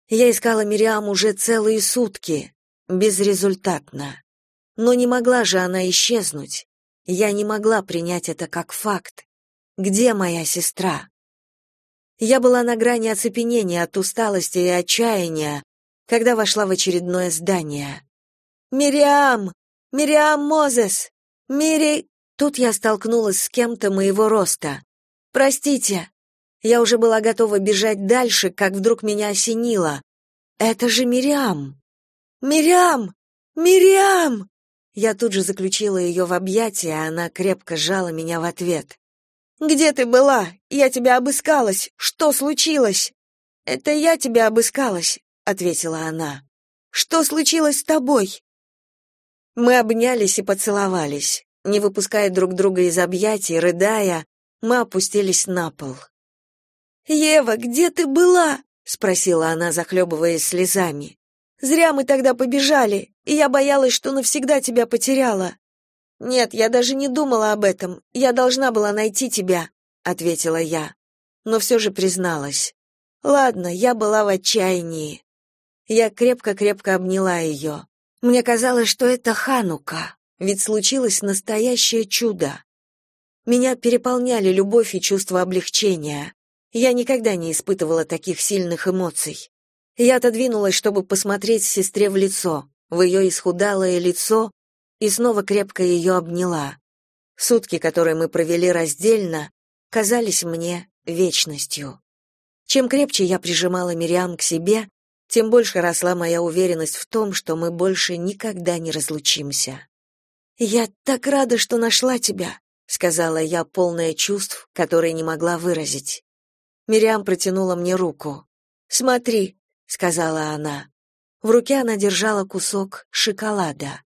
Я искала Мириам уже целые сутки, безрезультатно. Но не могла же она исчезнуть. Я не могла принять это как факт. Где моя сестра? Я была на грани оцепенения от усталости и отчаяния, когда вошла в очередное здание. «Мириам! Мириам Мозес! Мири...» Тут я столкнулась с кем-то моего роста. «Простите!» Я уже была готова бежать дальше, как вдруг меня осенило. «Это же Мириам!» «Мириам! Мириам!» Я тут же заключила ее в объятия, а она крепко сжала меня в ответ. Где ты была? Я тебя обыскалась. Что случилось? Это я тебя обыскалась, ответила она. Что случилось с тобой? Мы обнялись и поцеловались. Не выпуская друг друга из объятий, рыдая, мы опустились на пол. «Ева, где ты была?» — спросила она, захлебываясь слезами. «Зря мы тогда побежали, и я боялась, что навсегда тебя потеряла. Нет, я даже не думала об этом. Я должна была найти тебя, ответила я, но все же призналась. Ладно, я была в отчаянии. Я крепко-крепко обняла ее. Мне казалось, что это Ханука, ведь случилось настоящее чудо. Меня переполняли любовь и чувство облегчения. Я никогда не испытывала таких сильных эмоций. Я отодвинулась, чтобы посмотреть сестре в лицо, в ее исхудалое лицо, и снова крепко ее обняла. Сутки, которые мы провели раздельно, казались мне вечностью. Чем крепче я прижимала Мириам к себе, тем больше росла моя уверенность в том, что мы больше никогда не разлучимся. «Я так рада, что нашла тебя», — сказала я, полная чувств, которые не могла выразить. Мириам протянула мне руку. «Смотри», — сказала она. В руке она держала кусок шоколада.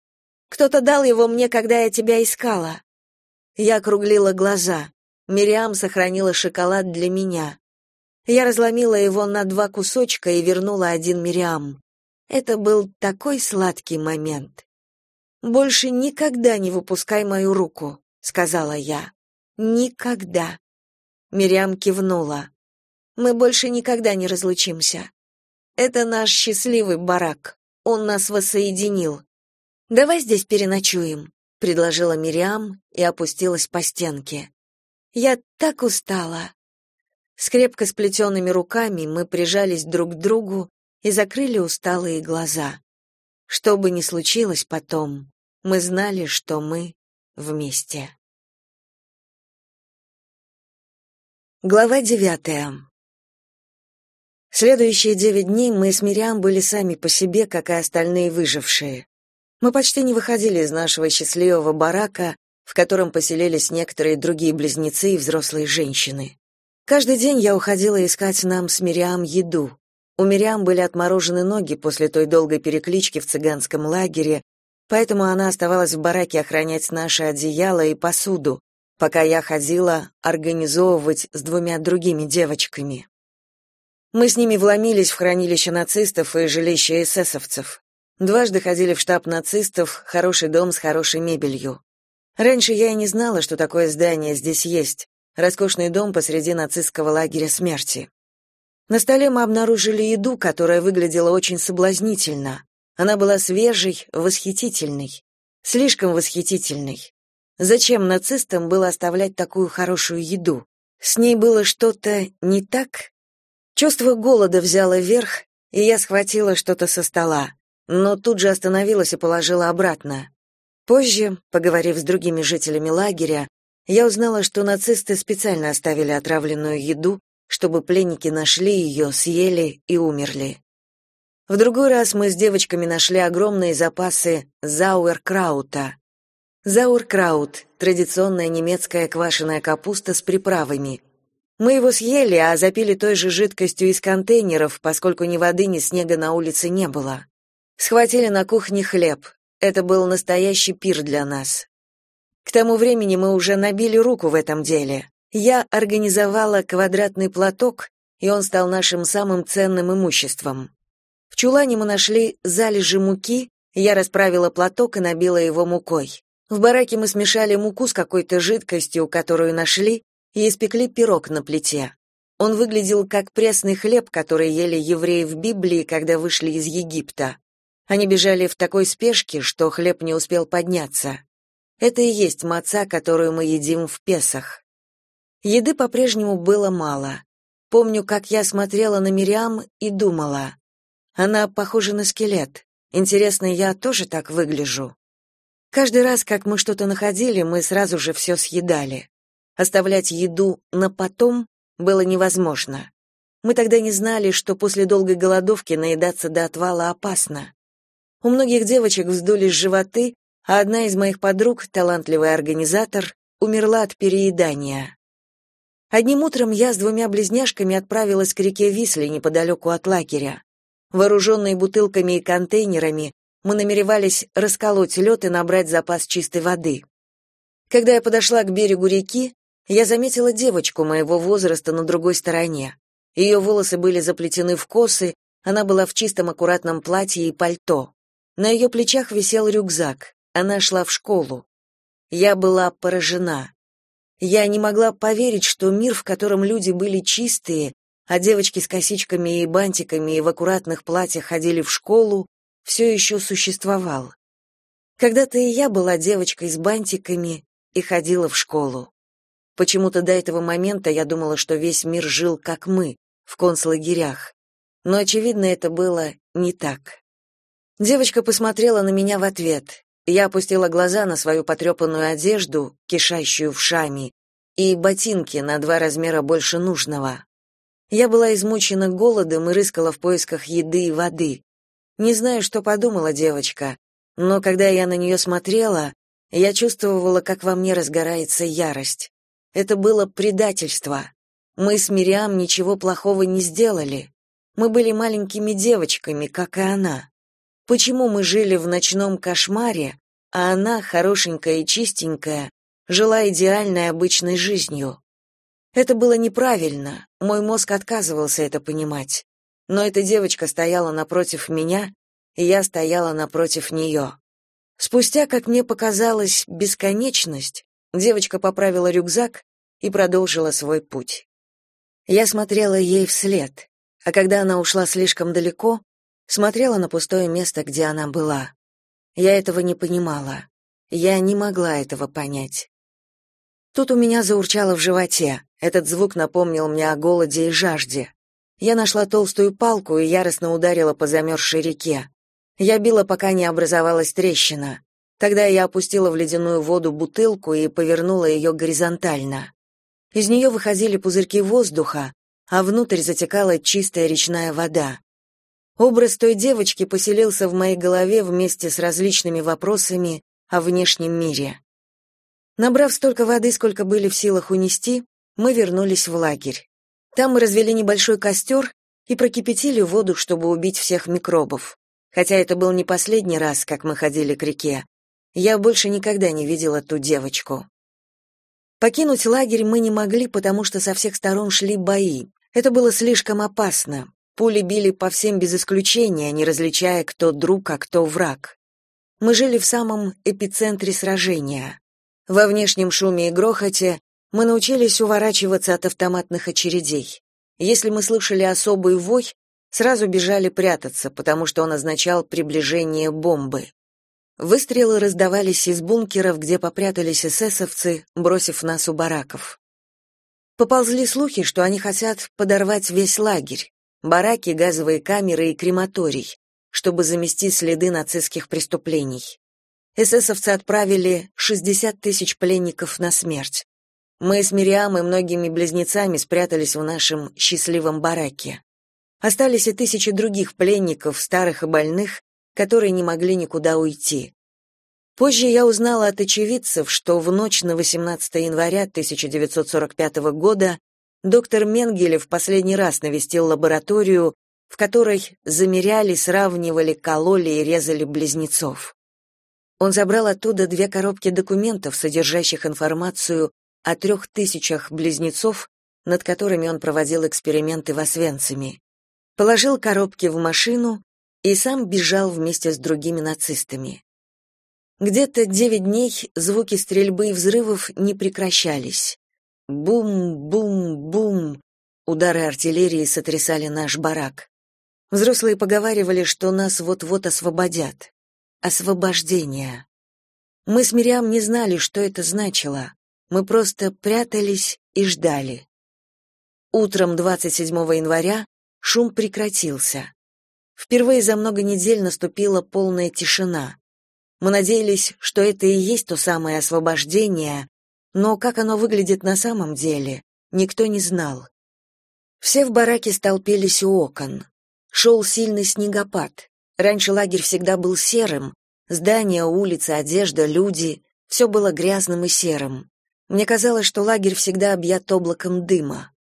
«Кто-то дал его мне, когда я тебя искала». Я округлила глаза. Мириам сохранила шоколад для меня. Я разломила его на два кусочка и вернула один Мириам. Это был такой сладкий момент. Больше никогда не выпускай мою руку, сказала я. Никогда. Мириам кивнула. Мы больше никогда не разлучимся. Это наш счастливый барак. Он нас воссоединил. Давай здесь переночуем, предложила Мириам и опустилась по стенке. Я так устала. С крепко сплетенными руками мы прижались друг к другу и закрыли усталые глаза. Что бы ни случилось потом, мы знали, что мы вместе. Глава девятая. Следующие девять дней мы с Мириам были сами по себе, как и остальные выжившие. Мы почти не выходили из нашего счастливого барака, в котором поселились некоторые другие близнецы и взрослые женщины. Каждый день я уходила искать нам с Мириам еду. У Мириам были отморожены ноги после той долгой переклички в цыганском лагере, поэтому она оставалась в бараке охранять наши одеяла и посуду, пока я ходила организовывать с двумя другими девочками. Мы с ними вломились в хранилище нацистов и жилище эсэсовцев. Дважды ходили в штаб нацистов, хороший дом с хорошей мебелью. Раньше я и не знала, что такое здание здесь есть, роскошный дом посреди нацистского лагеря смерти. На столе мы обнаружили еду, которая выглядела очень соблазнительно. Она была свежей, восхитительной. Слишком восхитительной. Зачем нацистам было оставлять такую хорошую еду? С ней было что-то не так? Чувство голода взяло верх, и я схватила что-то со стола, но тут же остановилась и положила обратно. Позже, поговорив с другими жителями лагеря, я узнала, что нацисты специально оставили отравленную еду, чтобы пленники нашли ее, съели и умерли. В другой раз мы с девочками нашли огромные запасы зауэркраута. Зауэркраут — традиционная немецкая квашеная капуста с приправами. Мы его съели, а запили той же жидкостью из контейнеров, поскольку ни воды, ни снега на улице не было. Схватили на кухне хлеб. Это был настоящий пир для нас. К тому времени мы уже набили руку в этом деле. Я организовала квадратный платок, и он стал нашим самым ценным имуществом. В чулане мы нашли залежи муки, я расправила платок и набила его мукой. В бараке мы смешали муку с какой-то жидкостью, которую нашли, и испекли пирог на плите. Он выглядел как пресный хлеб, который ели евреи в Библии, когда вышли из Египта. Они бежали в такой спешке, что хлеб не успел подняться. Это и есть маца, которую мы едим в Песах. Еды по-прежнему было мало. Помню, как я смотрела на Мириам и думала: она похожа на скелет. Интересно, я тоже так выгляжу. Каждый раз, как мы что-то находили, мы сразу же все съедали. Оставлять еду на потом было невозможно. Мы тогда не знали, что после долгой голодовки наедаться до отвала опасно. У многих девочек вздулись животы, а одна из моих подруг, талантливый организатор, умерла от переедания. Одним утром я с двумя близняшками отправилась к реке Висли неподалеку от лагеря. Вооруженные бутылками и контейнерами, мы намеревались расколоть лед и набрать запас чистой воды. Когда я подошла к берегу реки, я заметила девочку моего возраста на другой стороне. Ее волосы были заплетены в косы, она была в чистом аккуратном платье и пальто. На ее плечах висел рюкзак. Она шла в школу. Я была поражена. Я не могла поверить, что мир, в котором люди были чистые, а девочки с косичками и бантиками и в аккуратных платьях ходили в школу, все еще существовал. Когда-то и я была девочкой с бантиками и ходила в школу. Почему-то до этого момента я думала, что весь мир жил как мы, в концлагерях. Но, очевидно, это было не так. Девочка посмотрела на меня в ответ. Я опустила глаза на свою потрепанную одежду, кишащую вшами, и ботинки на два размера больше нужного. Я была измучена голодом и рыскала в поисках еды и воды. Не знаю, что подумала девочка, но когда я на нее смотрела, я чувствовала, как во мне разгорается ярость. Это было предательство. Мы с Мириам ничего плохого не сделали. Мы были маленькими девочками, как и она. Почему мы жили в ночном кошмаре, а она, хорошенькая и чистенькая, жила идеальной обычной жизнью? Это было неправильно, мой мозг отказывался это понимать. Но эта девочка стояла напротив меня, и я стояла напротив нее. Спустя, как мне показалось, бесконечность, девочка поправила рюкзак и продолжила свой путь. Я смотрела ей вслед, а когда она ушла слишком далеко, смотрела на пустое место, где она была. Я этого не понимала. Я не могла этого понять. Тут у меня заурчало в животе. Этот звук напомнил мне о голоде и жажде. Я нашла толстую палку и яростно ударила по замерзшей реке. Я била, пока не образовалась трещина. Тогда я опустила в ледяную воду бутылку и повернула ее горизонтально. Из нее выходили пузырьки воздуха, а внутрь затекала чистая речная вода. Образ той девочки поселился в моей голове вместе с различными вопросами о внешнем мире. Набрав столько воды, сколько были в силах унести, мы вернулись в лагерь. Там мы развели небольшой костер и прокипятили воду, чтобы убить всех микробов. Хотя это был не последний раз, как мы ходили к реке. Я больше никогда не видела ту девочку. Покинуть лагерь мы не могли, потому что со всех сторон шли бои. Это было слишком опасно. Пули били по всем без исключения, не различая, кто друг, а кто враг. Мы жили в самом эпицентре сражения. Во внешнем шуме и грохоте мы научились уворачиваться от автоматных очередей. Если мы слышали особый вой, сразу бежали прятаться, потому что он означал приближение бомбы. Выстрелы раздавались из бункеров, где попрятались эсэсовцы, бросив нас у бараков. Поползли слухи, что они хотят подорвать весь лагерь, бараки, газовые камеры и крематорий, чтобы замести следы нацистских преступлений. Эсэсовцы отправили 60 тысяч пленников на смерть. Мы с Мириам и многими близнецами спрятались в нашем счастливом бараке. Остались и тысячи других пленников, старых и больных, которые не могли никуда уйти. Позже я узнала от очевидцев, что в ночь на 18 января 1945 года доктор Менгеле в последний раз навестил лабораторию, в которой замеряли, сравнивали, кололи и резали близнецов. Он забрал оттуда две коробки документов, содержащих информацию о трех тысячах близнецов, над которыми он проводил эксперименты в Освенциме. Положил коробки в машину и сам бежал вместе с другими нацистами. Где-то девять дней звуки стрельбы и взрывов не прекращались. Бум-бум-бум. Удары артиллерии сотрясали наш барак. Взрослые поговаривали, что нас вот-вот освободят. Освобождение. Мы с Мириам не знали, что это значило. Мы просто прятались и ждали. Утром 27 января шум прекратился. Впервые за много недель наступила полная тишина. Мы надеялись, что это и есть то самое освобождение, но как оно выглядит на самом деле, никто не знал. Все в бараке столпились у окон. Шел сильный снегопад. Раньше лагерь всегда был серым. Здания, улицы, одежда, люди — все было грязным и серым. Мне казалось, что лагерь всегда объят облаком дыма.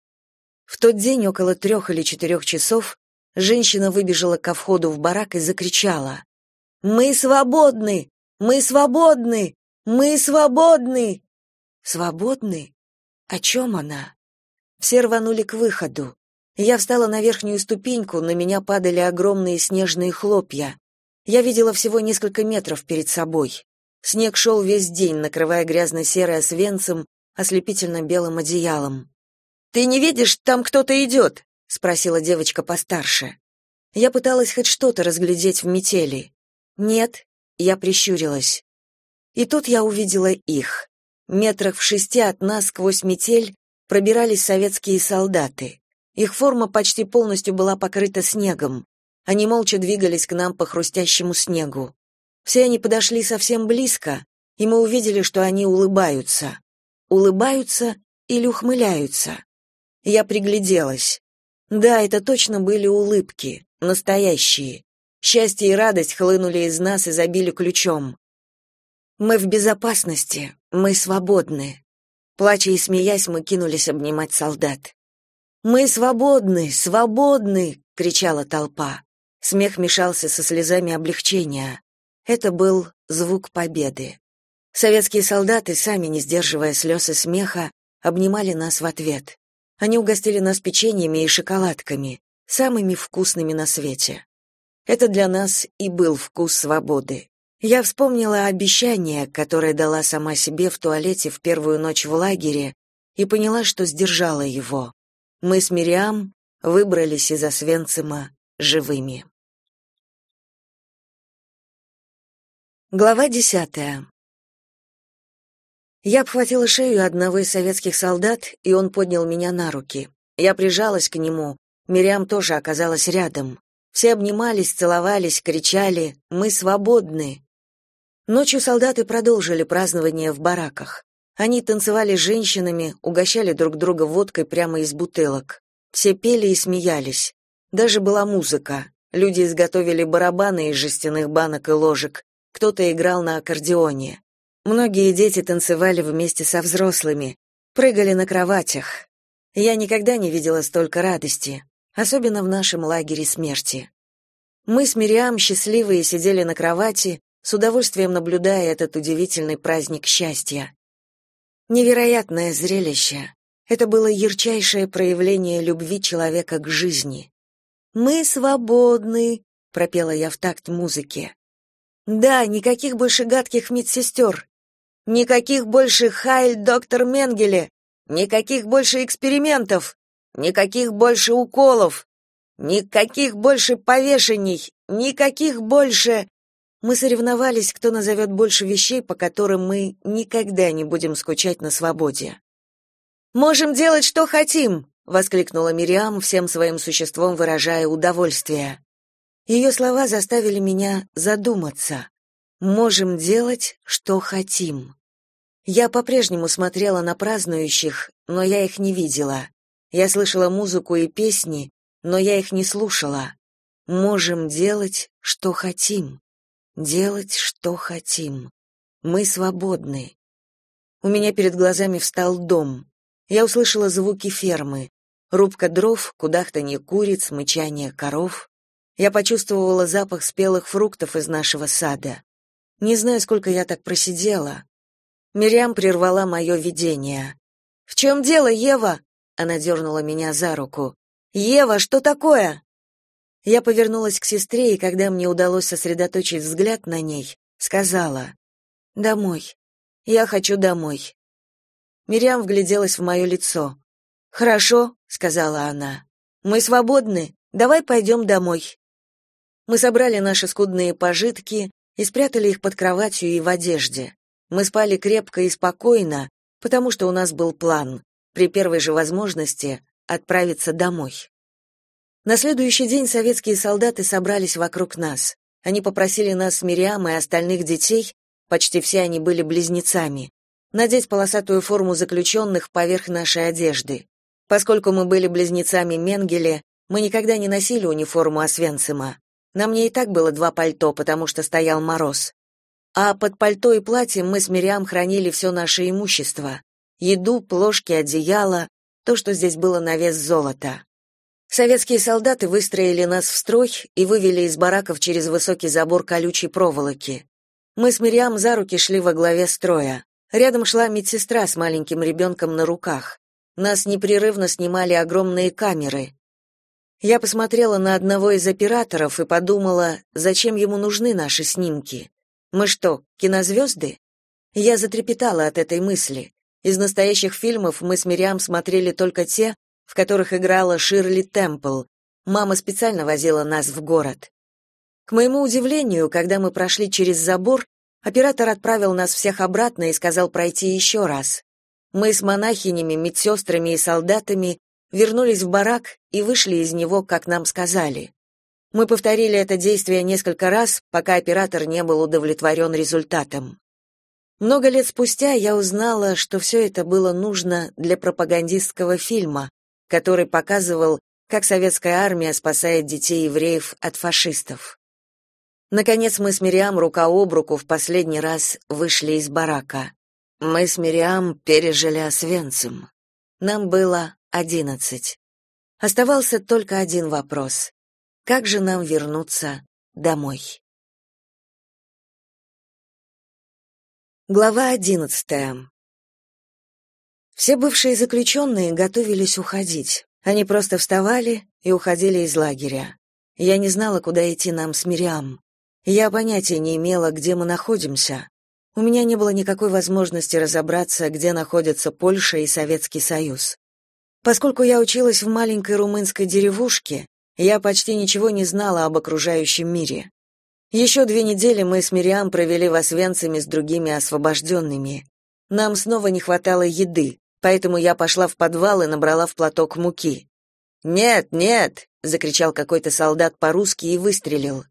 В тот день около трех или четырех часов Женщина выбежала ко входу в барак и закричала. «Мы свободны! Мы свободны! Мы свободны!» «Свободны? О чем она?» Все рванули к выходу. Я встала на верхнюю ступеньку, на меня падали огромные снежные хлопья. Я видела всего несколько метров перед собой. Снег шел весь день, накрывая грязно-серой освенцем, ослепительно белым одеялом. «Ты не видишь, там кто-то идет?» — спросила девочка постарше. Я пыталась хоть что-то разглядеть в метели. «Нет», — я прищурилась. И тут я увидела их. Метрах в шести от нас сквозь метель пробирались советские солдаты. Их форма почти полностью была покрыта снегом. Они молча двигались к нам по хрустящему снегу. Все они подошли совсем близко, и мы увидели, что они улыбаются. Улыбаются или ухмыляются. Я пригляделась. Да, это точно были улыбки, настоящие. Счастье и радость хлынули из нас и забили ключом. Мы в безопасности, мы свободны. Плача и смеясь, мы кинулись обнимать солдат. Мы свободны, свободны, кричала толпа. Смех мешался со слезами облегчения. Это был звук победы. Советские солдаты, сами не сдерживая слез и смеха, обнимали нас в ответ. Они угостили нас печеньями и шоколадками, самыми вкусными на свете. Это для нас и был вкус свободы. Я вспомнила обещание, которое дала сама себе в туалете в первую ночь в лагере, и поняла, что сдержала его. Мы с Мириам выбрались из Освенцима живыми. Глава десятая. Я обхватила шею одного из советских солдат, и он поднял меня на руки. Я прижалась к нему. Мириам тоже оказалась рядом. Все обнимались, целовались, кричали «Мы свободны!» Ночью солдаты продолжили празднование в бараках. Они танцевали с женщинами, угощали друг друга водкой прямо из бутылок. Все пели и смеялись. Даже была музыка. Люди изготовили барабаны из жестяных банок и ложек. Кто-то играл на аккордеоне. Многие дети танцевали вместе со взрослыми, прыгали на кроватях. Я никогда не видела столько радости, особенно в нашем лагере смерти. Мы с Мириам счастливые сидели на кровати, с удовольствием наблюдая этот удивительный праздник счастья. Невероятное зрелище. Это было ярчайшее проявление любви человека к жизни. «Мы свободны», — пропела я в такт музыке. «Да, никаких больше гадких медсестер. Никаких больше Хайль доктор Менгеле. Никаких больше экспериментов. Никаких больше уколов. Никаких больше повешений. Никаких больше... Мы соревновались, кто назовет больше вещей, по которым мы никогда не будем скучать на свободе. «Можем делать, что хотим!» — воскликнула Мириам, всем своим существом выражая удовольствие. Ее слова заставили меня задуматься. «Можем делать, что хотим». Я по-прежнему смотрела на празднующих, но я их не видела. Я слышала музыку и песни, но я их не слушала. Можем делать, что хотим делать, что хотим. Мы свободны. У меня перед глазами встал дом. Я услышала звуки фермы. Рубка дров, кудахтанье куриц, мычание коров. Я почувствовала запах спелых фруктов из нашего сада. Не знаю, сколько я так просидела. Мириам прервала мое видение. «В чем дело, Ева?» Она дернула меня за руку. «Ева, что такое?» Я повернулась к сестре, и когда мне удалось сосредоточить взгляд на ней, сказала: "Домой. Я хочу домой". Мириам вгляделась в мое лицо. "Хорошо", сказала она. "Мы свободны. Давай пойдем домой". Мы собрали наши скудные пожитки и спрятали их под кроватью и в одежде. Мы спали крепко и спокойно, потому что у нас был план при первой же возможности отправиться домой. На следующий день советские солдаты собрались вокруг нас. Они попросили нас с Мириам и остальных детей, почти все они были близнецами, надеть полосатую форму заключенных поверх нашей одежды. Поскольку мы были близнецами Менгеле, мы никогда не носили униформу Освенцима. На мне и так было два пальто, потому что стоял мороз. А под пальто и платьем мы с Мириам хранили все наше имущество: еду, плошки, одеяло, то, что здесь было на вес золота. Советские солдаты выстроили нас в строй и вывели из бараков через высокий забор колючей проволоки. Мы с Мириам за руки шли во главе строя. Рядом шла медсестра с маленьким ребенком на руках. Нас непрерывно снимали огромные камеры. Я посмотрела на одного из операторов и подумала, зачем ему нужны наши снимки. Мы что, кинозвезды? Я затрепетала от этой мысли. Из настоящих фильмов мы с Мириам смотрели только те, в которых играла Ширли Темпл. Мама специально возила нас в город. К моему удивлению, когда мы прошли через забор, Оператор отправил нас всех обратно и сказал пройти еще раз. Мы с монахинями, медсестрами и солдатами вернулись в барак и вышли из него, как нам сказали. Мы повторили это действие несколько раз, пока оператор не был удовлетворен результатом. Много лет спустя я узнала, что все это было нужно для пропагандистского фильма, который показывал, как советская армия спасает детей евреев от фашистов. Наконец мы с Мириам рука об руку в последний раз вышли из барака. Мы с Мириам пережили Освенцим. Нам было одиннадцать. Оставался только один вопрос. Как же нам вернуться домой? Глава одиннадцатая. Все бывшие заключенные готовились уходить. Они просто вставали и уходили из лагеря. Я не знала, куда идти нам с Мириам. Я понятия не имела, где мы находимся. У меня не было никакой возможности разобраться, где находятся Польша и Советский Союз. Поскольку я училась в маленькой румынской деревушке, я почти ничего не знала об окружающем мире. Еще две недели мы с Мириам провели в Освенциме с другими освобожденными. Нам снова не хватало еды, поэтому я пошла в подвал и набрала в платок муки. «Нет, нет!» — закричал какой-то солдат по-русски и выстрелил.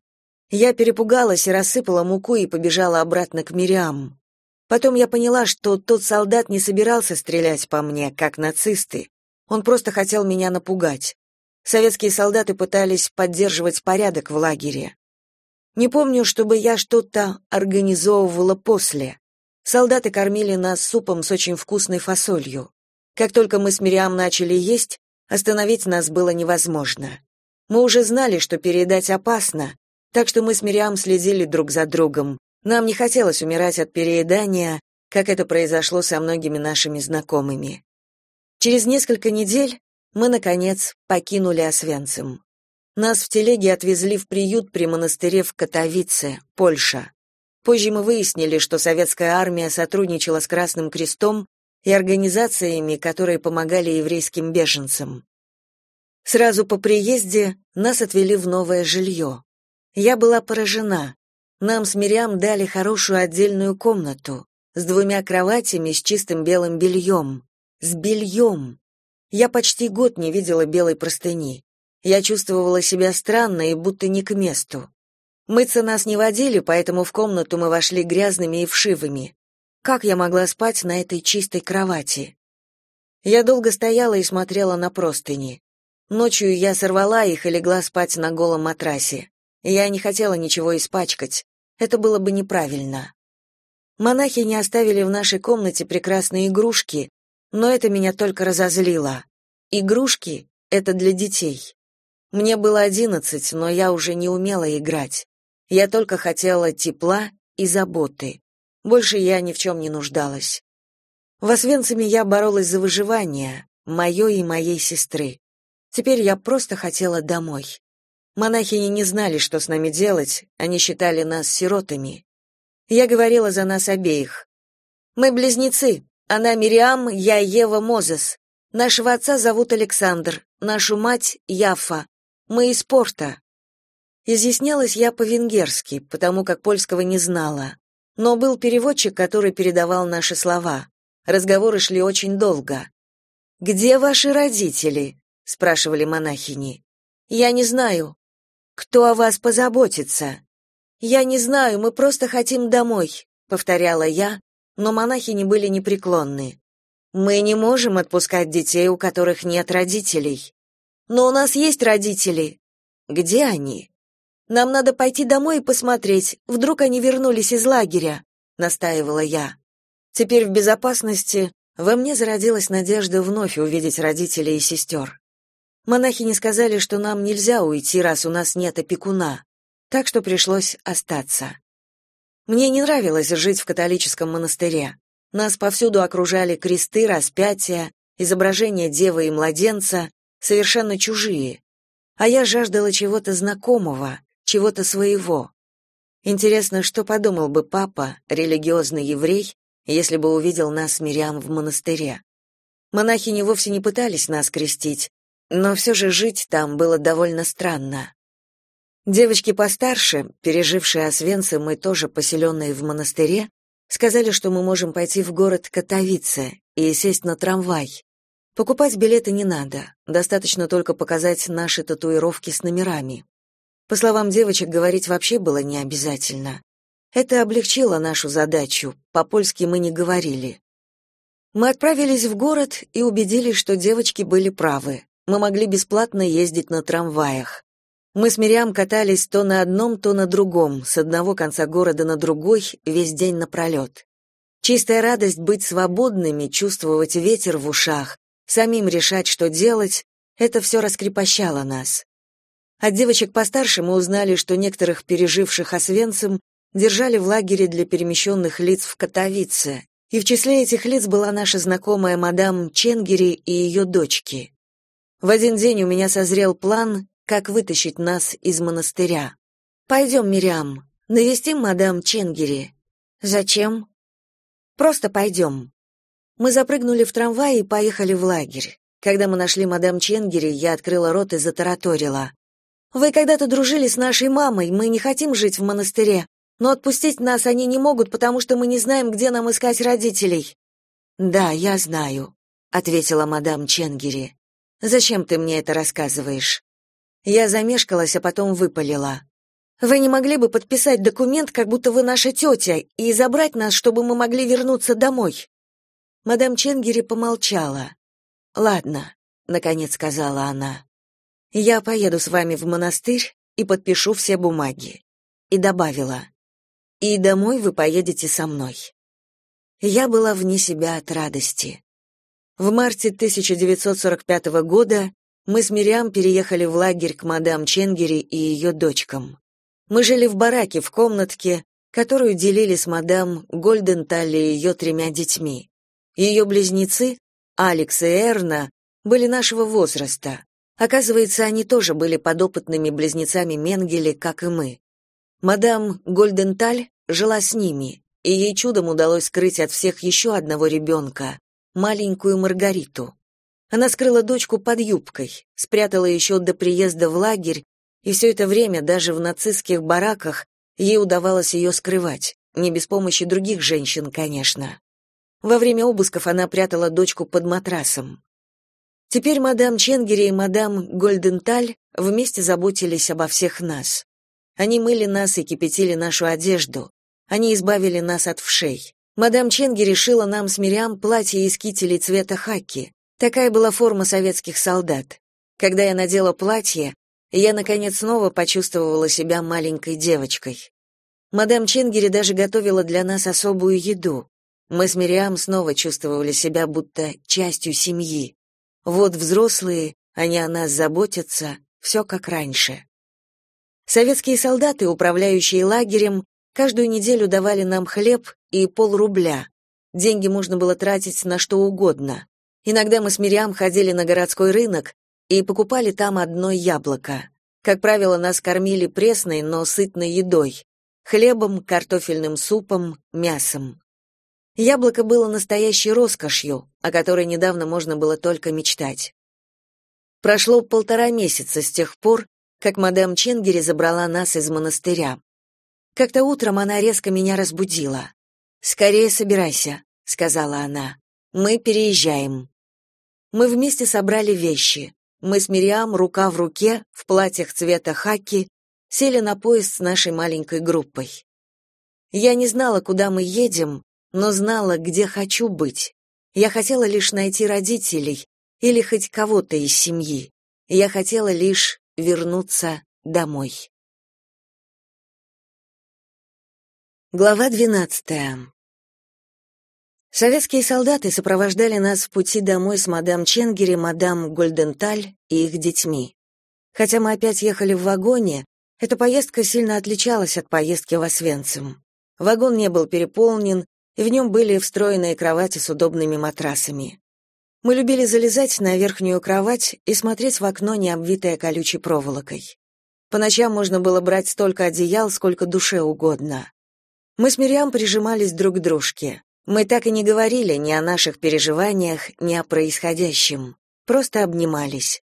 Я перепугалась и рассыпала муку и побежала обратно к Мириам. Потом я поняла, что тот солдат не собирался стрелять по мне, как нацисты. Он просто хотел меня напугать. Советские солдаты пытались поддерживать порядок в лагере. Не помню, чтобы я что-то организовывала после. Солдаты кормили нас супом с очень вкусной фасолью. Как только мы с Мириам начали есть, остановить нас было невозможно. Мы уже знали, что переедать опасно, так что мы с Мириам следили друг за другом. Нам не хотелось умирать от переедания, как это произошло со многими нашими знакомыми. Через несколько недель мы, наконец, покинули Освенцим. Нас в телеге отвезли в приют при монастыре в Катовице, Польша. Позже мы выяснили, что советская армия сотрудничала с Красным Крестом и организациями, которые помогали еврейским беженцам. Сразу по приезде нас отвели в новое жилье. Я была поражена. Нам с Мириам дали хорошую отдельную комнату с двумя кроватями с чистым белым бельем. С бельем. Я почти год не видела белой простыни. Я чувствовала себя странно и будто не к месту. Мыться нас не водили, поэтому в комнату мы вошли грязными и вшивыми. Как я могла спать на этой чистой кровати? Я долго стояла и смотрела на простыни. Ночью я сорвала их и легла спать на голом матрасе. Я не хотела ничего испачкать. Это было бы неправильно. Монахи не оставили в нашей комнате прекрасные игрушки, но это меня только разозлило. Игрушки — это для детей. Мне было одиннадцать, но я уже не умела играть. Я только хотела тепла и заботы. Больше я ни в чем не нуждалась. В Освенциме я боролась за выживание, мое и моей сестры. Теперь я просто хотела домой. Монахини не знали, что с нами делать, они считали нас сиротами. Я говорила за нас обеих. «Мы близнецы. Она Мириам, я Ева Мозес. Нашего отца зовут Александр, нашу мать — Яфа. Мы из порта. Изъяснялась я по-венгерски, потому как польского не знала. Но был переводчик, который передавал наши слова. Разговоры шли очень долго. «Где ваши родители?» — спрашивали монахини. «Я не знаю». «Кто о вас позаботится?» «Я не знаю, мы просто хотим домой», — повторяла я, но монахини были непреклонны. «Мы не можем отпускать детей, у которых нет родителей. Но у нас есть родители. Где они? Нам надо пойти домой и посмотреть. Вдруг они вернулись из лагеря, настаивала я. Теперь в безопасности во мне зародилась надежда вновь увидеть родителей и сестер. Монахи не сказали, что нам нельзя уйти, раз у нас нет опекуна, так что пришлось остаться. Мне не нравилось жить в католическом монастыре. Нас повсюду окружали кресты, распятия, изображения девы и младенца, совершенно чужие. А я жаждала чего-то знакомого, чего-то своего. Интересно, что подумал бы папа, религиозный еврей, если бы увидел нас с Мириам в монастыре. Монахини вовсе не пытались нас крестить, но все же жить там было довольно странно. Девочки постарше, пережившие Освенцим и тоже поселенные в монастыре, сказали, что мы можем пойти в город Катовице и сесть на трамвай. Покупать билеты не надо, достаточно только показать наши татуировки с номерами. По словам девочек, говорить вообще было не обязательно. Это облегчило нашу задачу, по-польски мы не говорили. Мы отправились в город и убедились, что девочки были правы. Мы могли бесплатно ездить на трамваях. Мы с Мириам катались то на одном, то на другом, с одного конца города на другой, весь день напролет. Чистая радость быть свободными, чувствовать ветер в ушах, самим решать, что делать, это все раскрепощало нас. От девочек постарше мы узнали, что некоторых переживших Освенцим держали в лагере для перемещенных лиц в Катовице, и в числе этих лиц была наша знакомая мадам Ченгери и ее дочки. В один день у меня созрел план, как вытащить нас из монастыря. «Пойдем, Мириам, навестим мадам Ченгери». «Зачем?» «Просто пойдем». Мы запрыгнули в трамвай и поехали в лагерь. Когда мы нашли мадам Ченгери, я открыла рот и затараторила. Вы когда-то дружили с нашей мамой, мы не хотим жить в монастыре, но отпустить нас они не могут, потому что мы не знаем, где нам искать родителей. Да, я знаю, ответила мадам Ченгери. Зачем ты мне это рассказываешь? Я замешкалась, а потом выпалила. Вы не могли бы подписать документ, как будто вы наша тетя, и забрать нас, чтобы мы могли вернуться домой? Мадам Ченгери помолчала. Ладно, наконец сказала она. Я поеду с вами в монастырь и подпишу все бумаги. И добавила: И домой вы поедете со мной. Я была вне себя от радости. В марте 1945 года мы с Мириам переехали в лагерь к мадам Ченгери и ее дочкам. Мы жили в бараке в комнатке, которую делили с мадам Гольденталь и ее тремя детьми. Ее близнецы, Алекс и Эрна, были нашего возраста. Оказывается, они тоже были подопытными близнецами Менгеле, как и мы. Мадам Гольденталь жила с ними, и ей чудом удалось скрыть от всех еще одного ребенка, маленькую Маргариту. Она скрыла дочку под юбкой, спрятала еще до приезда в лагерь, и все это время даже в нацистских бараках ей удавалось ее скрывать, не без помощи других женщин, конечно. Во время обысков она прятала дочку под матрасом. Теперь мадам Ченгери и мадам Гольденталь вместе заботились обо всех нас. Они мыли нас и кипятили нашу одежду. Они избавили нас от вшей. Мадам Ченгери шила нам с Мириам платье из кителей цвета хаки. Такая была форма советских солдат. Когда я надела платье, я, наконец, снова почувствовала себя маленькой девочкой. Мадам Ченгери даже готовила для нас особую еду. Мы с Мириам снова чувствовали себя будто частью семьи. Вот взрослые, они о нас заботятся, все как раньше. Советские солдаты, управляющие лагерем, каждую неделю давали нам хлеб и полрубля. Деньги можно было тратить на что угодно. Иногда мы с Мириам ходили на городской рынок и покупали там одно яблоко. Как правило, нас кормили пресной, но сытной едой: хлебом, картофельным супом, мясом. Яблоко было настоящей роскошью, о которой недавно можно было только мечтать. Прошло полтора месяца с тех пор, как мадам Ченгери забрала нас из монастыря. Как-то утром она резко меня разбудила. «Скорее собирайся», — сказала она. «Мы переезжаем». Мы вместе собрали вещи. Мы с Мириам рука в руке, в платьях цвета хаки, сели на поезд с нашей маленькой группой. Я не знала, куда мы едем, но знала, где хочу быть. Я хотела лишь найти родителей или хоть кого-то из семьи. Я хотела лишь вернуться домой. Глава 12. Советские солдаты сопровождали нас в пути домой с мадам Ченгери, мадам Гольденталь и их детьми. Хотя мы опять ехали в вагоне, эта поездка сильно отличалась от поездки в Освенцим. Вагон не был переполнен, и в нем были встроенные кровати с удобными матрасами. Мы любили залезать на верхнюю кровать и смотреть в окно, не обвитое колючей проволокой. По ночам можно было брать столько одеял, сколько душе угодно. Мы с Мириам прижимались друг к дружке. Мы так и не говорили ни о наших переживаниях, ни о происходящем. Просто обнимались.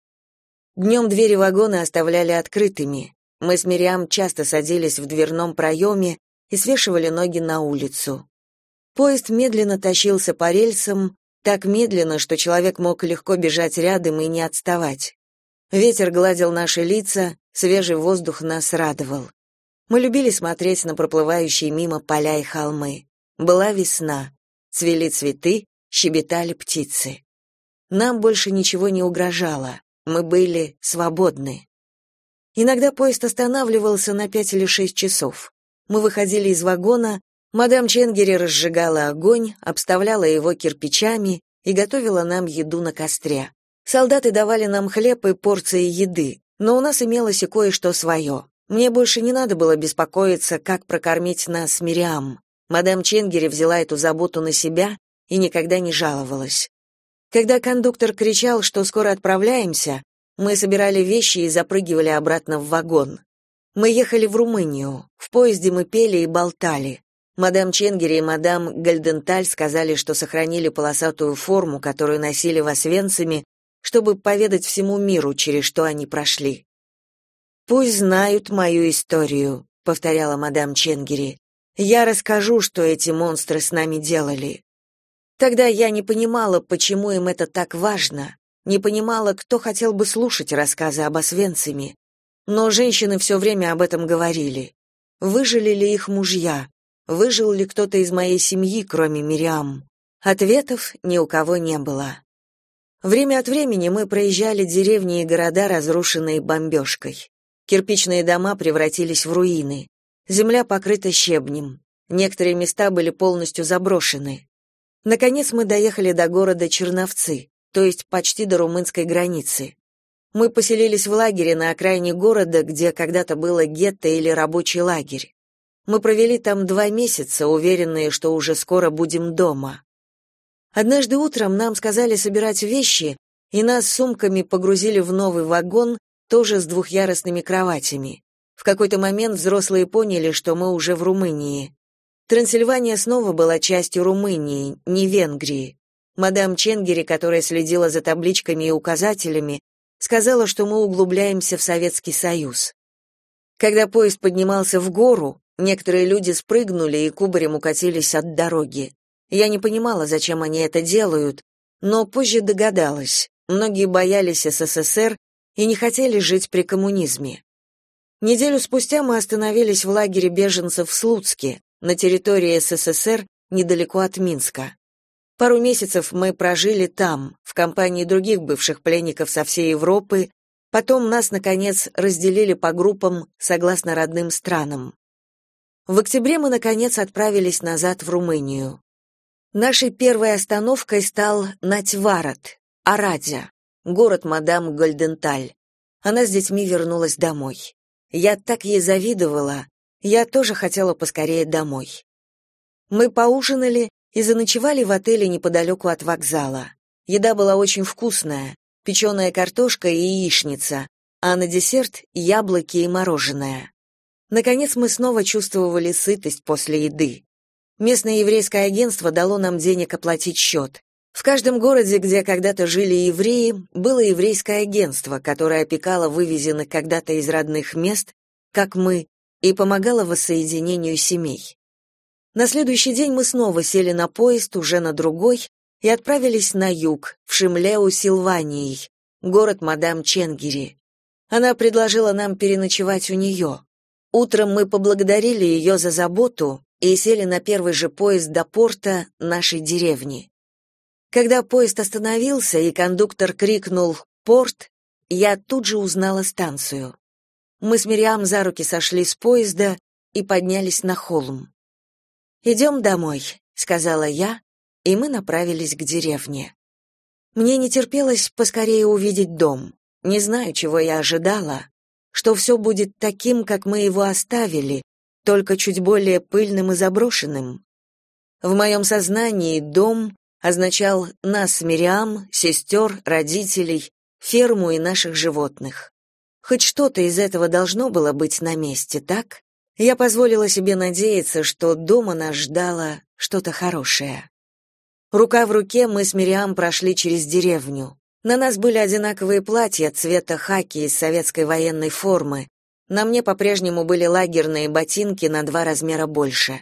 Днем двери вагона оставляли открытыми. Мы с Мириам часто садились в дверном проеме и свешивали ноги на улицу. Поезд медленно тащился по рельсам, так медленно, что человек мог легко бежать рядом и не отставать. Ветер гладил наши лица, свежий воздух нас радовал. Мы любили смотреть на проплывающие мимо поля и холмы. Была весна, цвели цветы, щебетали птицы. Нам больше ничего не угрожало, мы были свободны. Иногда поезд останавливался на пять или шесть часов. Мы выходили из вагона, мадам Ченгери разжигала огонь, обставляла его кирпичами и готовила нам еду на костре. Солдаты давали нам хлеб и порции еды, но у нас имелось и кое-что свое. Мне больше не надо было беспокоиться, как прокормить нас Мириам. Мадам Ченгери взяла эту заботу на себя и никогда не жаловалась. Когда кондуктор кричал, что скоро отправляемся, мы собирали вещи и запрыгивали обратно в вагон. Мы ехали в Румынию. В поезде мы пели и болтали. Мадам Ченгери и мадам Гальденталь сказали, что сохранили полосатую форму, которую носили в Освенциме, чтобы поведать всему миру, через что они прошли. «Пусть знают мою историю», — повторяла мадам Ченгери. «Я расскажу, что эти монстры с нами делали». Тогда я не понимала, почему им это так важно, не понимала, кто хотел бы слушать рассказы об Освенциме, но женщины все время об этом говорили. Выжили ли их мужья? Выжил ли кто-то из моей семьи, кроме Мириам? Ответов ни у кого не было. Время от времени мы проезжали деревни и города, разрушенные бомбежкой. Кирпичные дома превратились в руины. Земля покрыта щебнем. Некоторые места были полностью заброшены. Наконец мы доехали до города Черновцы, то есть почти до румынской границы. Мы поселились в лагере на окраине города, где когда-то было гетто или рабочий лагерь. Мы провели там два месяца, уверенные, что уже скоро будем дома. Однажды утром нам сказали собирать вещи, и нас сумками погрузили в новый вагон, тоже с двухъярусными кроватями. В какой-то момент взрослые поняли, что мы уже в Румынии. Трансильвания снова была частью Румынии, не Венгрии. Мадам Ченгери, которая следила за табличками и указателями, сказала, что мы углубляемся в Советский Союз. Когда поезд поднимался в гору, некоторые люди спрыгнули и кубарем укатились от дороги. Я не понимала, зачем они это делают, но позже догадалась. Многие боялись СССР и не хотели жить при коммунизме. Неделю спустя мы остановились в лагере беженцев в Слуцке, на территории СССР, недалеко от Минска. Пару месяцев мы прожили там, в компании других бывших пленников со всей Европы, потом нас, наконец, разделили по группам согласно родным странам. В октябре мы, наконец, отправились назад в Румынию. Нашей первой остановкой стал Натьварат, Арадзя, город мадам Гольденталь. Она с детьми вернулась домой. Я так ей завидовала, я тоже хотела поскорее домой. Мы поужинали и заночевали в отеле неподалеку от вокзала. Еда была очень вкусная, печеная картошка и яичница, а на десерт — яблоки и мороженое. Наконец мы снова чувствовали сытость после еды. Местное еврейское агентство дало нам денег оплатить счет. В каждом городе, где когда-то жили евреи, было еврейское агентство, которое опекало вывезенных когда-то из родных мест, как мы, и помогало воссоединению семей. На следующий день мы снова сели на поезд, уже на другой, и отправились на юг, в Шимлеу Силванией, город мадам Ченгери. Она предложила нам переночевать у нее. Утром мы поблагодарили ее за заботу и сели на первый же поезд до порта нашей деревни. Когда поезд остановился и кондуктор крикнул «Порт», я тут же узнала станцию. Мы с Мириам за руки сошли с поезда и поднялись на холм. «Идем домой», — сказала я, и мы направились к деревне. Мне не терпелось поскорее увидеть дом. Не знаю, чего я ожидала, что все будет таким, как мы его оставили, только чуть более пыльным и заброшенным. В моем сознании дом означал нас с Мириам, сестер, родителей, ферму и наших животных. Хоть что-то из этого должно было быть на месте, так? Я позволила себе надеяться, что дома нас ждало что-то хорошее. Рука в руке мы с Мириам прошли через деревню. На нас были одинаковые платья цвета хаки из советской военной формы, На мне по-прежнему были лагерные ботинки на два размера больше.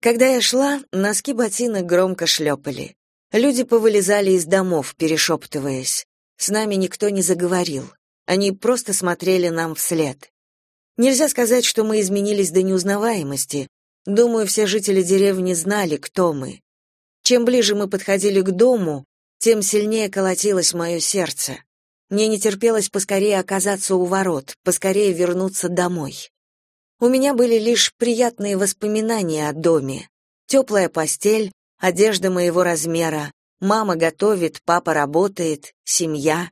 Когда я шла, носки ботинок громко шлепали. Люди повылезали из домов, перешептываясь. С нами никто не заговорил. Они просто смотрели нам вслед. Нельзя сказать, что мы изменились до неузнаваемости. Думаю, все жители деревни знали, кто мы. Чем ближе мы подходили к дому, тем сильнее колотилось мое сердце. Мне не терпелось поскорее оказаться у ворот, поскорее вернуться домой. У меня были лишь приятные воспоминания о доме. Теплая постель, одежда моего размера, мама готовит, папа работает, семья.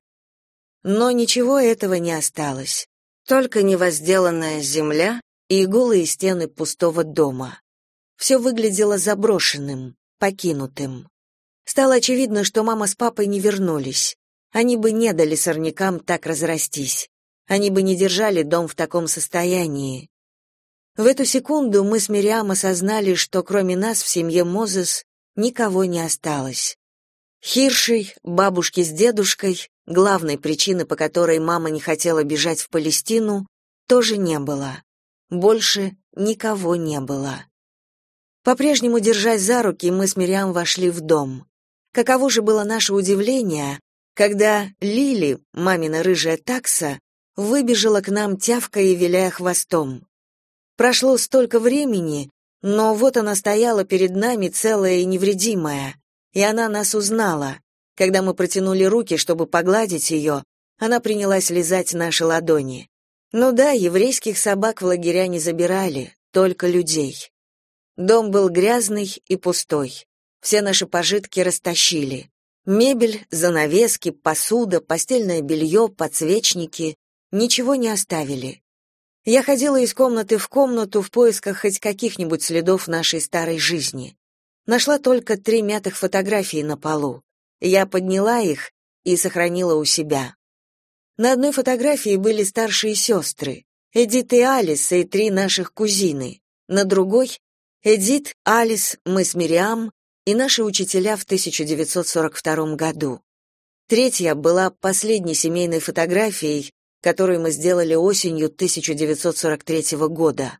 Но ничего этого не осталось. Только невозделанная земля и голые стены пустого дома. Все выглядело заброшенным, покинутым. Стало очевидно, что мама с папой не вернулись. Они бы не дали сорнякам так разрастись. Они бы не держали дом в таком состоянии. В эту секунду мы с Мириам осознали, что кроме нас в семье Мозес никого не осталось. Хиршей, бабушки с дедушкой, главной причины, по которой мама не хотела бежать в Палестину, тоже не было. Больше никого не было. По-прежнему держась за руки, мы с Мириам вошли в дом. Каково же было наше удивление, когда Лили, мамина рыжая такса, выбежала к нам, тявкая и виляя хвостом. Прошло столько времени, но вот она стояла перед нами целая и невредимая и она нас узнала. Когда мы протянули руки, чтобы погладить ее, она принялась лизать наши ладони. Ну да, еврейских собак в лагеря не забирали, только людей. Дом был грязный и пустой. Все наши пожитки растащили. Мебель, занавески, посуда, постельное белье, подсвечники — ничего не оставили. Я ходила из комнаты в комнату в поисках хоть каких-нибудь следов нашей старой жизни. Нашла только три мятых фотографии на полу. Я подняла их и сохранила у себя. На одной фотографии были старшие сестры, Эдит и Алис и три наших кузины. На другой — Эдит, Алис, мы с Мириам и наши учителя в 1942 году. Третья была последней семейной фотографией, которую мы сделали осенью 1943 года.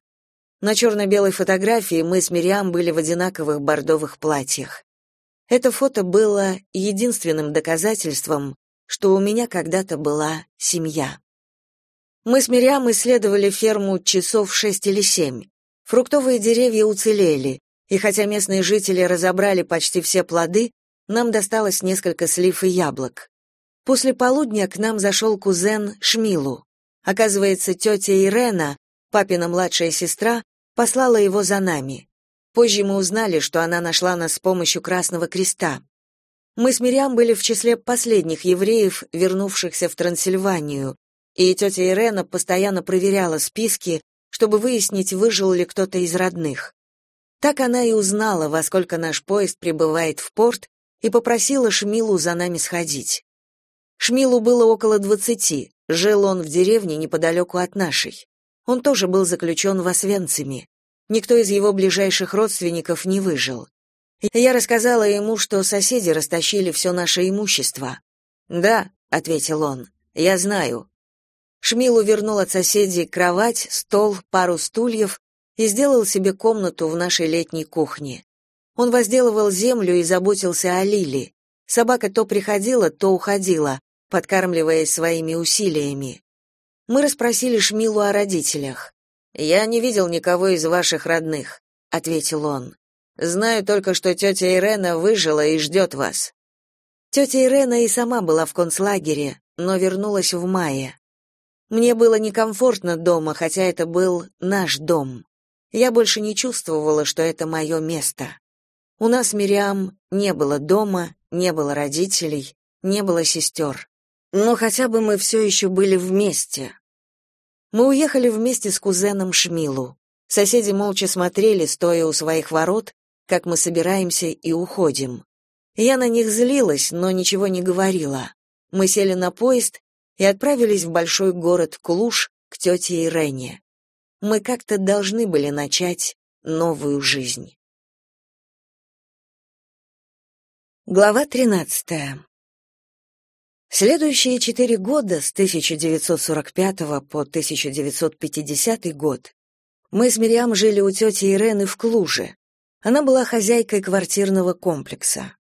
На черно-белой фотографии мы с Мириам были в одинаковых бордовых платьях. Это фото было единственным доказательством, что у меня когда-то была семья. Мы с Мириам исследовали ферму часов шесть или семь. Фруктовые деревья уцелели, и хотя местные жители разобрали почти все плоды, нам досталось несколько слив и яблок. После полудня к нам зашел кузен Шмилу. Оказывается, тетя Ирена, папина младшая сестра, послала его за нами. Позже мы узнали, что она нашла нас с помощью Красного Креста. Мы с Мириам были в числе последних евреев, вернувшихся в Трансильванию, и тетя Ирена постоянно проверяла списки, чтобы выяснить, выжил ли кто-то из родных. Так она и узнала, во сколько наш поезд прибывает в порт, и попросила Шмилу за нами сходить. Шмилу было около двадцати, жил он в деревне неподалеку от нашей. Он тоже был заключен в Освенциме. Никто из его ближайших родственников не выжил. Я рассказала ему, что соседи растащили все наше имущество. "Да", ответил он. "Я знаю". Шмил увернул от соседей кровать, стол, пару стульев и сделал себе комнату в нашей летней кухне. Он возделывал землю и заботился о Лили. Собака то приходила, то уходила, подкармливаясь своими усилиями. Мы расспросили Шмилу о родителях. «Я не видел никого из ваших родных», — ответил он. «Знаю только, что тетя Ирена выжила и ждет вас». Тетя Ирена и сама была в концлагере, но вернулась в мае. Мне было некомфортно дома, хотя это был наш дом. Я больше не чувствовала, что это мое место. У нас, Мириам, не было дома, не было родителей, не было сестер. Но хотя бы мы все еще были вместе, мы уехали вместе с кузеном Шмилу. Соседи молча смотрели, стоя у своих ворот, как мы собираемся и уходим. Я на них злилась, но ничего не говорила. Мы сели на поезд и отправились в большой город Клуш к тете Ирене. Мы как-то должны были начать новую жизнь. Глава тринадцатая. Следующие четыре года, с 1945 по 1950 год, мы с Мириам жили у тети Ирены в Клуже. Она была хозяйкой квартирного комплекса.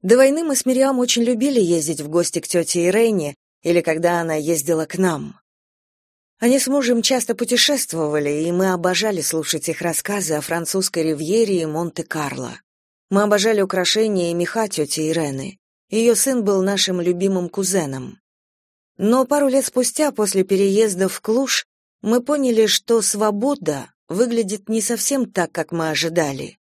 До войны мы с Мириам очень любили ездить в гости к тете Ирене или когда она ездила к нам. Они с мужем часто путешествовали, и мы обожали слушать их рассказы о французской ривьере и Монте-Карло. Мы обожали украшения и меха тети Ирены. Ее сын был нашим любимым кузеном. Но пару лет спустя, после переезда в Клуш, мы поняли, что свобода выглядит не совсем так, как мы ожидали.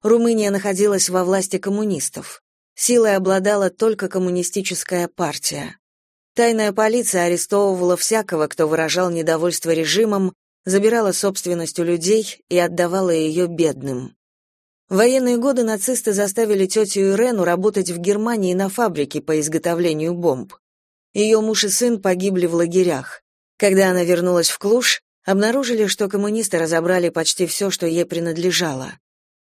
Румыния находилась во власти коммунистов. Силой обладала только коммунистическая партия. Тайная полиция арестовывала всякого, кто выражал недовольство режимом, забирала собственность у людей и отдавала ее бедным. В военные годы нацисты заставили тетю Ирену работать в Германии на фабрике по изготовлению бомб. Ее муж и сын погибли в лагерях. Когда она вернулась в Клуш, обнаружили, что коммунисты разобрали почти все, что ей принадлежало.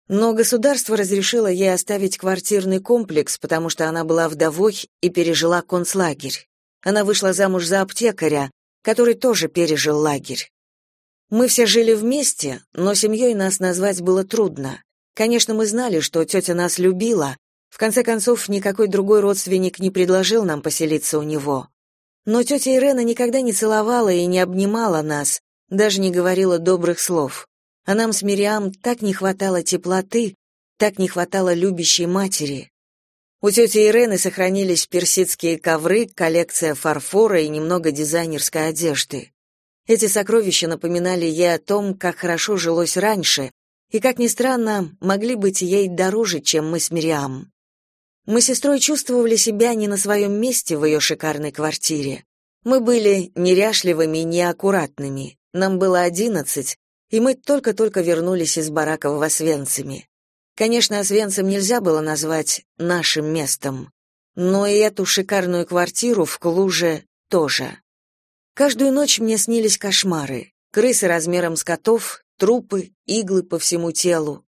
Но государство разрешило ей оставить квартирный комплекс, потому что она была вдовой и пережила концлагерь. Она вышла замуж за аптекаря, который тоже пережил лагерь. Мы все жили вместе, но семьей нас назвать было трудно. Конечно, мы знали, что тетя нас любила. В конце концов, никакой другой родственник не предложил нам поселиться у него. Но тетя Ирена никогда не целовала и не обнимала нас, даже не говорила добрых слов. А нам с Мириам так не хватало теплоты, так не хватало любящей матери. У тети Ирены сохранились персидские ковры, коллекция фарфора и немного дизайнерской одежды. Эти сокровища напоминали ей о том, как хорошо жилось раньше, и, как ни странно, могли быть ей дороже, чем мы с Мириам. Мы с сестрой чувствовали себя не на своем месте в ее шикарной квартире. Мы были неряшливыми и неаккуратными. Нам было одиннадцать, и мы только-только вернулись из барака в Освенциме. Конечно, Освенцим нельзя было назвать нашим местом, но и эту шикарную квартиру в Клуже тоже. Каждую ночь мне снились кошмары. Крысы размером с котов, трупы, иглы по всему телу.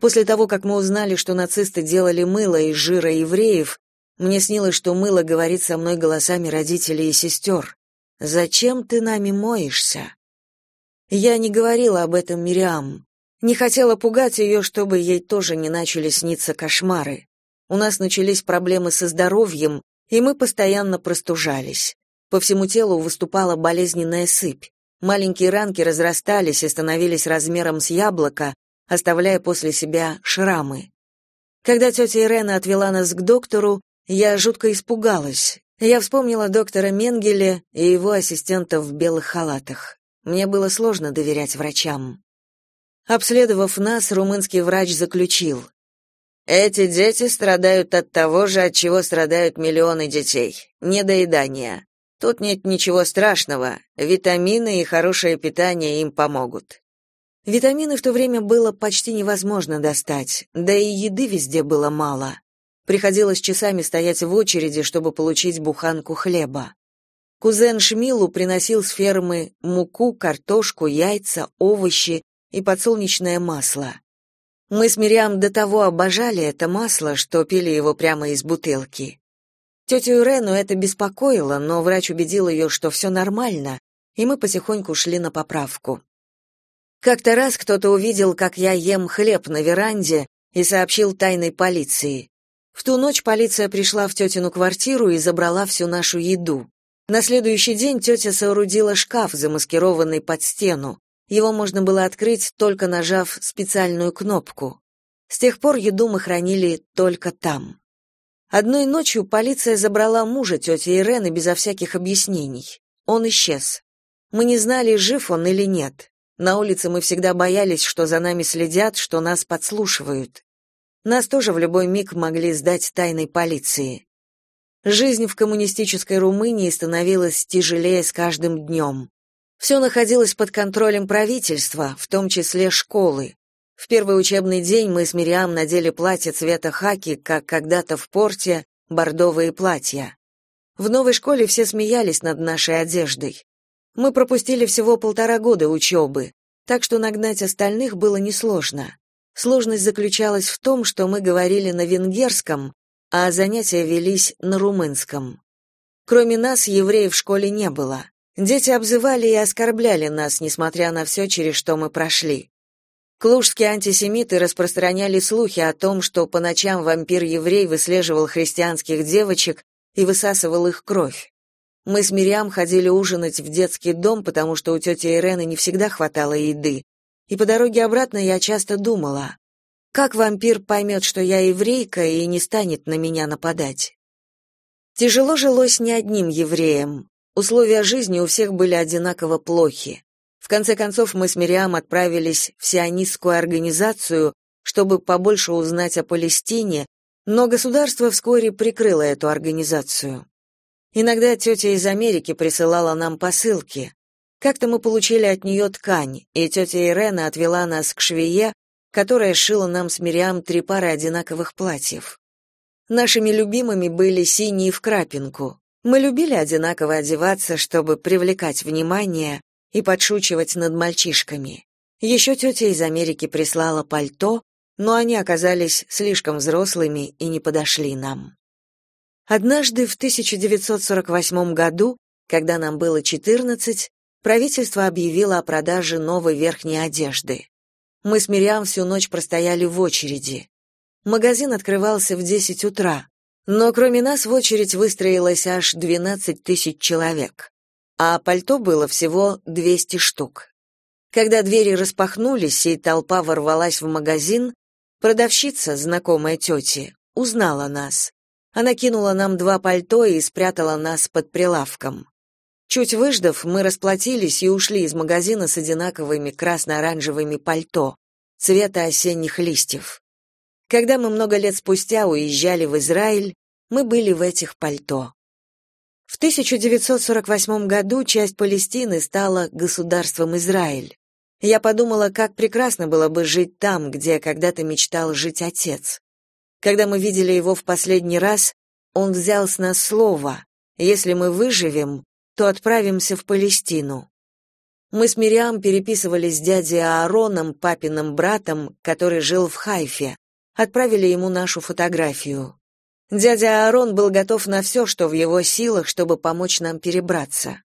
После того, как мы узнали, что нацисты делали мыло из жира евреев, мне снилось, что мыло говорит со мной голосами родителей и сестер. «Зачем ты нами моешься?» Я не говорила об этом Мириам. Не хотела пугать ее, чтобы ей тоже не начали сниться кошмары. У нас начались проблемы со здоровьем, и мы постоянно простужались. По всему телу выступала болезненная сыпь. Маленькие ранки разрастались и становились размером с яблоко, оставляя после себя шрамы. Когда тетя Ирена отвела нас к доктору, я жутко испугалась. Я вспомнила доктора Менгеле и его ассистентов в белых халатах. Мне было сложно доверять врачам. Обследовав нас, румынский врач заключил: эти дети страдают от того же, от чего страдают миллионы детей недоедания. Тут нет ничего страшного. Витамины и хорошее питание им помогут. Витамины в то время было почти невозможно достать, да и еды везде было мало. Приходилось часами стоять в очереди, чтобы получить буханку хлеба. Кузен Шмилу приносил с фермы муку, картошку, яйца, овощи и подсолнечное масло. Мы с Мириам до того обожали это масло, что пили его прямо из бутылки. Тетю Ирену это беспокоило, но врач убедил ее, что все нормально, и мы потихоньку шли на поправку. Как-то раз кто-то увидел, как я ем хлеб на веранде, и сообщил тайной полиции. В ту ночь полиция пришла в тетину квартиру и забрала всю нашу еду. На следующий день тетя соорудила шкаф, замаскированный под стену. Его можно было открыть, только нажав специальную кнопку. С тех пор еду мы хранили только там. Одной ночью полиция забрала мужа тети Ирены безо всяких объяснений. Он исчез. Мы не знали, жив он или нет. На улице мы всегда боялись, что за нами следят, что нас подслушивают. Нас тоже в любой миг могли сдать тайной полиции. Жизнь в коммунистической Румынии становилась тяжелее с каждым днем. Все находилось под контролем правительства, в том числе школы. В первый учебный день мы с Мириам надели платье цвета хаки, как когда-то в порте, бордовые платья. В новой школе все смеялись над нашей одеждой. Мы пропустили всего полтора года учебы, так что нагнать остальных было несложно. Сложность заключалась в том, что мы говорили на венгерском, а занятия велись на румынском. Кроме нас, евреев в школе не было. Дети обзывали и оскорбляли нас, несмотря на все, через что мы прошли. Клужские антисемиты распространяли слухи о том, что по ночам вампир-еврей выслеживал христианских девочек и высасывал их кровь. Мы с Мириам ходили ужинать в детский дом, потому что у тети Ирены не всегда хватало еды. И по дороге обратно я часто думала, как вампир поймет, что я еврейка, и не станет на меня нападать? Тяжело жилось не одним евреям. Условия жизни у всех были одинаково плохи. В конце концов мы с Мириам отправились в сионистскую организацию, чтобы побольше узнать о Палестине, но государство вскоре прикрыло эту организацию. Иногда тетя из Америки присылала нам посылки. Как-то мы получили от нее ткань, и тетя Ирена отвела нас к швее, которая шила нам с Мириам три пары одинаковых платьев. Нашими любимыми были синие в крапинку. Мы любили одинаково одеваться, чтобы привлекать внимание и подшучивать над мальчишками. Еще тетя из Америки прислала пальто, но они оказались слишком взрослыми и не подошли нам. Однажды в 1948 году, когда нам было 14, правительство объявило о продаже новой верхней одежды. Мы с Мириам всю ночь простояли в очереди. Магазин открывался в 10 утра, но кроме нас в очередь выстроилось аж 12 тысяч человек, а пальто было всего 200 штук. Когда двери распахнулись и толпа ворвалась в магазин, продавщица, знакомая тети, узнала нас. Она кинула нам два пальто и спрятала нас под прилавком. Чуть выждав, мы расплатились и ушли из магазина с одинаковыми красно-оранжевыми пальто, цвета осенних листьев. Когда мы много лет спустя уезжали в Израиль, мы были в этих пальто. В 1948 году часть Палестины стала государством Израиль. Я подумала, как прекрасно было бы жить там, где когда-то мечтал жить отец. Когда мы видели его в последний раз, он взял с нас слово: если мы выживем, то отправимся в Палестину. Мы с Мириам переписывались с дядей Аароном, папиным братом, который жил в Хайфе, отправили ему нашу фотографию. Дядя Аарон был готов на все, что в его силах, чтобы помочь нам перебраться.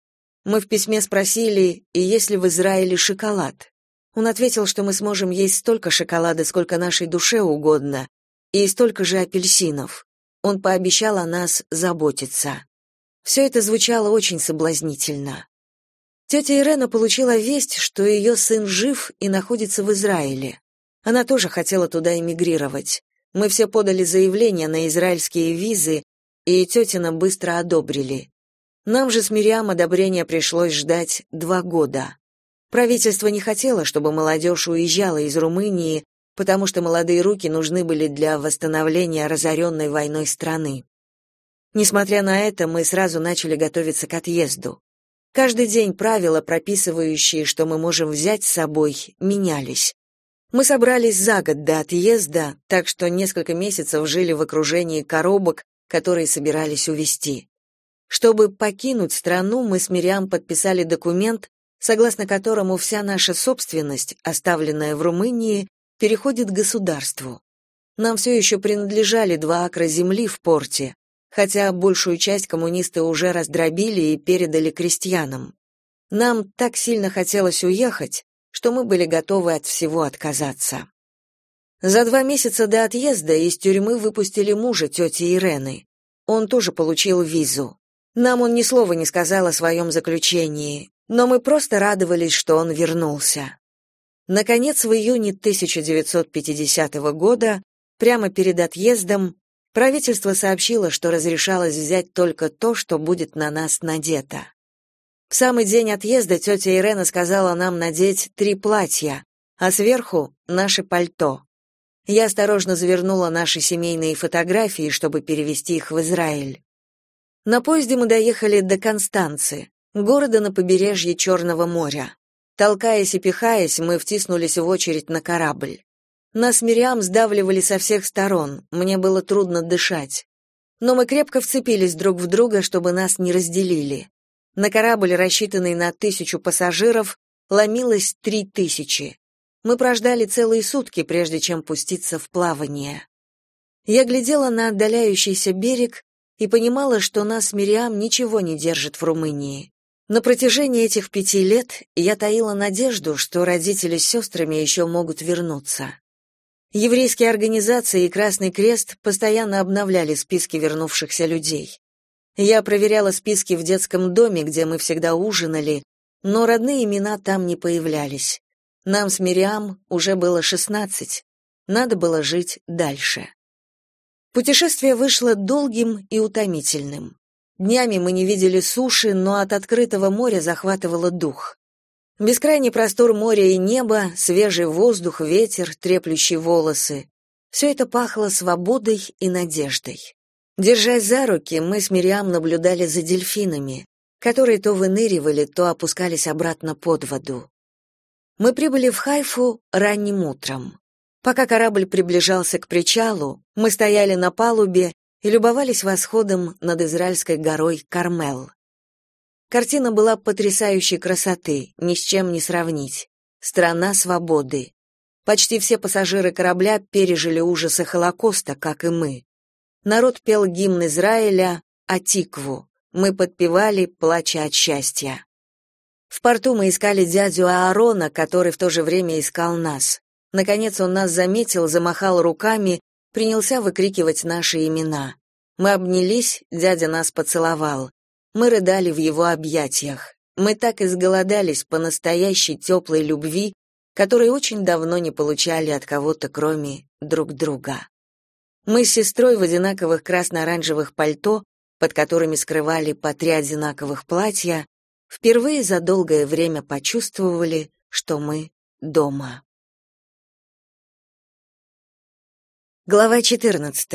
Мы в письме спросили, и есть ли в Израиле шоколад. Он ответил, что мы сможем есть столько шоколада, сколько нашей душе угодно, и столько же апельсинов. Он пообещал о нас заботиться. Все это звучало очень соблазнительно. Тетя Ирена получила весть, что ее сын жив и находится в Израиле. Она тоже хотела туда эмигрировать. Мы все подали заявление на израильские визы, и тетина быстро одобрили. Нам же с Мириам одобрения пришлось ждать два года. Правительство не хотело, чтобы молодежь уезжала из Румынии, потому что молодые руки нужны были для восстановления разоренной войной страны. Несмотря на это, мы сразу начали готовиться к отъезду. Каждый день правила, прописывающие, что мы можем взять с собой, менялись. Мы собрались за год до отъезда, так что несколько месяцев жили в окружении коробок, которые собирались увезти. Чтобы покинуть страну, мы с Мириам подписали документ, согласно которому вся наша собственность, оставленная в Румынии, переходит к государству. Нам все еще принадлежали два акра земли в порте, хотя большую часть коммунисты уже раздробили и передали крестьянам. Нам так сильно хотелось уехать, что мы были готовы от всего отказаться. За два месяца до отъезда из тюрьмы выпустили мужа тети Ирены. Он тоже получил визу. Нам он ни слова не сказал о своем заключении, но мы просто радовались, что он вернулся. Наконец, в июне 1950 года, прямо перед отъездом, правительство сообщило, что разрешалось взять только то, что будет на нас надето. В самый день отъезда тетя Ирена сказала нам надеть три платья, а сверху — наше пальто. Я осторожно завернула наши семейные фотографии, чтобы перевести их в Израиль. На поезде мы доехали до Констанцы, города на побережье Черного моря. Толкаясь и пихаясь, мы втиснулись в очередь на корабль. Нас Мириам сдавливали со всех сторон, мне было трудно дышать. Но мы крепко вцепились друг в друга, чтобы нас не разделили. На корабль, рассчитанный на тысячу пассажиров, ломилось три тысячи. Мы прождали целые сутки, прежде чем пуститься в плавание. Я глядела на отдаляющийся берег и понимала, что нас Мириам ничего не держит в Румынии. На протяжении этих пяти лет я таила надежду, что родители с сестрами еще могут вернуться. Еврейские организации и Красный Крест постоянно обновляли списки вернувшихся людей. Я проверяла списки в детском доме, где мы всегда ужинали, но родные имена там не появлялись. Нам с Мириам уже было шестнадцать. Надо было жить дальше. Путешествие вышло долгим и утомительным. Днями мы не видели суши, но от открытого моря захватывало дух. Бескрайний простор моря и неба, свежий воздух, ветер, треплющий волосы. Все это пахло свободой и надеждой. Держась за руки, мы с Мириам наблюдали за дельфинами, которые то выныривали, то опускались обратно под воду. Мы прибыли в Хайфу ранним утром. Пока корабль приближался к причалу, мы стояли на палубе и любовались восходом над израильской горой Кармел. Картина была потрясающей красоты, ни с чем не сравнить. Страна свободы. Почти все пассажиры корабля пережили ужасы Холокоста, как и мы. Народ пел гимн Израиля «Атикву». Мы подпевали, плача от счастья. В порту мы искали дядю Аарона, который в то же время искал нас. Наконец он нас заметил, замахал руками принялся выкрикивать наши имена. Мы обнялись, дядя нас поцеловал. Мы рыдали в его объятиях. Мы так изголодались по настоящей теплой любви, которой очень давно не получали от кого-то, кроме друг друга. Мы с сестрой в одинаковых красно-оранжевых пальто, под которыми скрывали по три одинаковых платья, впервые за долгое время почувствовали, что мы дома. Глава 14.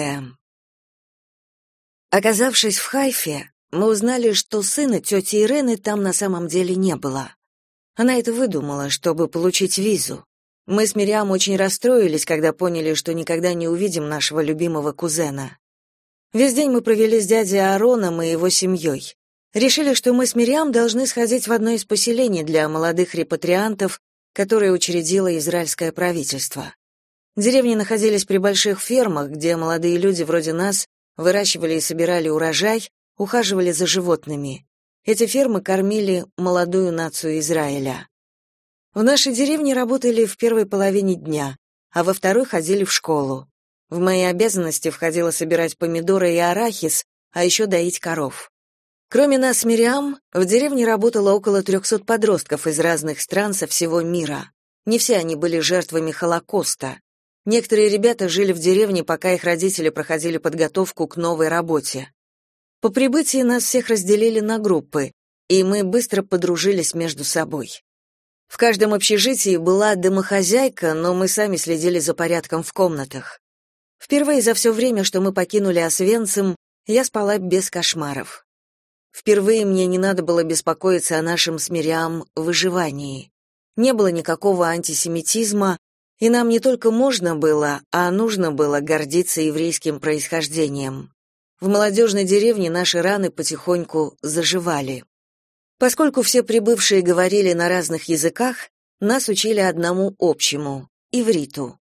Оказавшись в Хайфе, мы узнали, что сына тети Ирены там на самом деле не было. Она это выдумала, чтобы получить визу. Мы с Мириам очень расстроились, когда поняли, что никогда не увидим нашего любимого кузена. Весь день мы провели с дядей Аароном и его семьей. Решили, что мы с Мириам должны сходить в одно из поселений для молодых репатриантов, которые учредило израильское правительство. Деревни находились при больших фермах, где молодые люди вроде нас выращивали и собирали урожай, ухаживали за животными. Эти фермы кормили молодую нацию Израиля. В нашей деревне работали в первой половине дня, а во второй ходили в школу. В мои обязанности входило собирать помидоры и арахис, а еще доить коров. Кроме нас Мириам, в деревне работало около 300 подростков из разных стран со всего мира. Не все они были жертвами Холокоста. Некоторые ребята жили в деревне, пока их родители проходили подготовку к новой работе. По прибытии нас всех разделили на группы, и мы быстро подружились между собой. В каждом общежитии была домохозяйка, но мы сами следили за порядком в комнатах. Впервые за все время, что мы покинули Освенцим, я спала без кошмаров. Впервые мне не надо было беспокоиться о нашем с выживании. Не было никакого антисемитизма, и нам не только можно было, а нужно было гордиться еврейским происхождением. В молодежной деревне наши раны потихоньку заживали. Поскольку все прибывшие говорили на разных языках, нас учили одному общему — ивриту.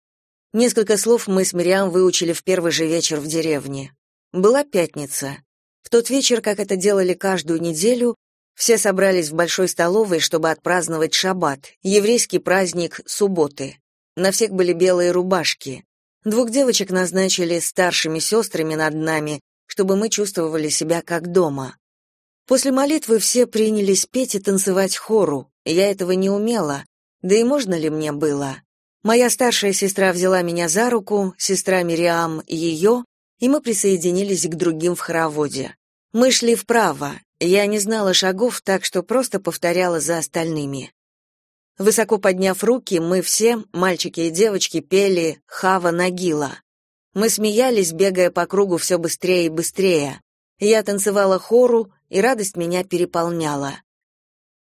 Несколько слов мы с Мириам выучили в первый же вечер в деревне. Была пятница. В тот вечер, как это делали каждую неделю, все собрались в большой столовой, чтобы отпраздновать шаббат, еврейский праздник субботы. На всех были белые рубашки. Двух девочек назначили старшими сестрами над нами, чтобы мы чувствовали себя как дома. После молитвы все принялись петь и танцевать хору. Я этого не умела, да и можно ли мне было? Моя старшая сестра взяла меня за руку, сестра Мириам ее, и мы присоединились к другим в хороводе. Мы шли вправо. Я не знала шагов, так что просто повторяла за остальными. Высоко подняв руки, мы все, мальчики и девочки, пели «Хава Нагила». Мы смеялись, бегая по кругу все быстрее и быстрее. Я танцевала хору, и радость меня переполняла.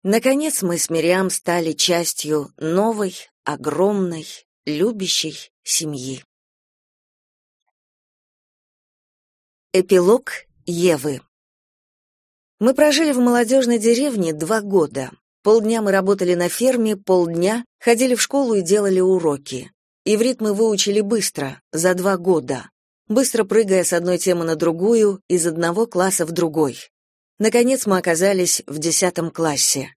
Наконец мы с Мириам стали частью новой, огромной, любящей семьи. Эпилог Евы Мы прожили в молодежной деревне два года. Полдня мы работали на ферме, полдня ходили в школу и делали уроки. Иврит мы выучили быстро, за два года. Быстро прыгая с одной темы на другую, из одного класса в другой. Наконец мы оказались в десятом классе.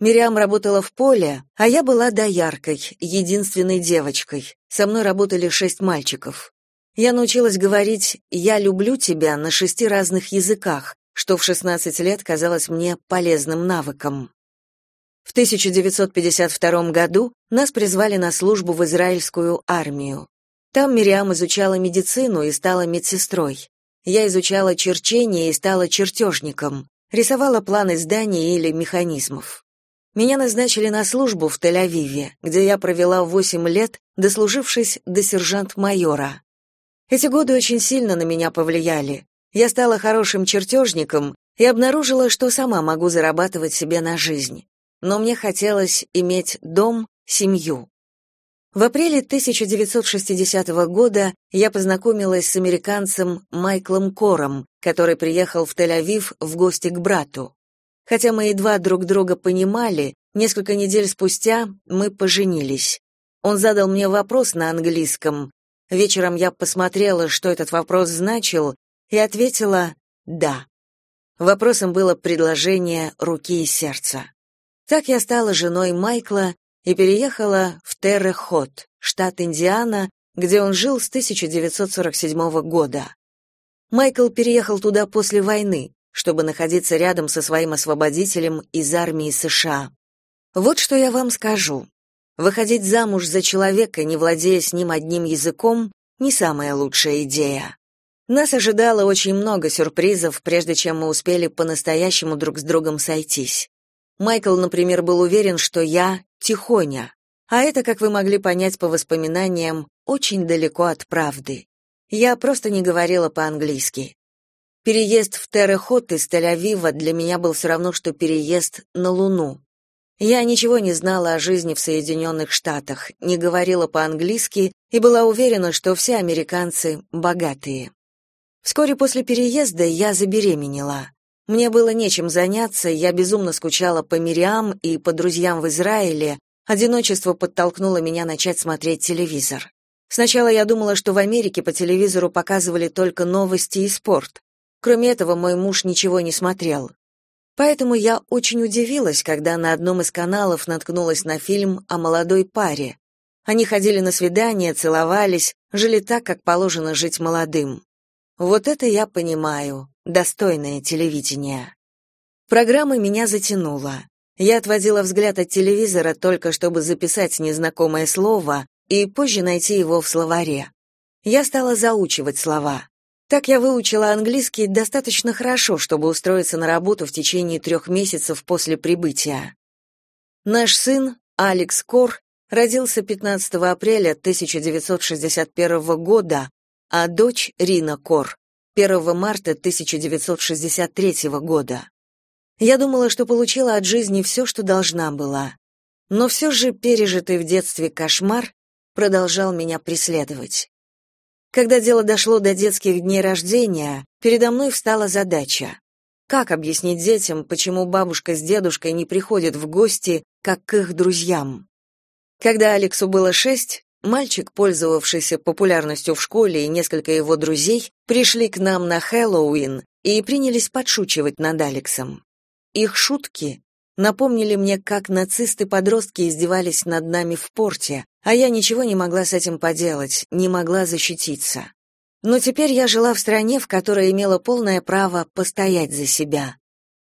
Мириам работала в поле, а я была дояркой, единственной девочкой. Со мной работали шесть мальчиков. Я научилась говорить «я люблю тебя» на шести разных языках, что в 16 лет казалось мне полезным навыком. В 1952 году нас призвали на службу в израильскую армию. Там Мириам изучала медицину и стала медсестрой. Я изучала черчение и стала чертежником, рисовала планы зданий или механизмов. Меня назначили на службу в Тель-Авиве, где я провела 8 лет, дослужившись до сержант-майора. Эти годы очень сильно на меня повлияли. Я стала хорошим чертежником и обнаружила, что сама могу зарабатывать себе на жизнь. Но мне хотелось иметь дом, семью. В апреле 1960 года я познакомилась с американцем Майклом Кором, который приехал в Тель-Авив в гости к брату. Хотя мы едва друг друга понимали, несколько недель спустя мы поженились. Он задал мне вопрос на английском. Вечером я посмотрела, что этот вопрос значил, и ответила «да». Вопросом было предложение руки и сердца. Так я стала женой Майкла и переехала в Терре-Хот, штат Индиана, где он жил с 1947 года. Майкл переехал туда после войны, чтобы находиться рядом со своим освободителем из армии США. Вот что я вам скажу. Выходить замуж за человека, не владея с ним одним языком, не самая лучшая идея. Нас ожидало очень много сюрпризов, прежде чем мы успели по-настоящему друг с другом сойтись. Майкл, например, был уверен, что я тихоня, а это, как вы могли понять по воспоминаниям, очень далеко от правды. Я просто не говорила по-английски. Переезд в Террехот из Тель-Авива для меня был все равно, что переезд на Луну. Я ничего не знала о жизни в Соединенных Штатах, не говорила по-английски и была уверена, что все американцы богатые. Вскоре после переезда я забеременела. Мне было нечем заняться, я безумно скучала по Мириам и по друзьям в Израиле. Одиночество подтолкнуло меня начать смотреть телевизор. Сначала я думала, что в Америке по телевизору показывали только новости и спорт. Кроме этого, мой муж ничего не смотрел. Поэтому я очень удивилась, когда на одном из каналов наткнулась на фильм о молодой паре. Они ходили на свидания, целовались, жили так, как положено жить молодым. Вот это я понимаю, достойное телевидение. Программа меня затянула. Я отводила взгляд от телевизора только чтобы записать незнакомое слово и позже найти его в словаре. Я стала заучивать слова. Так я выучила английский достаточно хорошо, чтобы устроиться на работу в течение трех месяцев после прибытия. Наш сын, Алекс Кор, родился 15 апреля 1961 года, а дочь Рина Кор 1 марта 1963 года. Я думала, что получила от жизни все, что должна была. Но все же пережитый в детстве кошмар продолжал меня преследовать. Когда дело дошло до детских дней рождения, передо мной встала задача. Как объяснить детям, почему бабушка с дедушкой не приходят в гости, как к их друзьям? Когда Алексу было шесть, мальчик, пользовавшийся популярностью в школе, и несколько его друзей пришли к нам на Хэллоуин и принялись подшучивать над Алексом. Их шутки напомнили мне, как нацисты-подростки издевались над нами в порте, а я ничего не могла с этим поделать, не могла защититься. Но теперь я жила в стране, в которой имела полное право постоять за себя.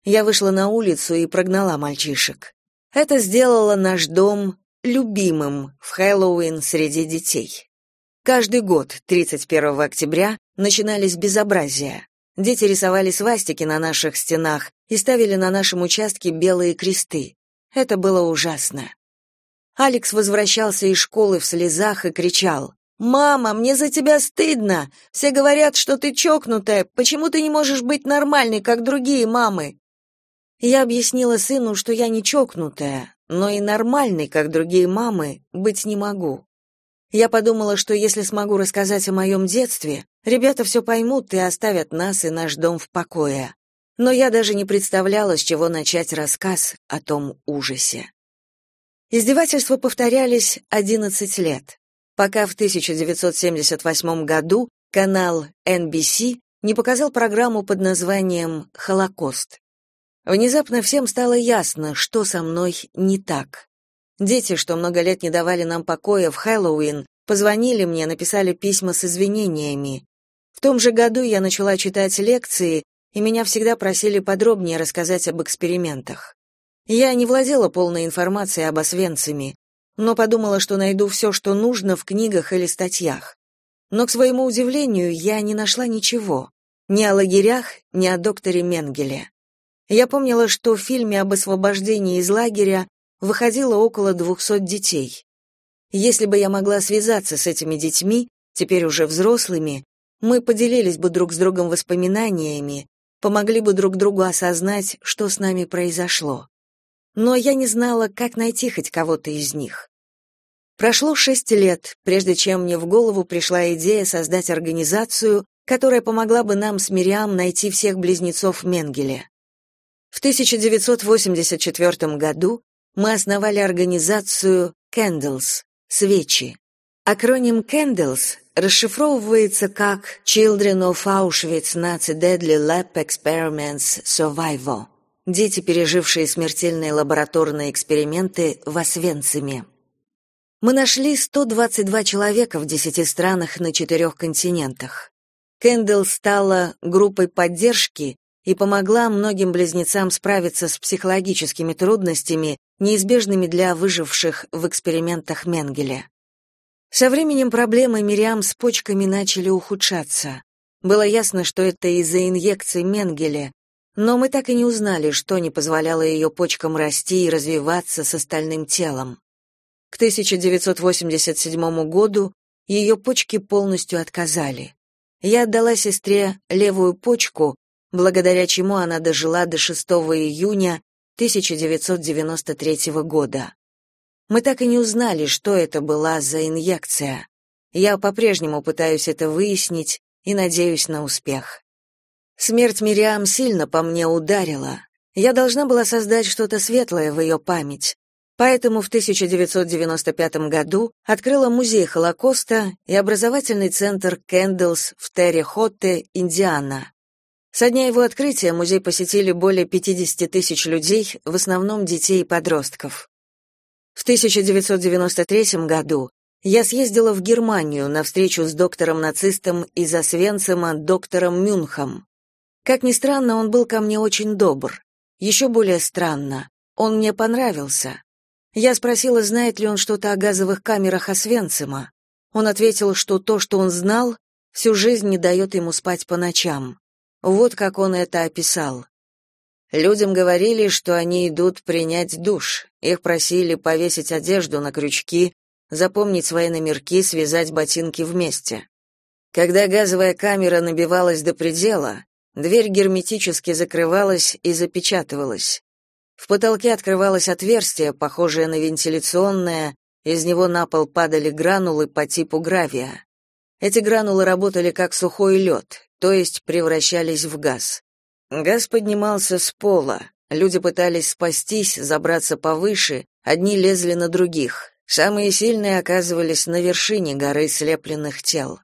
Я вышла на улицу и прогнала мальчишек. Это сделало наш дом любимым в Хэллоуин среди детей. Каждый год, 31 октября, начинались безобразия. Дети рисовали свастики на наших стенах и ставили на нашем участке белые кресты. Это было ужасно. Алекс возвращался из школы в слезах и кричал: "Мама, мне за тебя стыдно. Все говорят, что ты чокнутая. Почему ты не можешь быть нормальной, как другие мамы?" Я объяснила сыну, что я не чокнутая, но и нормальной, как другие мамы, быть не могу. Я подумала, что если смогу рассказать о моем детстве, ребята все поймут и оставят нас и наш дом в покое. Но я даже не представляла, с чего начать рассказ о том ужасе. Издевательства повторялись 11 лет, пока в 1978 году канал NBC не показал программу под названием «Холокост». Внезапно всем стало ясно, что со мной не так. Дети, что много лет не давали нам покоя в Хэллоуин, позвонили мне, написали письма с извинениями. В том же году я начала читать лекции, и меня всегда просили подробнее рассказать об экспериментах. Я не владела полной информацией об Освенциме, но подумала, что найду все, что нужно в книгах или статьях. Но, к своему удивлению, я не нашла ничего. Ни о лагерях, ни о докторе Менгеле. Я помнила, что в фильме об освобождении из лагеря выходило около двухсот детей. Если бы я могла связаться с этими детьми, теперь уже взрослыми, мы поделились бы друг с другом воспоминаниями, помогли бы друг другу осознать, что с нами произошло. Но я не знала, как найти хоть кого-то из них. Прошло шесть лет, прежде чем мне в голову пришла идея создать организацию, которая помогла бы нам с Мириам найти всех близнецов Менгеле. В 1984 году мы основали организацию Candles — свечи. Акроним Candles расшифровывается как Children of Auschwitz Nazi Deadly Lab Experiments Survival — дети, пережившие смертельные лабораторные эксперименты в Освенциме. Мы нашли 122 человека в 10 странах на четырех континентах. Кэндл стала группой поддержки и помогла многим близнецам справиться с психологическими трудностями, неизбежными для выживших в экспериментах Менгеля. Со временем проблемы Мириам с почками начали ухудшаться. Было ясно, что это из-за инъекций Менгеля, но мы так и не узнали, что не позволяло ее почкам расти и развиваться с остальным телом. К 1987 году ее почки полностью отказали. Я отдала сестре левую почку, благодаря чему она дожила до 6 июня 1993 года. Мы так и не узнали, что это была за инъекция. Я по-прежнему пытаюсь это выяснить и надеюсь на успех. Смерть Мириам сильно по мне ударила. Я должна была создать что-то светлое в ее память, Поэтому в 1995 году открыла музей Холокоста и образовательный центр Кэндлс в Терре-Хотте, Индиана. Со дня его открытия музей посетили более 50 тысяч людей, в основном детей и подростков. В 1993 году я съездила в Германию на встречу с доктором-нацистом из Освенцима, доктором Мюнхом. Как ни странно, он был ко мне очень добр. Еще более странно, он мне понравился. Я спросила, знает ли он что-то о газовых камерах Освенцима. Он ответил, что то, что он знал, всю жизнь не дает ему спать по ночам. Вот как он это описал. Людям говорили, что они идут принять душ. Их просили повесить одежду на крючки, запомнить свои номерки, связать ботинки вместе. Когда газовая камера набивалась до предела, дверь герметически закрывалась и запечатывалась. В потолке открывалось отверстие, похожее на вентиляционное, из него на пол падали гранулы по типу гравия. Эти гранулы работали как сухой лед, то есть превращались в газ. Газ поднимался с пола. Люди пытались спастись, забраться повыше, одни лезли на других. Самые сильные оказывались на вершине горы слепленных тел.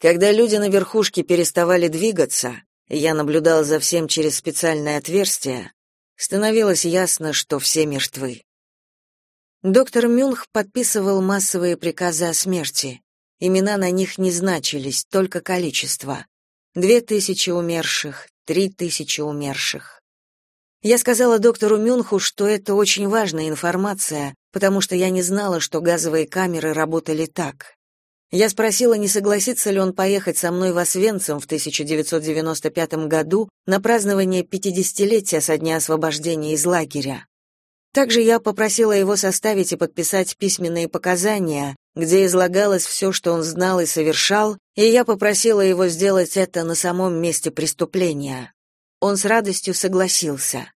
Когда люди на верхушке переставали двигаться, я наблюдал за всем через специальное отверстие, становилось ясно, что все мертвы. Доктор Мюнх подписывал массовые приказы о смерти. Имена на них не значились, только количество. Две тысячи умерших, три тысячи умерших. Я сказала доктору Мюнху, что это очень важная информация, потому что я не знала, что газовые камеры работали так. Я спросила, не согласится ли он поехать со мной в Освенцим в 1995 году на празднование 50-летия со дня освобождения из лагеря. Также я попросила его составить и подписать письменные показания, где излагалось все, что он знал и совершал, и я попросила его сделать это на самом месте преступления. Он с радостью согласился.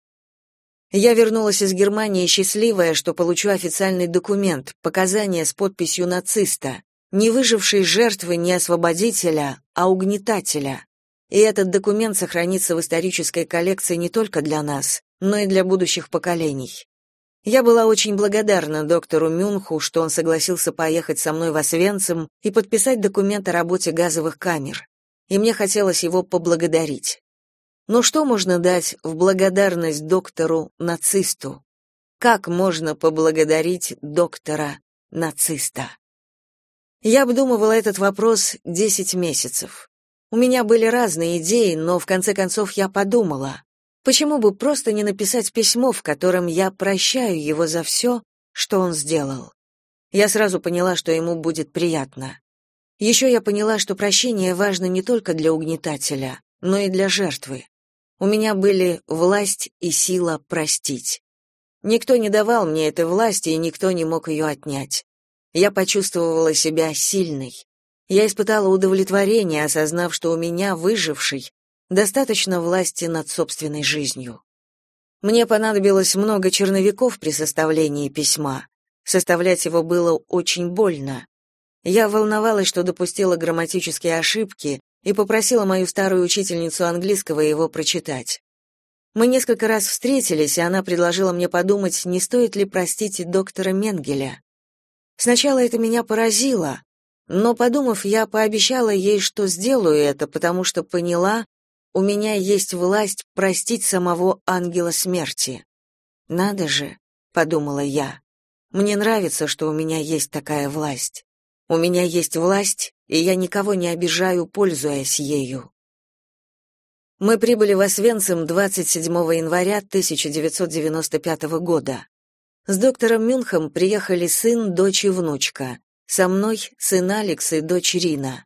Я вернулась из Германии счастливая, что получу официальный документ, показания с подписью нациста, не выжившей жертвы не освободителя, а угнетателя. И этот документ сохранится в исторической коллекции не только для нас, но и для будущих поколений. Я была очень благодарна доктору Мюнху, что он согласился поехать со мной в Освенцим и подписать документ о работе газовых камер. И мне хотелось его поблагодарить. Но что можно дать в благодарность доктору-нацисту? Как можно поблагодарить доктора-нациста? Я обдумывала этот вопрос 10 месяцев. У меня были разные идеи, но в конце концов я подумала, почему бы просто не написать письмо, в котором я прощаю его за все, что он сделал. Я сразу поняла, что ему будет приятно. Еще я поняла, что прощение важно не только для угнетателя, но и для жертвы. У меня были власть и сила простить. Никто не давал мне этой власти, и никто не мог ее отнять. Я почувствовала себя сильной. Я испытала удовлетворение, осознав, что у меня, выживший, достаточно власти над собственной жизнью. Мне понадобилось много черновиков при составлении письма. Составлять его было очень больно. Я волновалась, что допустила грамматические ошибки, и попросила мою старую учительницу английского его прочитать. Мы несколько раз встретились, и она предложила мне подумать, не стоит ли простить доктора Менгеля. Сначала это меня поразило, но, подумав, я пообещала ей, что сделаю это, потому что поняла, у меня есть власть простить самого ангела смерти. Надо же, подумала я. Мне нравится, что у меня есть такая власть. У меня есть власть, и я никого не обижаю, пользуясь ею. Мы прибыли в Освенцим 27 января 1995 года. С доктором Мюнхом приехали сын, дочь и внучка. Со мной сын Алекс и дочь Рина.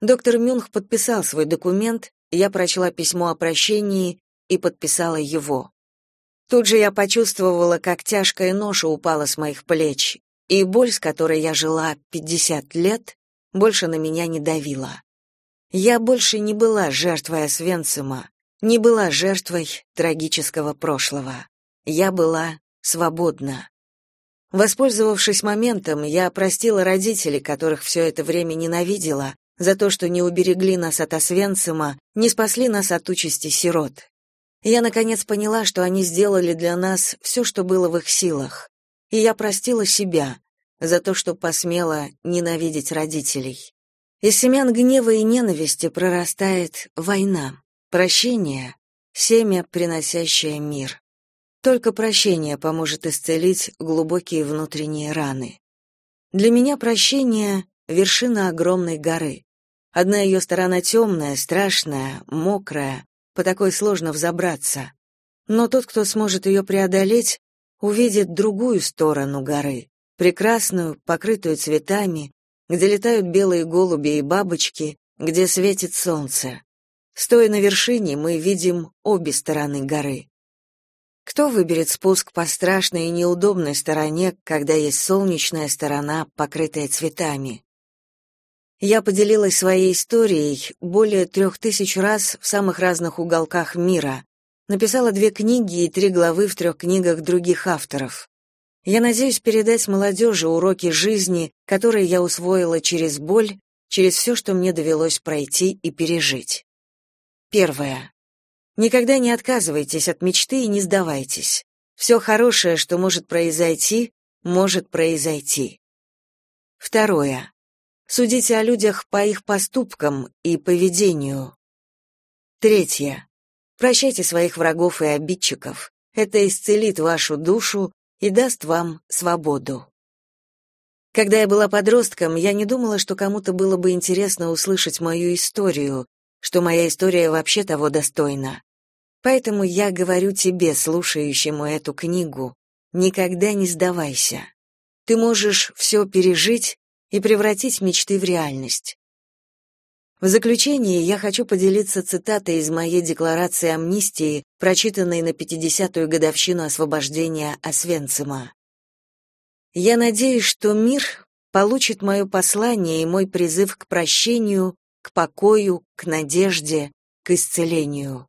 Доктор Мюнх подписал свой документ, я прочла письмо о прощении и подписала его. Тут же я почувствовала, как тяжкая ноша упала с моих плеч, и боль, с которой я жила 50 лет, больше на меня не давила. Я больше не была жертвой Освенцима, не была жертвой трагического прошлого. Я была свободна. Воспользовавшись моментом, я простила родителей, которых все это время ненавидела, за то, что не уберегли нас от Освенцима, не спасли нас от участи сирот. Я, наконец, поняла, что они сделали для нас все, что было в их силах. И я простила себя за то, что посмела ненавидеть родителей. Из семян гнева и ненависти прорастает война, прощение — семя, приносящее мир. Только прощение поможет исцелить глубокие внутренние раны. Для меня прощение — вершина огромной горы. Одна ее сторона темная, страшная, мокрая, по такой сложно взобраться. Но тот, кто сможет ее преодолеть, увидит другую сторону горы, прекрасную, покрытую цветами, где летают белые голуби и бабочки, где светит солнце. Стоя на вершине, мы видим обе стороны горы. Кто выберет спуск по страшной и неудобной стороне, когда есть солнечная сторона, покрытая цветами? Я поделилась своей историей более трех тысяч раз в самых разных уголках мира, написала две книги и три главы в трех книгах других авторов. Я надеюсь передать молодежи уроки жизни, которые я усвоила через боль, через все, что мне довелось пройти и пережить. Первое. Никогда не отказывайтесь от мечты и не сдавайтесь. Все хорошее, что может произойти, может произойти. Второе. Судите о людях по их поступкам и поведению. Третье. Прощайте своих врагов и обидчиков. Это исцелит вашу душу и даст вам свободу. Когда я была подростком, я не думала, что кому-то было бы интересно услышать мою историю, что моя история вообще того достойна. Поэтому я говорю тебе, слушающему эту книгу, никогда не сдавайся. Ты можешь все пережить и превратить мечты в реальность. В заключение я хочу поделиться цитатой из моей декларации амнистии, прочитанной на 50-ю годовщину освобождения Освенцима. Я надеюсь, что мир получит мое послание и мой призыв к прощению к покою, к надежде, к исцелению.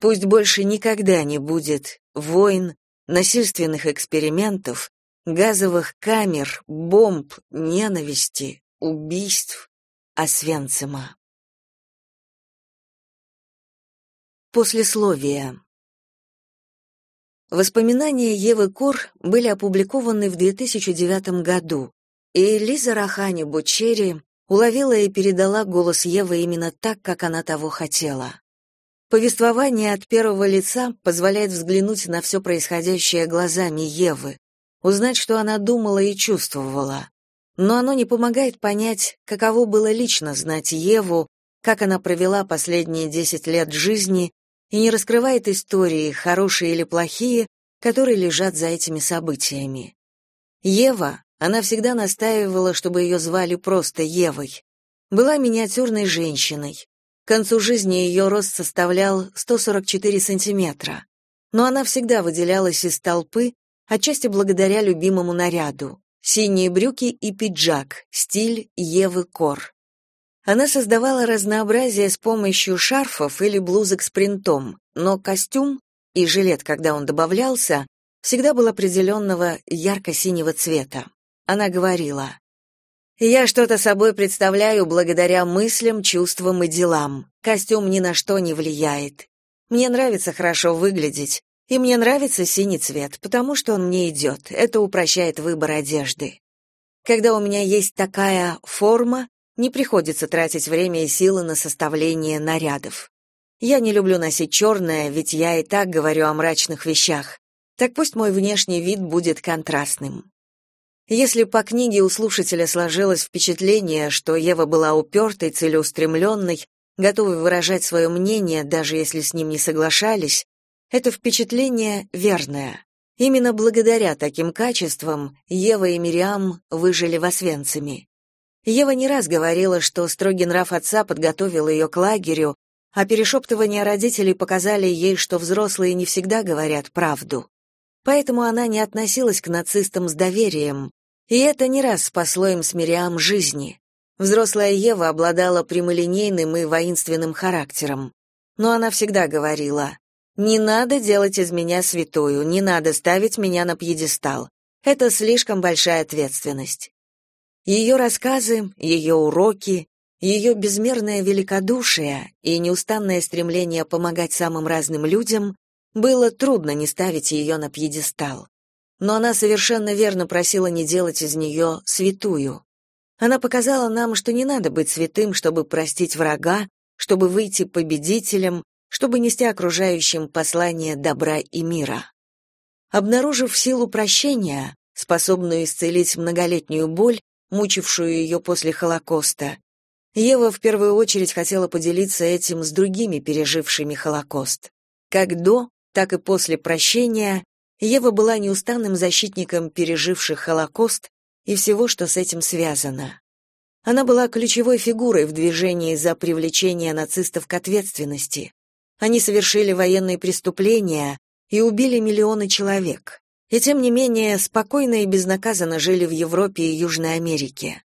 Пусть больше никогда не будет войн, насильственных экспериментов, газовых камер, бомб, ненависти, убийств, Освенцима. Послесловие. Воспоминания Евы Кор были опубликованы в 2009 году, и Лиза Рахани Бучери уловила и передала голос Евы именно так, как она того хотела. Повествование от первого лица позволяет взглянуть на все происходящее глазами Евы, узнать, что она думала и чувствовала. Но оно не помогает понять, каково было лично знать Еву, как она провела последние десять лет жизни и не раскрывает истории, хорошие или плохие, которые лежат за этими событиями. Ева, она всегда настаивала, чтобы ее звали просто Евой. Была миниатюрной женщиной. К концу жизни ее рост составлял 144 сантиметра. Но она всегда выделялась из толпы, отчасти благодаря любимому наряду. Синие брюки и пиджак, стиль Евы Кор. Она создавала разнообразие с помощью шарфов или блузок с принтом, но костюм и жилет, когда он добавлялся, всегда был определенного ярко-синего цвета. Она говорила, «Я что-то собой представляю благодаря мыслям, чувствам и делам. Костюм ни на что не влияет. Мне нравится хорошо выглядеть, и мне нравится синий цвет, потому что он мне идет. Это упрощает выбор одежды. Когда у меня есть такая форма, не приходится тратить время и силы на составление нарядов. Я не люблю носить черное, ведь я и так говорю о мрачных вещах. Так пусть мой внешний вид будет контрастным. Если по книге у слушателя сложилось впечатление, что Ева была упертой, целеустремленной, готовой выражать свое мнение, даже если с ним не соглашались, это впечатление верное. Именно благодаря таким качествам Ева и Мириам выжили в Освенциме. Ева не раз говорила, что строгий нрав отца подготовил ее к лагерю, а перешептывания родителей показали ей, что взрослые не всегда говорят правду. Поэтому она не относилась к нацистам с доверием, и это не раз спасло им с Мириам жизни. Взрослая Ева обладала прямолинейным и воинственным характером. Но она всегда говорила, «Не надо делать из меня святую, не надо ставить меня на пьедестал. Это слишком большая ответственность. Ее рассказы, ее уроки, ее безмерное великодушие и неустанное стремление помогать самым разным людям было трудно не ставить ее на пьедестал. Но она совершенно верно просила не делать из нее святую. Она показала нам, что не надо быть святым, чтобы простить врага, чтобы выйти победителем, чтобы нести окружающим послание добра и мира. Обнаружив силу прощения, способную исцелить многолетнюю боль, мучившую ее после Холокоста. Ева в первую очередь хотела поделиться этим с другими пережившими Холокост. Как до, так и после прощения Ева была неустанным защитником переживших Холокост и всего, что с этим связано. Она была ключевой фигурой в движении за привлечение нацистов к ответственности. Они совершили военные преступления и убили миллионы человек и тем не менее спокойно и безнаказанно жили в Европе и Южной Америке.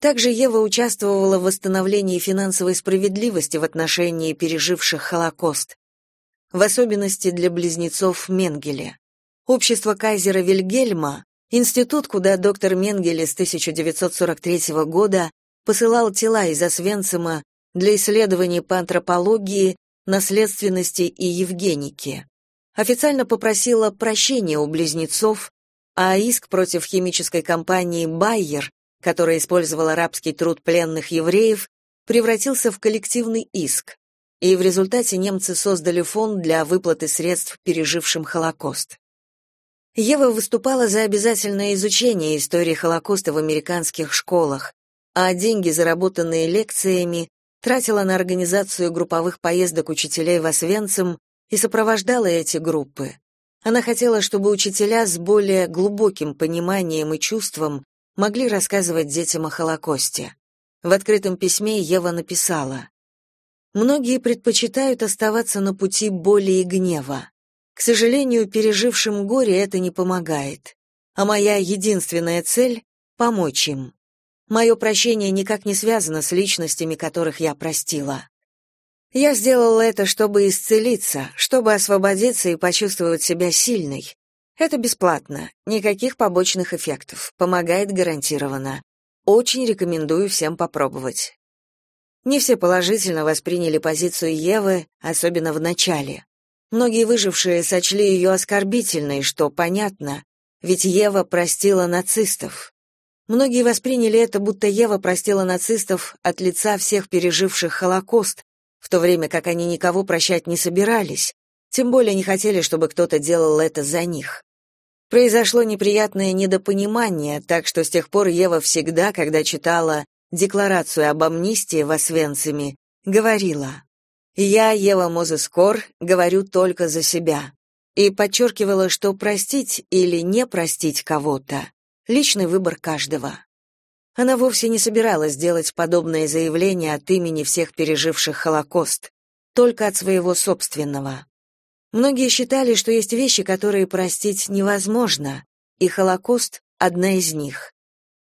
Также Ева участвовала в восстановлении финансовой справедливости в отношении переживших Холокост, в особенности для близнецов Менгеле. Общество кайзера Вильгельма, институт, куда доктор Менгеле с 1943 года посылал тела из Освенцима для исследований по антропологии, наследственности и евгенике официально попросила прощения у близнецов, а иск против химической компании Байер, которая использовала арабский труд пленных евреев, превратился в коллективный иск, и в результате немцы создали фонд для выплаты средств пережившим Холокост. Ева выступала за обязательное изучение истории Холокоста в американских школах, а деньги, заработанные лекциями, тратила на организацию групповых поездок учителей в Освенцим и сопровождала эти группы. Она хотела, чтобы учителя с более глубоким пониманием и чувством могли рассказывать детям о Холокосте. В открытом письме Ева написала: Многие предпочитают оставаться на пути боли и гнева. К сожалению, пережившим горе это не помогает. А моя единственная цель помочь им. Мое прощение никак не связано с личностями, которых я простила. Я сделала это, чтобы исцелиться, чтобы освободиться и почувствовать себя сильной. Это бесплатно, никаких побочных эффектов, помогает гарантированно. Очень рекомендую всем попробовать. Не все положительно восприняли позицию Евы, особенно в начале. Многие выжившие сочли ее оскорбительной, что понятно, ведь Ева простила нацистов. Многие восприняли это, будто Ева простила нацистов от лица всех переживших Холокост, в то время как они никого прощать не собирались, тем более не хотели, чтобы кто-то делал это за них. Произошло неприятное недопонимание, так что с тех пор Ева всегда, когда читала декларацию об амнистии в Освенциме, говорила «Я, Ева Мозескор, говорю только за себя» и подчеркивала, что простить или не простить кого-то — личный выбор каждого. Она вовсе не собиралась делать подобное заявление от имени всех переживших Холокост, только от своего собственного. Многие считали, что есть вещи, которые простить невозможно, и Холокост — одна из них.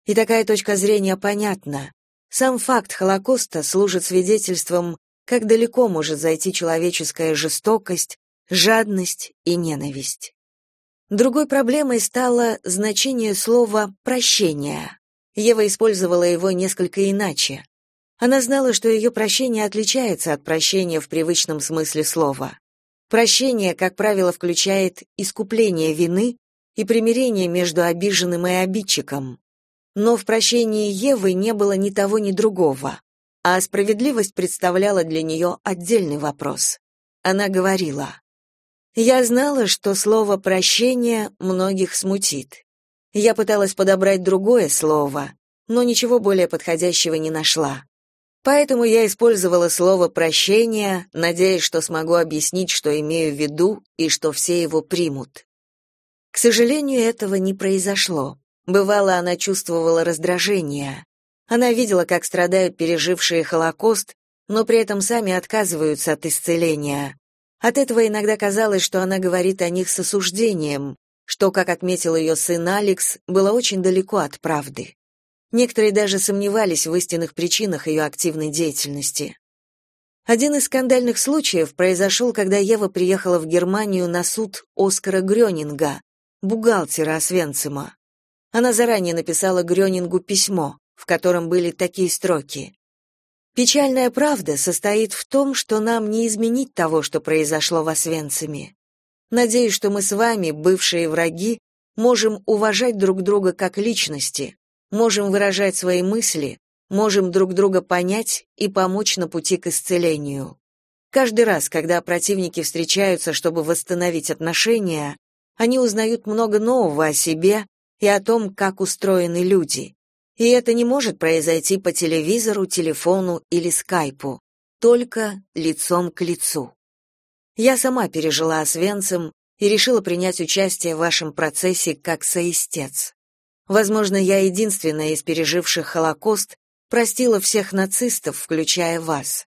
И такая точка зрения понятна. Сам факт Холокоста служит свидетельством, как далеко может зайти человеческая жестокость, жадность и ненависть. Другой проблемой стало значение слова «прощение». Ева использовала его несколько иначе. Она знала, что ее прощение отличается от прощения в привычном смысле слова. Прощение, как правило, включает искупление вины и примирение между обиженным и обидчиком. Но в прощении Евы не было ни того, ни другого, а справедливость представляла для нее отдельный вопрос. Она говорила, «Я знала, что слово «прощение» многих смутит. Я пыталась подобрать другое слово, но ничего более подходящего не нашла. Поэтому я использовала слово «прощение», надеясь, что смогу объяснить, что имею в виду, и что все его примут. К сожалению, этого не произошло. Бывало, она чувствовала раздражение. Она видела, как страдают пережившие Холокост, но при этом сами отказываются от исцеления. От этого иногда казалось, что она говорит о них с осуждением, что, как отметил ее сын Алекс, было очень далеко от правды. Некоторые даже сомневались в истинных причинах ее активной деятельности. Один из скандальных случаев произошел, когда Ева приехала в Германию на суд Оскара Грёнинга, бухгалтера Освенцима. Она заранее написала Грёнингу письмо, в котором были такие строки. «Печальная правда состоит в том, что нам не изменить того, что произошло в Освенциме. Надеюсь, что мы с вами, бывшие враги, можем уважать друг друга как личности, можем выражать свои мысли, можем друг друга понять и помочь на пути к исцелению. Каждый раз, когда противники встречаются, чтобы восстановить отношения, они узнают много нового о себе и о том, как устроены люди. И это не может произойти по телевизору, телефону или скайпу, только лицом к лицу. Я сама пережила Освенцим и решила принять участие в вашем процессе как соистец. Возможно, я единственная из переживших Холокост простила всех нацистов, включая вас.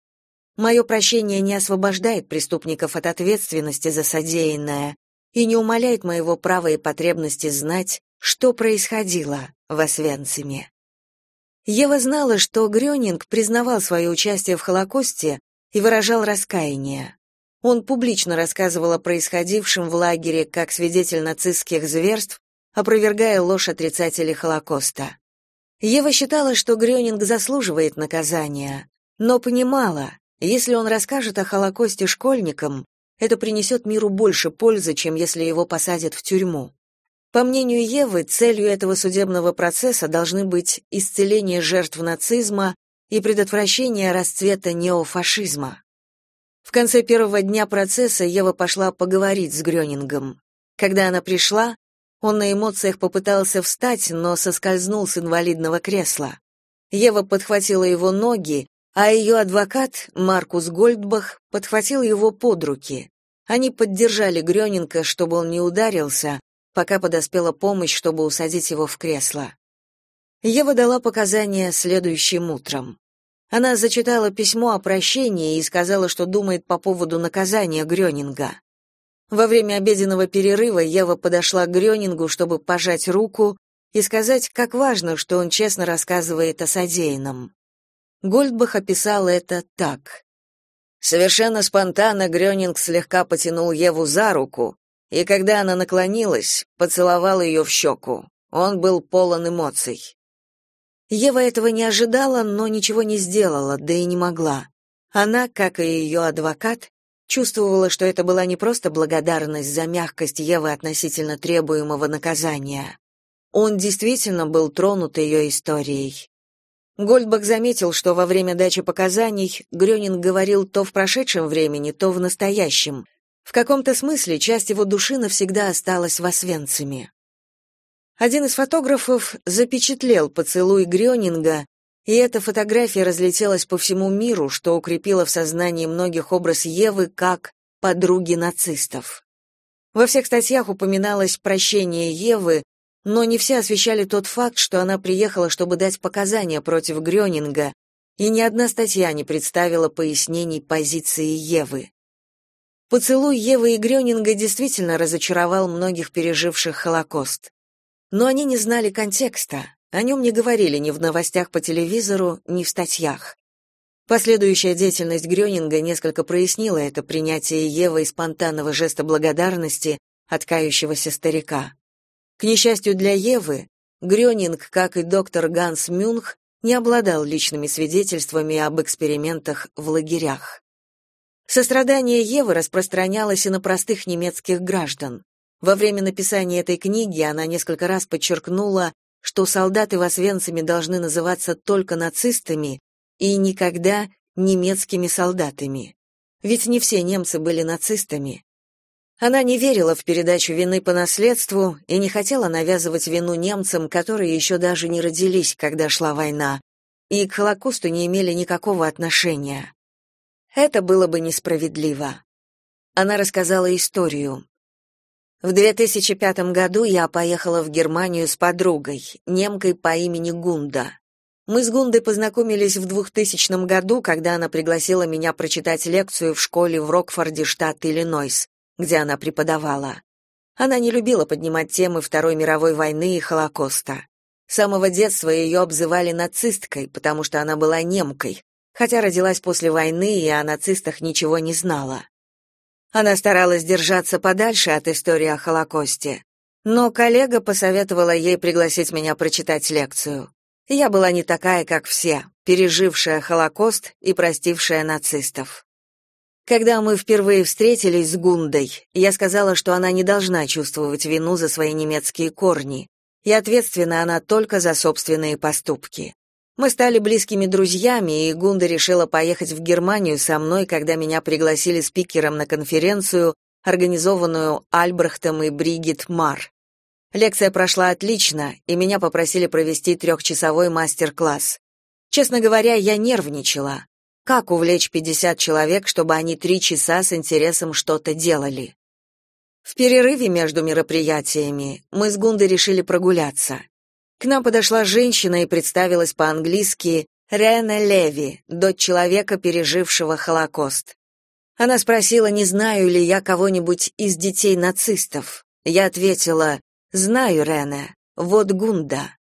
Мое прощение не освобождает преступников от ответственности за содеянное и не умаляет моего права и потребности знать, что происходило в Освенциме. Ева знала, что Грёнинг признавал свое участие в Холокосте и выражал раскаяние. Он публично рассказывал о происходившем в лагере как свидетель нацистских зверств опровергая ложь отрицателей Холокоста. Ева считала, что Грёнинг заслуживает наказания, но понимала, если он расскажет о Холокосте школьникам, это принесет миру больше пользы, чем если его посадят в тюрьму. По мнению Евы, целью этого судебного процесса должны быть исцеление жертв нацизма и предотвращение расцвета неофашизма. В конце первого дня процесса Ева пошла поговорить с Грёнингом. Когда она пришла, он на эмоциях попытался встать, но соскользнул с инвалидного кресла. Ева подхватила его ноги, а ее адвокат, Маркус Гольдбах, подхватил его под руки. Они поддержали Грёнинга, чтобы он не ударился, пока подоспела помощь, чтобы усадить его в кресло. Ева дала показания следующим утром. Она зачитала письмо о прощении и сказала, что думает по поводу наказания Грёнинга. Во время обеденного перерыва Ева подошла к Грёнингу, чтобы пожать руку и сказать, как важно, что он честно рассказывает о содеянном. Гольдбах описал это так. Совершенно спонтанно Грёнинг слегка потянул Еву за руку, и когда она наклонилась, поцеловал ее в щеку. Он был полон эмоций. Ева этого не ожидала, но ничего не сделала, да и не могла. Она, как и ее адвокат, Чувствовала, что это была не просто благодарность за мягкость Евы относительно требуемого наказания. Он действительно был тронут ее историей. Гольдбах заметил, что во время дачи показаний Грёнинг говорил то в прошедшем времени, то в настоящем. В каком-то смысле часть его души навсегда осталась в Освенциме. Один из фотографов запечатлел поцелуй Грёнинга, и эта фотография разлетелась по всему миру, что укрепило в сознании многих образ Евы как подруги нацистов. Во всех статьях упоминалось прощение Евы, но не все освещали тот факт, что она приехала, чтобы дать показания против Грёнинга, и ни одна статья не представила пояснений позиции Евы. Поцелуй Евы и Грёнинга действительно разочаровал многих переживших Холокост. Но они не знали контекста, о нем не говорили ни в новостях по телевизору, ни в статьях. Последующая деятельность Грёнинга несколько прояснила это принятие Евы спонтанного жеста благодарности от кающегося старика. К несчастью для Евы, Грёнинг, как и доктор Ганс Мюнх, не обладал личными свидетельствами об экспериментах в лагерях. Сострадание Евы распространялось и на простых немецких граждан. Во время написания этой книги она несколько раз подчеркнула, что солдаты в Освенциме должны называться только нацистами и никогда немецкими солдатами. Ведь не все немцы были нацистами. Она не верила в передачу вины по наследству и не хотела навязывать вину немцам, которые еще даже не родились, когда шла война, и к Холокосту не имели никакого отношения. Это было бы несправедливо. Она рассказала историю. В 2005 году я поехала в Германию с подругой, немкой по имени Гунда. Мы с Гундой познакомились в 2000 году, когда она пригласила меня прочитать лекцию в школе в Рокфорде, штат Иллинойс где она преподавала. Она не любила поднимать темы Второй мировой войны и Холокоста. С самого детства ее обзывали нацисткой, потому что она была немкой, хотя родилась после войны и о нацистах ничего не знала. Она старалась держаться подальше от истории о Холокосте, но коллега посоветовала ей пригласить меня прочитать лекцию. Я была не такая, как все, пережившая Холокост и простившая нацистов. Когда мы впервые встретились с Гундой, я сказала, что она не должна чувствовать вину за свои немецкие корни, и ответственна она только за собственные поступки. Мы стали близкими друзьями, и Гунда решила поехать в Германию со мной, когда меня пригласили спикером на конференцию, организованную Альбрехтом и Бригит Мар. Лекция прошла отлично, и меня попросили провести трехчасовой мастер-класс. Честно говоря, я нервничала. Как увлечь 50 человек, чтобы они три часа с интересом что-то делали? В перерыве между мероприятиями мы с Гундой решили прогуляться. К нам подошла женщина и представилась по-английски Рене Леви, дочь человека, пережившего Холокост. Она спросила, не знаю ли я кого-нибудь из детей нацистов. Я ответила, знаю, Рене, вот Гунда.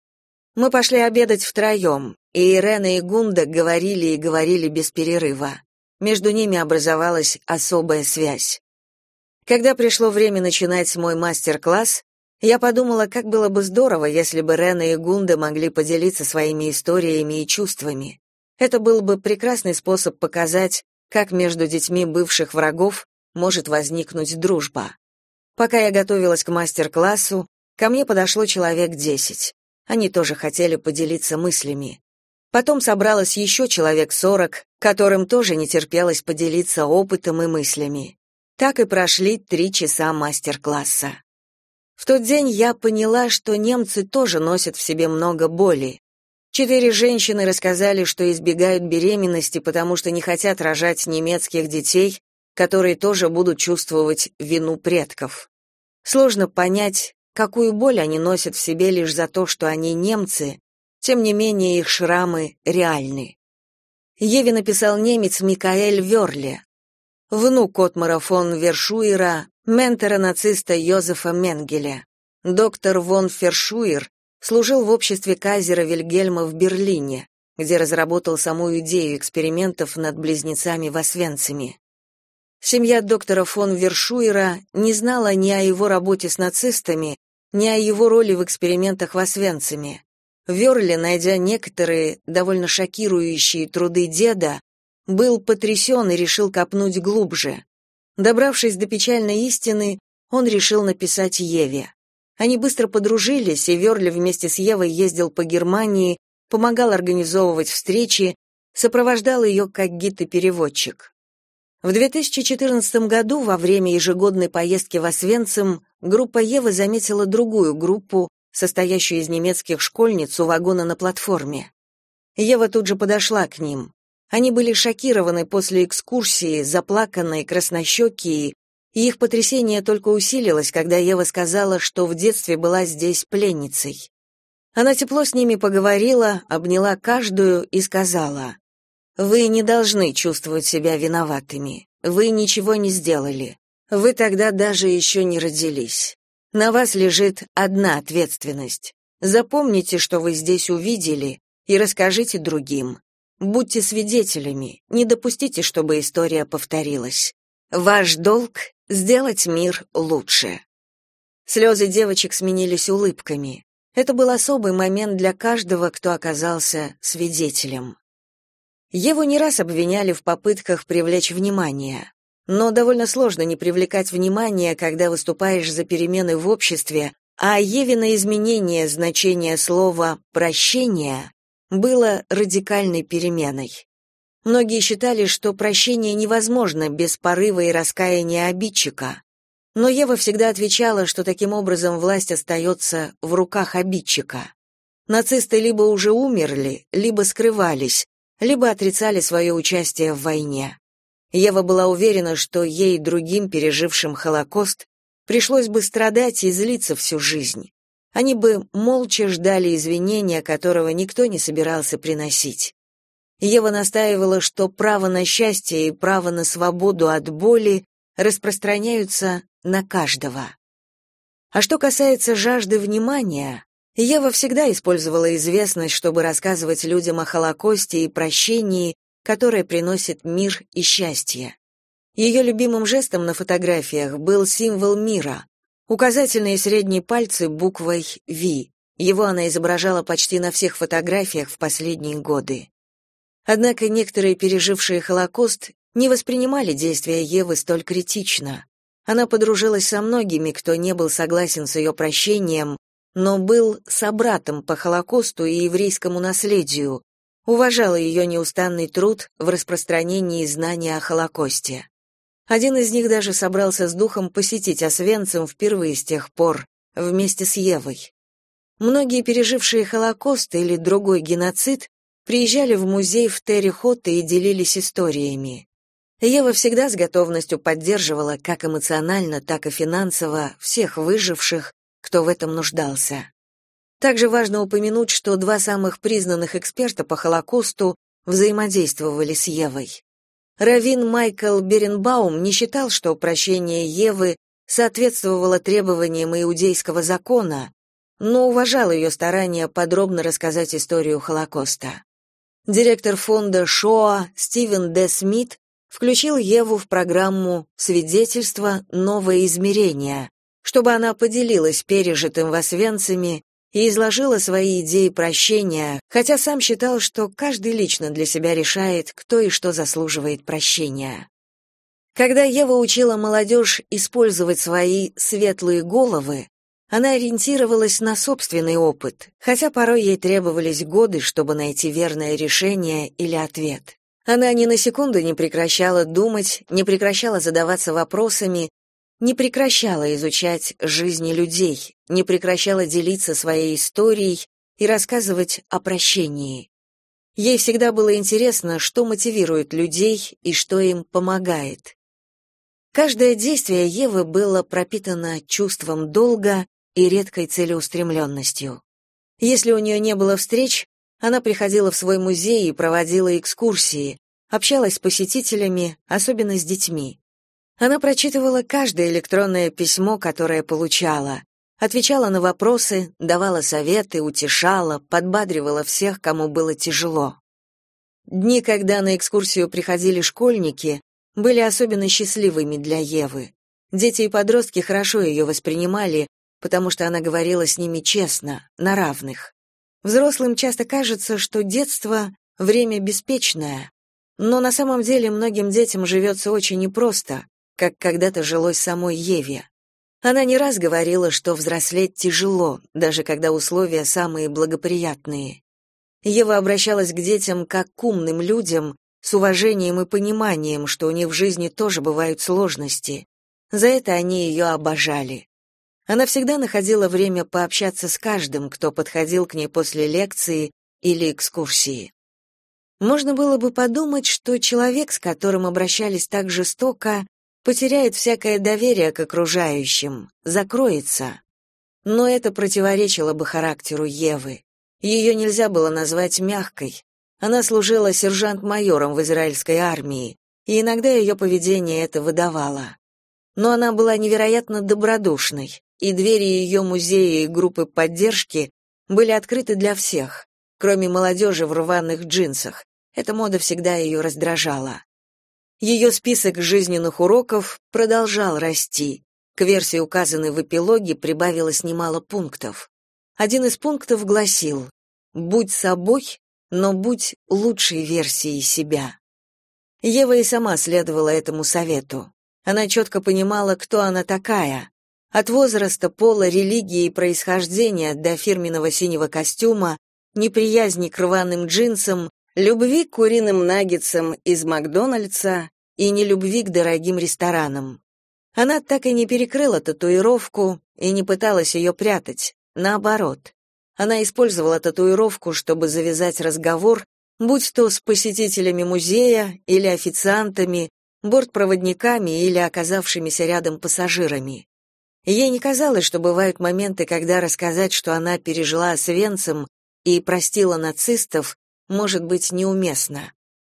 Мы пошли обедать втроем, и Ирена и Гунда говорили и говорили без перерыва. Между ними образовалась особая связь. Когда пришло время начинать мой мастер-класс, я подумала, как было бы здорово, если бы Рена и Гунда могли поделиться своими историями и чувствами. Это был бы прекрасный способ показать, как между детьми бывших врагов может возникнуть дружба. Пока я готовилась к мастер-классу, ко мне подошло человек десять. Они тоже хотели поделиться мыслями. Потом собралось еще человек сорок, которым тоже не терпелось поделиться опытом и мыслями. Так и прошли три часа мастер-класса. В тот день я поняла, что немцы тоже носят в себе много боли. Четыре женщины рассказали, что избегают беременности, потому что не хотят рожать немецких детей, которые тоже будут чувствовать вину предков. Сложно понять, какую боль они носят в себе лишь за то, что они немцы, тем не менее их шрамы реальны. Еве написал немец Микаэль Верле, внук Отмара фон Вершуера, ментора нациста Йозефа Менгеля. Доктор фон Фершуер служил в обществе кайзера Вильгельма в Берлине, где разработал саму идею экспериментов над близнецами в Освенциме. Семья доктора фон Вершуера не знала ни о его работе с нацистами, ни о его роли в экспериментах в Освенциме. Верли, найдя некоторые довольно шокирующие труды деда, был потрясен и решил копнуть глубже. Добравшись до печальной истины, он решил написать Еве. Они быстро подружились, и Верли вместе с Евой ездил по Германии, помогал организовывать встречи, сопровождал ее как гид и переводчик. В 2014 году, во время ежегодной поездки в Освенцим, группа Евы заметила другую группу, состоящую из немецких школьниц у вагона на платформе. Ева тут же подошла к ним. Они были шокированы после экскурсии, заплаканные, краснощекие, и их потрясение только усилилось, когда Ева сказала, что в детстве была здесь пленницей. Она тепло с ними поговорила, обняла каждую и сказала, «Вы не должны чувствовать себя виноватыми. Вы ничего не сделали. Вы тогда даже еще не родились. На вас лежит одна ответственность. Запомните, что вы здесь увидели, и расскажите другим. Будьте свидетелями, не допустите, чтобы история повторилась. Ваш долг — сделать мир лучше. Слезы девочек сменились улыбками. Это был особый момент для каждого, кто оказался свидетелем. Еву не раз обвиняли в попытках привлечь внимание. Но довольно сложно не привлекать внимание, когда выступаешь за перемены в обществе, а Еве изменение значения слова «прощение» было радикальной переменой. Многие считали, что прощение невозможно без порыва и раскаяния обидчика. Но Ева всегда отвечала, что таким образом власть остается в руках обидчика. Нацисты либо уже умерли, либо скрывались, либо отрицали свое участие в войне. Ева была уверена, что ей, другим, пережившим Холокост, пришлось бы страдать и злиться всю жизнь они бы молча ждали извинения, которого никто не собирался приносить. Ева настаивала, что право на счастье и право на свободу от боли распространяются на каждого. А что касается жажды внимания, Ева всегда использовала известность, чтобы рассказывать людям о Холокосте и прощении, которое приносит мир и счастье. Ее любимым жестом на фотографиях был символ мира Указательные и средние пальцы буквой V. Его она изображала почти на всех фотографиях в последние годы. Однако некоторые, пережившие Холокост, не воспринимали действия Евы столь критично. Она подружилась со многими, кто не был согласен с ее прощением, но был собратом по Холокосту и еврейскому наследию, уважала ее неустанный труд в распространении знания о Холокосте. Один из них даже собрался с духом посетить Освенцим впервые с тех пор, вместе с Евой. Многие, пережившие Холокост или другой геноцид, приезжали в музей в Терри-Хотте и делились историями. Ева всегда с готовностью поддерживала как эмоционально, так и финансово всех выживших, кто в этом нуждался. Также важно упомянуть, что два самых признанных эксперта по Холокосту взаимодействовали с Евой. Равин Майкл Беренбаум не считал, что прощение Евы соответствовало требованиям иудейского закона, но уважал ее старания подробно рассказать историю Холокоста. Директор фонда Шоа Стивен Д. Смит включил Еву в программу «Свидетельство. Новое измерение», чтобы она поделилась пережитым в Освенциме и изложила свои идеи прощения, хотя сам считал, что каждый лично для себя решает, кто и что заслуживает прощения. Когда Ева учила молодежь использовать свои светлые головы, она ориентировалась на собственный опыт, хотя порой ей требовались годы, чтобы найти верное решение или ответ. Она ни на секунду не прекращала думать, не прекращала задаваться вопросами, не прекращала изучать жизни людей, не прекращала делиться своей историей и рассказывать о прощении. Ей всегда было интересно, что мотивирует людей и что им помогает. Каждое действие Евы было пропитано чувством долга и редкой целеустремленностью. Если у нее не было встреч, она приходила в свой музей и проводила экскурсии, общалась с посетителями, особенно с детьми. Она прочитывала каждое электронное письмо, которое получала, отвечала на вопросы, давала советы, утешала, подбадривала всех, кому было тяжело. Дни, когда на экскурсию приходили школьники, были особенно счастливыми для Евы. Дети и подростки хорошо ее воспринимали, потому что она говорила с ними честно, на равных. Взрослым часто кажется, что детство — время беспечное, но на самом деле многим детям живется очень непросто, как когда-то жилось самой Еве. Она не раз говорила, что взрослеть тяжело, даже когда условия самые благоприятные. Ева обращалась к детям как к умным людям, с уважением и пониманием, что у них в жизни тоже бывают сложности. За это они ее обожали. Она всегда находила время пообщаться с каждым, кто подходил к ней после лекции или экскурсии. Можно было бы подумать, что человек, с которым обращались так жестоко, потеряет всякое доверие к окружающим, закроется. Но это противоречило бы характеру Евы. Ее нельзя было назвать мягкой. Она служила сержант-майором в израильской армии, и иногда ее поведение это выдавало. Но она была невероятно добродушной, и двери ее музея и группы поддержки были открыты для всех, кроме молодежи в рваных джинсах. Эта мода всегда ее раздражала. Ее список жизненных уроков продолжал расти. К версии, указанной в эпилоге, прибавилось немало пунктов. Один из пунктов гласил «Будь собой, но будь лучшей версией себя». Ева и сама следовала этому совету. Она четко понимала, кто она такая. От возраста, пола, религии и происхождения до фирменного синего костюма, неприязни к рваным джинсам, любви к куриным наггетсам из Макдональдса и нелюбви к дорогим ресторанам. Она так и не перекрыла татуировку и не пыталась ее прятать, наоборот. Она использовала татуировку, чтобы завязать разговор, будь то с посетителями музея или официантами, бортпроводниками или оказавшимися рядом пассажирами. Ей не казалось, что бывают моменты, когда рассказать, что она пережила с Венцем и простила нацистов, может быть неуместно.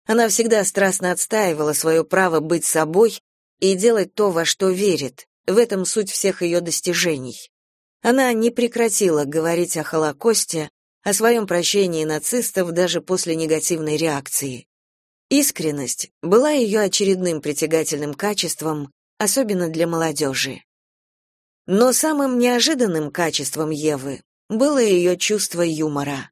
Она всегда страстно отстаивала свое право быть собой и делать то, во что верит. В этом суть всех ее достижений. Она не прекратила говорить о Холокосте, о своем прощении нацистов даже после негативной реакции. Искренность была ее очередным притягательным качеством, особенно для молодежи. Но самым неожиданным качеством Евы было ее чувство юмора.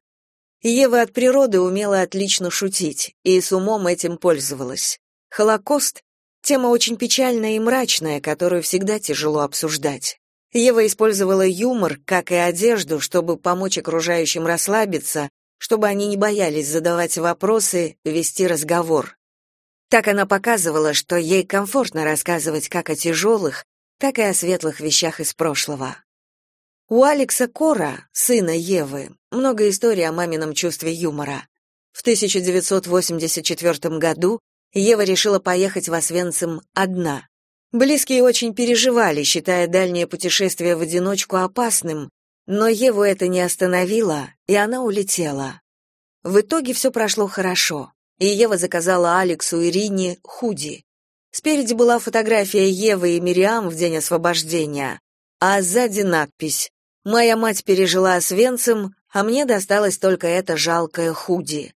Ева от природы умела отлично шутить и с умом этим пользовалась. Холокост — тема очень печальная и мрачная, которую всегда тяжело обсуждать. Ева использовала юмор, как и одежду, чтобы помочь окружающим расслабиться, чтобы они не боялись задавать вопросы, вести разговор. Так она показывала, что ей комфортно рассказывать как о тяжелых, так и о светлых вещах из прошлого. У Алекса Кора, сына Евы, много историй о мамином чувстве юмора. В 1984 году Ева решила поехать в Освенцим одна. Близкие очень переживали, считая дальнее путешествие в одиночку опасным, но Еву это не остановило, и она улетела. В итоге все прошло хорошо, и Ева заказала Алексу и Рине худи. Спереди была фотография Евы и Мириам в день освобождения, а сзади надпись Моя мать пережила с Венцем, а мне досталось только это жалкое худи.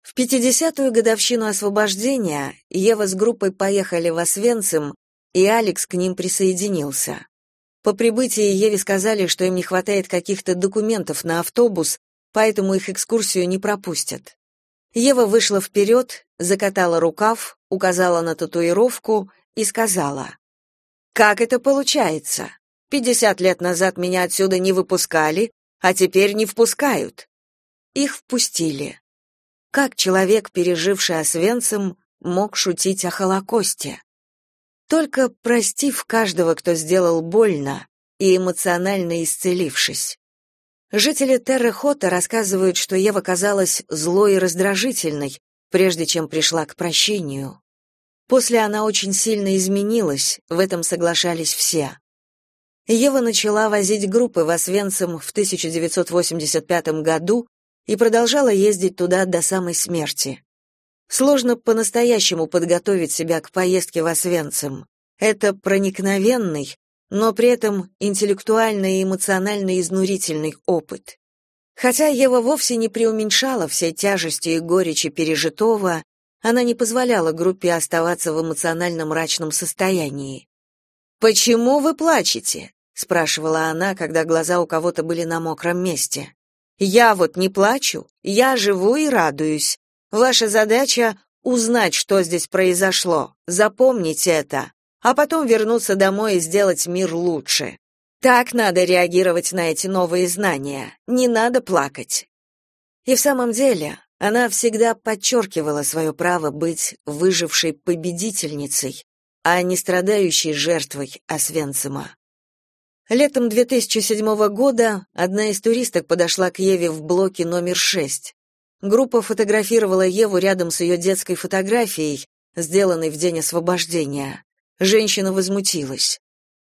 В 50-ю годовщину освобождения Ева с группой поехали в Освенцим, и Алекс к ним присоединился. По прибытии Еве сказали, что им не хватает каких-то документов на автобус, поэтому их экскурсию не пропустят. Ева вышла вперед, закатала рукав, указала на татуировку и сказала: "Как это получается? Пятьдесят лет назад меня отсюда не выпускали, а теперь не впускают. Их впустили. Как человек, переживший Освенцим, мог шутить о Холокосте? Только простив каждого, кто сделал больно, и эмоционально исцелившись. Жители Террехота рассказывают, что Ева казалась злой и раздражительной, прежде чем пришла к прощению. После она очень сильно изменилась, в этом соглашались все. Ева начала возить группы в Освенцим в 1985 году и продолжала ездить туда до самой смерти. Сложно по-настоящему подготовить себя к поездке в Освенцим. Это проникновенный, но при этом интеллектуально и эмоционально изнурительный опыт. Хотя Ева вовсе не преуменьшала всей тяжести и горечи пережитого, она не позволяла группе оставаться в эмоционально мрачном состоянии. «Почему вы плачете?» — спрашивала она, когда глаза у кого-то были на мокром месте. «Я вот не плачу, я живу и радуюсь. Ваша задача — узнать, что здесь произошло, запомнить это. а потом вернуться домой и сделать мир лучше. Так надо реагировать на эти новые знания. Не надо плакать. И в самом деле, она всегда подчеркивала свое право быть выжившей победительницей, а не страдающей жертвой Освенцима. Летом 2007 года одна из туристок подошла к Еве в блоке номер 6. Группа фотографировала Еву рядом с ее детской фотографией, сделанной в день освобождения. Женщина возмутилась.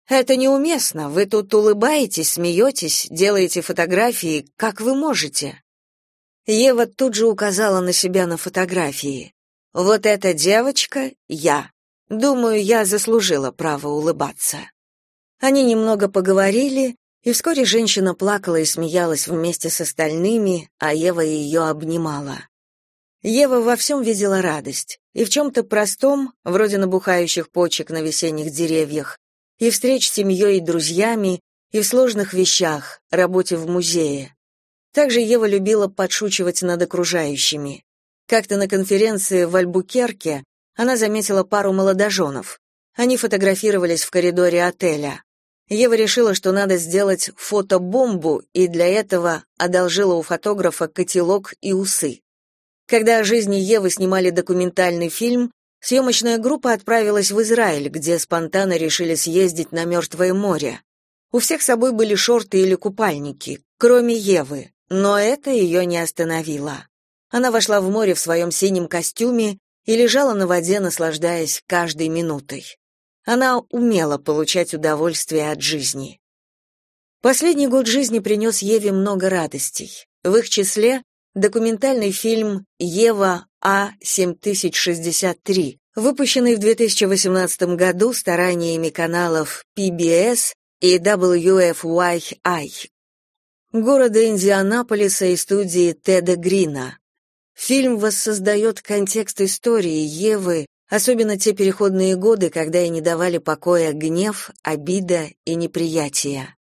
«Это неуместно, вы тут улыбаетесь, смеетесь, делаете фотографии, как вы можете?» Ева тут же указала на себя на фотографии. «Вот эта девочка — я. Думаю, я заслужила право улыбаться». Они немного поговорили, и вскоре женщина плакала и смеялась вместе с остальными, а Ева ее обнимала. Ева во всем видела радость, и в чем-то простом, вроде набухающих почек на весенних деревьях, и встреч с семьей и друзьями, и в сложных вещах, работе в музее. Также Ева любила подшучивать над окружающими. Как-то на конференции в Альбукерке она заметила пару молодоженов. Они фотографировались в коридоре отеля. Ева решила, что надо сделать фотобомбу, и для этого одолжила у фотографа котелок и усы. Когда о жизни Евы снимали документальный фильм, съемочная группа отправилась в Израиль, где спонтанно решили съездить на Мертвое море. У всех с собой были шорты или купальники, кроме Евы. Но это ее не остановило. Она вошла в море в своем синем костюме и лежала на воде, наслаждаясь каждой минутой. Она умела получать удовольствие от жизни. Последний год жизни принес Еве много радостей. В их числе документальный фильм «Ева А-7063», выпущенный в 2018 году стараниями каналов PBS и WFYI города Индианаполиса и студии Теда Грина. Фильм воссоздает контекст истории Евы, особенно те переходные годы, когда ей не давали покоя гнев, обида и неприятие.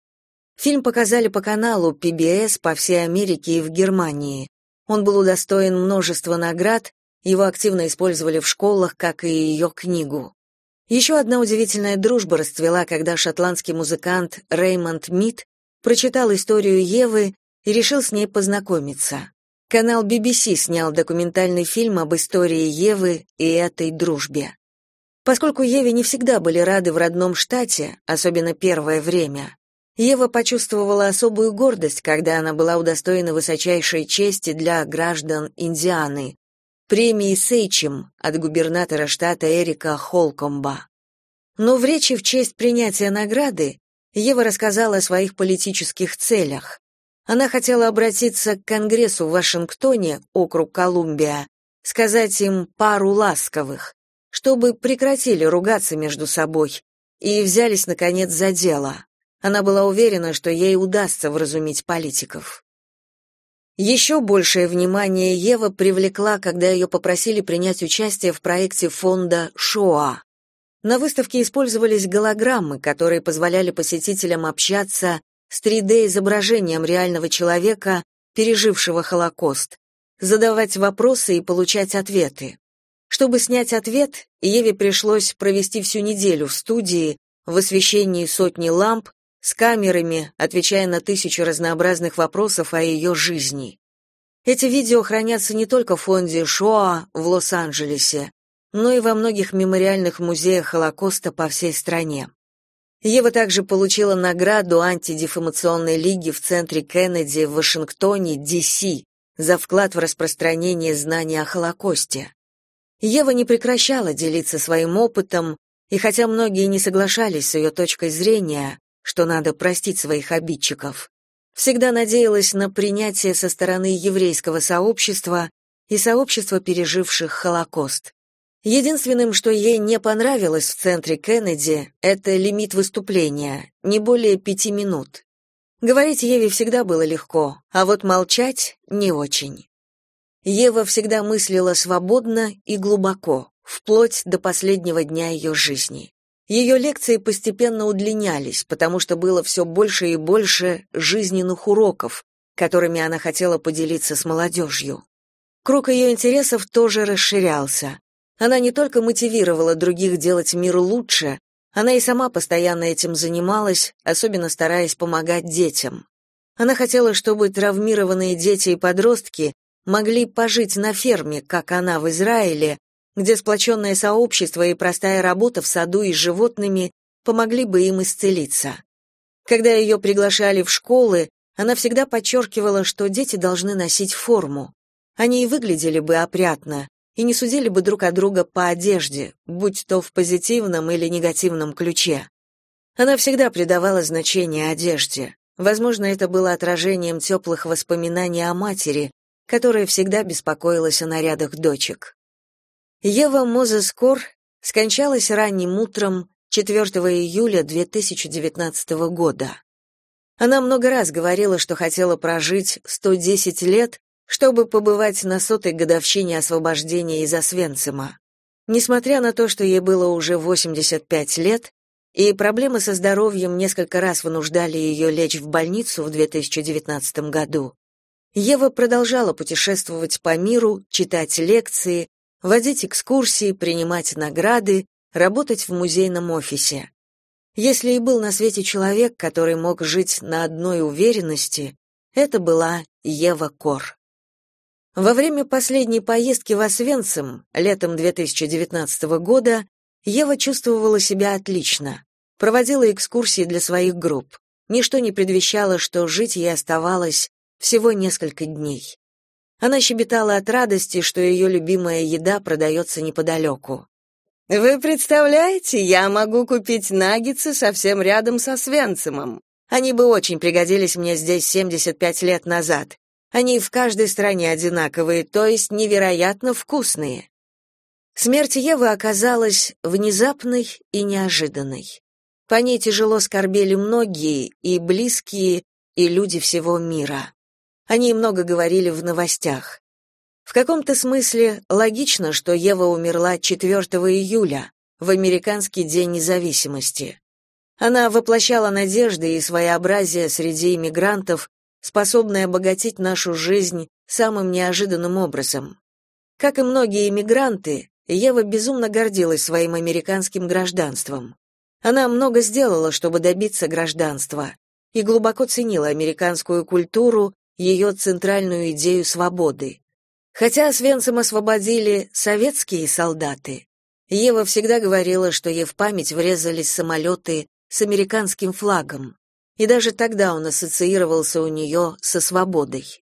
Фильм показали по каналу PBS по всей Америке и в Германии. Он был удостоен множества наград, его активно использовали в школах, как и ее книгу. Еще одна удивительная дружба расцвела, когда шотландский музыкант Реймонд Мид прочитал историю Евы и решил с ней познакомиться. Канал BBC снял документальный фильм об истории Евы и этой дружбе. Поскольку Еве не всегда были рады в родном штате, особенно первое время, Ева почувствовала особую гордость, когда она была удостоена высочайшей чести для граждан Индианы премии Сейчем от губернатора штата Эрика Холкомба. Но в речи в честь принятия награды Ева рассказала о своих политических целях. Она хотела обратиться к Конгрессу в Вашингтоне, округ Колумбия, сказать им пару ласковых, чтобы прекратили ругаться между собой и взялись, наконец, за дело. Она была уверена, что ей удастся вразумить политиков. Еще большее внимание Ева привлекла, когда ее попросили принять участие в проекте фонда «Шоа». На выставке использовались голограммы, которые позволяли посетителям общаться с 3D-изображением реального человека, пережившего Холокост, задавать вопросы и получать ответы. Чтобы снять ответ, Еве пришлось провести всю неделю в студии в освещении сотни ламп с камерами, отвечая на тысячу разнообразных вопросов о ее жизни. Эти видео хранятся не только в фонде Шоа в Лос-Анджелесе, но и во многих мемориальных музеях Холокоста по всей стране. Ева также получила награду антидефамационной лиги в центре Кеннеди в Вашингтоне, Ди-Си, за вклад в распространение знаний о Холокосте. Ева не прекращала делиться своим опытом, и хотя многие не соглашались с ее точкой зрения, что надо простить своих обидчиков, всегда надеялась на принятие со стороны еврейского сообщества и сообщества переживших Холокост. Единственным, что ей не понравилось в центре Кеннеди, это лимит выступления, не более пяти минут. Говорить Еве всегда было легко, а вот молчать — не очень. Ева всегда мыслила свободно и глубоко, вплоть до последнего дня ее жизни. Ее лекции постепенно удлинялись, потому что было все больше и больше жизненных уроков, которыми она хотела поделиться с молодежью. Круг ее интересов тоже расширялся. Она не только мотивировала других делать мир лучше, Она и сама постоянно этим занималась, особенно стараясь помогать детям. Она хотела, чтобы травмированные дети и подростки могли пожить на ферме, как она в Израиле, где сплоченное сообщество и простая работа в саду и с животными помогли бы им исцелиться. Когда ее приглашали в школы, она всегда подчеркивала, что дети должны носить форму. Они и выглядели бы опрятно, и не судили бы друг от друга по одежде, будь то в позитивном или негативном ключе. Она всегда придавала значение одежде. Возможно, это было отражением теплых воспоминаний о матери, которая всегда беспокоилась о нарядах дочек. Ева Мозес Кор скончалась ранним утром 4 июля 2019 года. Она много раз говорила, что хотела прожить 110 лет, чтобы побывать на сотой годовщине освобождения из Освенцима. Несмотря на то, что ей было уже 85 лет, и проблемы со здоровьем несколько раз вынуждали ее лечь в больницу в 2019 году, Ева продолжала путешествовать по миру, читать лекции, водить экскурсии, принимать награды, работать в музейном офисе. Если и был на свете человек, который мог жить на одной уверенности, это была Ева Кор. Во время последней поездки в Освенцим, летом 2019 года, Ева чувствовала себя отлично. Проводила экскурсии для своих групп. Ничто не предвещало, что жить ей оставалось всего несколько дней. Она щебетала от радости, что ее любимая еда продается неподалеку. «Вы представляете, я могу купить наггетсы совсем рядом со Свенцемом. Они бы очень пригодились мне здесь 75 лет назад. Они в каждой стране одинаковые, то есть невероятно вкусные. Смерть Евы оказалась внезапной и неожиданной. По ней тяжело скорбели многие, и близкие, и люди всего мира. Они много говорили в новостях. В каком-то смысле логично, что Ева умерла 4 июля, в американский день независимости. Она воплощала надежды и своеобразие среди иммигрантов, способная обогатить нашу жизнь самым неожиданным образом. Как и многие иммигранты, Ева безумно гордилась своим американским гражданством. Она много сделала, чтобы добиться гражданства, и глубоко ценила американскую культуру, ее центральную идею свободы. Хотя Свенцем освободили советские солдаты, Ева всегда говорила, что ей в память врезались самолеты с американским флагом и даже тогда он ассоциировался у нее со свободой.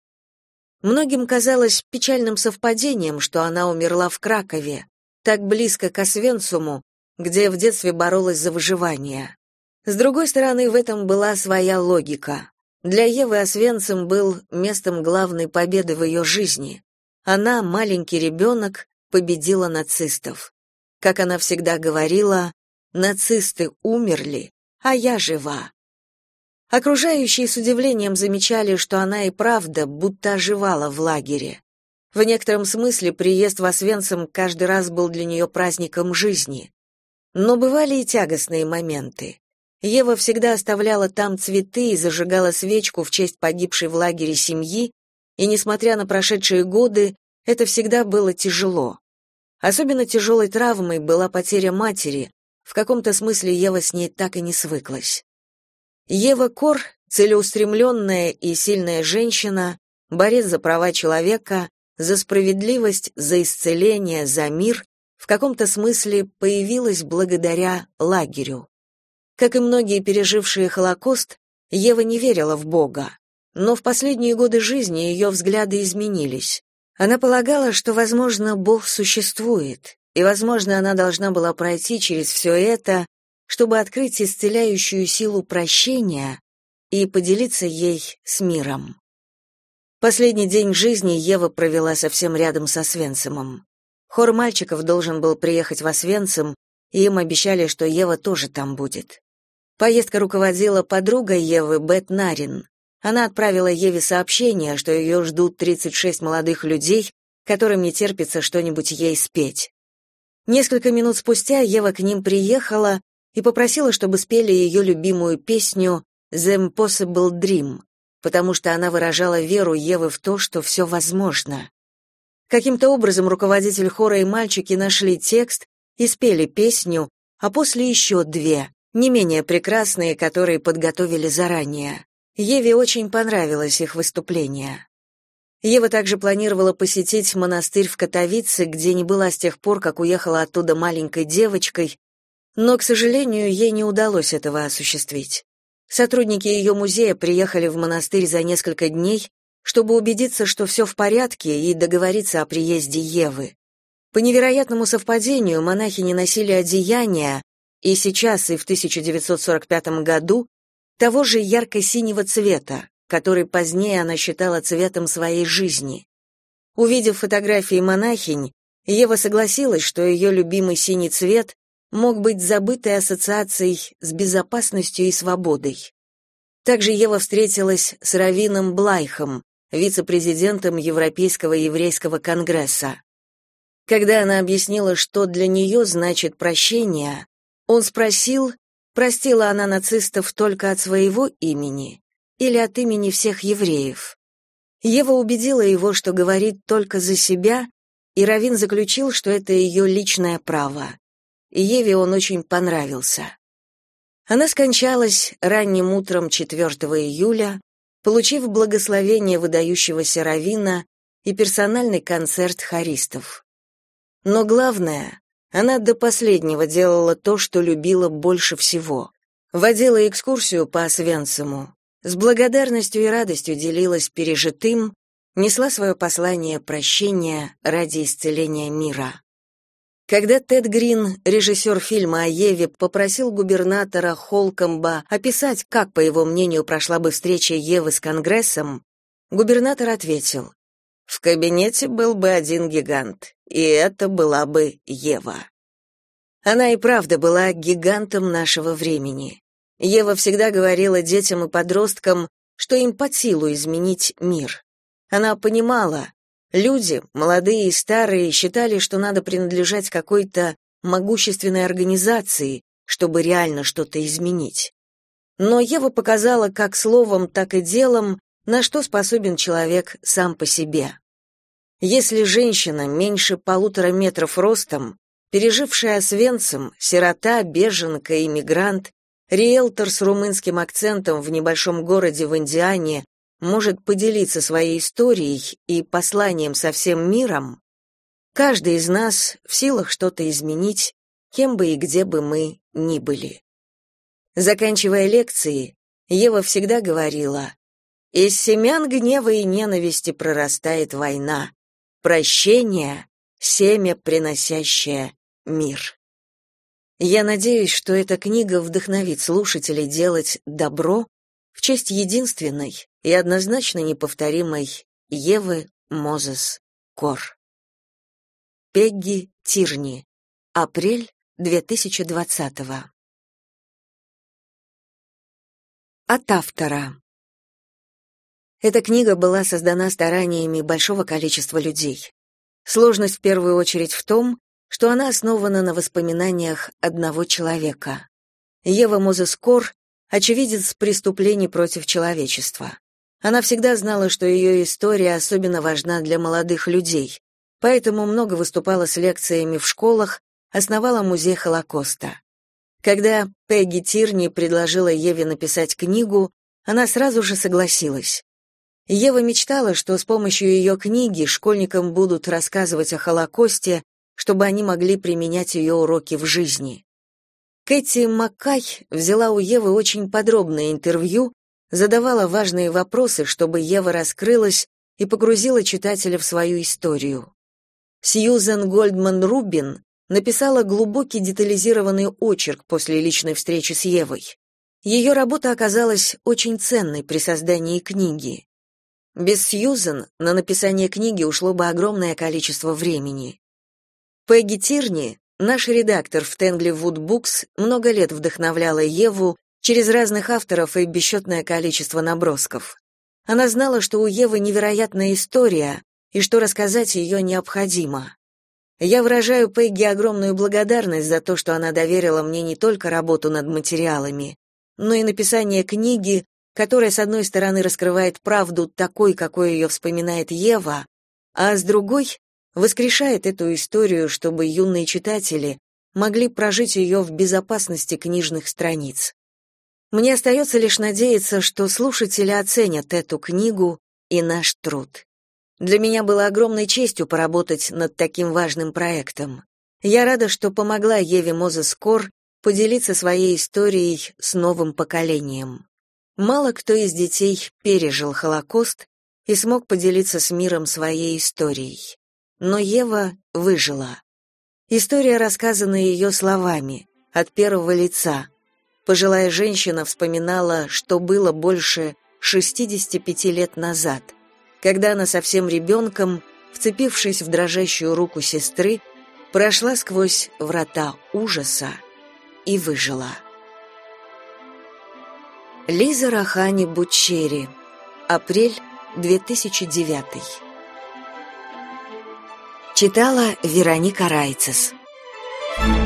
Многим казалось печальным совпадением, что она умерла в Кракове, так близко к Освенцуму, где в детстве боролась за выживание. С другой стороны, в этом была своя логика. Для Евы Освенцим был местом главной победы в ее жизни. Она, маленький ребенок, победила нацистов. Как она всегда говорила, нацисты умерли, а я жива. Окружающие с удивлением замечали, что она и правда будто оживала в лагере. В некотором смысле приезд в Освенцим каждый раз был для нее праздником жизни. Но бывали и тягостные моменты. Ева всегда оставляла там цветы и зажигала свечку в честь погибшей в лагере семьи, и, несмотря на прошедшие годы, это всегда было тяжело. Особенно тяжелой травмой была потеря матери, в каком-то смысле Ева с ней так и не свыклась. Ева Кор, целеустремленная и сильная женщина, борец за права человека, за справедливость, за исцеление, за мир, в каком-то смысле появилась благодаря лагерю. Как и многие пережившие Холокост, Ева не верила в Бога. Но в последние годы жизни ее взгляды изменились. Она полагала, что, возможно, Бог существует, и, возможно, она должна была пройти через все это, чтобы открыть исцеляющую силу прощения и поделиться ей с миром. Последний день жизни Ева провела совсем рядом со Свенцемом. Хор мальчиков должен был приехать в Освенцим, и им обещали, что Ева тоже там будет. Поездка руководила подруга Евы Бет Нарин. Она отправила Еве сообщение, что ее ждут 36 молодых людей, которым не терпится что-нибудь ей спеть. Несколько минут спустя Ева к ним приехала и попросила, чтобы спели ее любимую песню «The Impossible Dream», потому что она выражала веру Евы в то, что все возможно. Каким-то образом руководитель хора и мальчики нашли текст и спели песню, а после еще две, не менее прекрасные, которые подготовили заранее. Еве очень понравилось их выступление. Ева также планировала посетить монастырь в Катовице, где не была с тех пор, как уехала оттуда маленькой девочкой, но, к сожалению, ей не удалось этого осуществить. Сотрудники ее музея приехали в монастырь за несколько дней, чтобы убедиться, что все в порядке, и договориться о приезде Евы. По невероятному совпадению монахи не носили одеяния, и сейчас, и в 1945 году, того же ярко-синего цвета, который позднее она считала цветом своей жизни. Увидев фотографии монахинь, Ева согласилась, что ее любимый синий цвет мог быть забытой ассоциацией с безопасностью и свободой. Также Ева встретилась с Равином Блайхом, вице-президентом Европейского еврейского конгресса. Когда она объяснила, что для нее значит прощение, он спросил, простила она нацистов только от своего имени или от имени всех евреев. Ева убедила его, что говорит только за себя, и Равин заключил, что это ее личное право. И Еве он очень понравился. Она скончалась ранним утром 4 июля, получив благословение выдающегося равина и персональный концерт хористов. Но главное, она до последнего делала то, что любила больше всего. Водила экскурсию по Освенциму, с благодарностью и радостью делилась пережитым, несла свое послание прощения ради исцеления мира. Когда Тед Грин, режиссер фильма о Еве, попросил губернатора Холкомба описать, как, по его мнению, прошла бы встреча Евы с Конгрессом, губернатор ответил, «В кабинете был бы один гигант, и это была бы Ева». Она и правда была гигантом нашего времени. Ева всегда говорила детям и подросткам, что им под силу изменить мир. Она понимала, люди, молодые и старые, считали, что надо принадлежать какой-то могущественной организации, чтобы реально что-то изменить. Но Ева показала как словом, так и делом, на что способен человек сам по себе. Если женщина меньше полутора метров ростом, пережившая Освенцим, сирота, беженка, иммигрант, Риэлтор с румынским акцентом в небольшом городе в Индиане может поделиться своей историей и посланием со всем миром, каждый из нас в силах что-то изменить, кем бы и где бы мы ни были. Заканчивая лекции, Ева всегда говорила, «Из семян гнева и ненависти прорастает война, прощение — семя, приносящее мир». Я надеюсь, что эта книга вдохновит слушателей делать добро в честь единственной и однозначно неповторимой Евы Мозес Кор. Пегги Тирни. Апрель 2020 -го. От автора. Эта книга была создана стараниями большого количества людей. Сложность в первую очередь в том, что она основана на воспоминаниях одного человека. Ева Мозескор — очевидец преступлений против человечества. Она всегда знала, что ее история особенно важна для молодых людей, поэтому много выступала с лекциями в школах, основала музей Холокоста. Когда Пегги Тирни предложила Еве написать книгу, она сразу же согласилась. Ева мечтала, что с помощью ее книги школьникам будут рассказывать о Холокосте чтобы они могли применять ее уроки в жизни. Кэти Маккай взяла у Евы очень подробное интервью, задавала важные вопросы, чтобы Ева раскрылась и погрузила читателя в свою историю. Сьюзен Гольдман Рубин написала глубокий детализированный очерк после личной встречи с Евой. Ее работа оказалась очень ценной при создании книги. Без Сьюзен на написание книги ушло бы огромное количество времени. Пегги Тирни, наш редактор в Тenglewood Books, много лет вдохновляла Еву через разных авторов и бесчетное количество набросков. Она знала, что у Евы невероятная история и что рассказать ее необходимо. Я выражаю Пегги огромную благодарность за то, что она доверила мне не только работу над материалами, но и написание книги, которая, с одной стороны, раскрывает правду такой, какой ее вспоминает Ева, а с другой воскрешает эту историю, чтобы юные читатели могли прожить ее в безопасности книжных страниц. Мне остается лишь надеяться, что слушатели оценят эту книгу и наш труд. Для меня было огромной честью поработать над таким важным проектом. Я рада, что помогла Еве Мозес Кор поделиться своей историей с новым поколением. Мало кто из детей пережил Холокост и смог поделиться с миром своей историей. Но Ева выжила. История рассказана ее словами, от первого лица. Пожилая женщина вспоминала, что было больше 65 лет назад, когда она совсем ребенком, вцепившись в дрожащую руку сестры, прошла сквозь врата ужаса и выжила. Лиза Рахани Бучери. Апрель 2009. Читала Вероника Райцес. Thank you.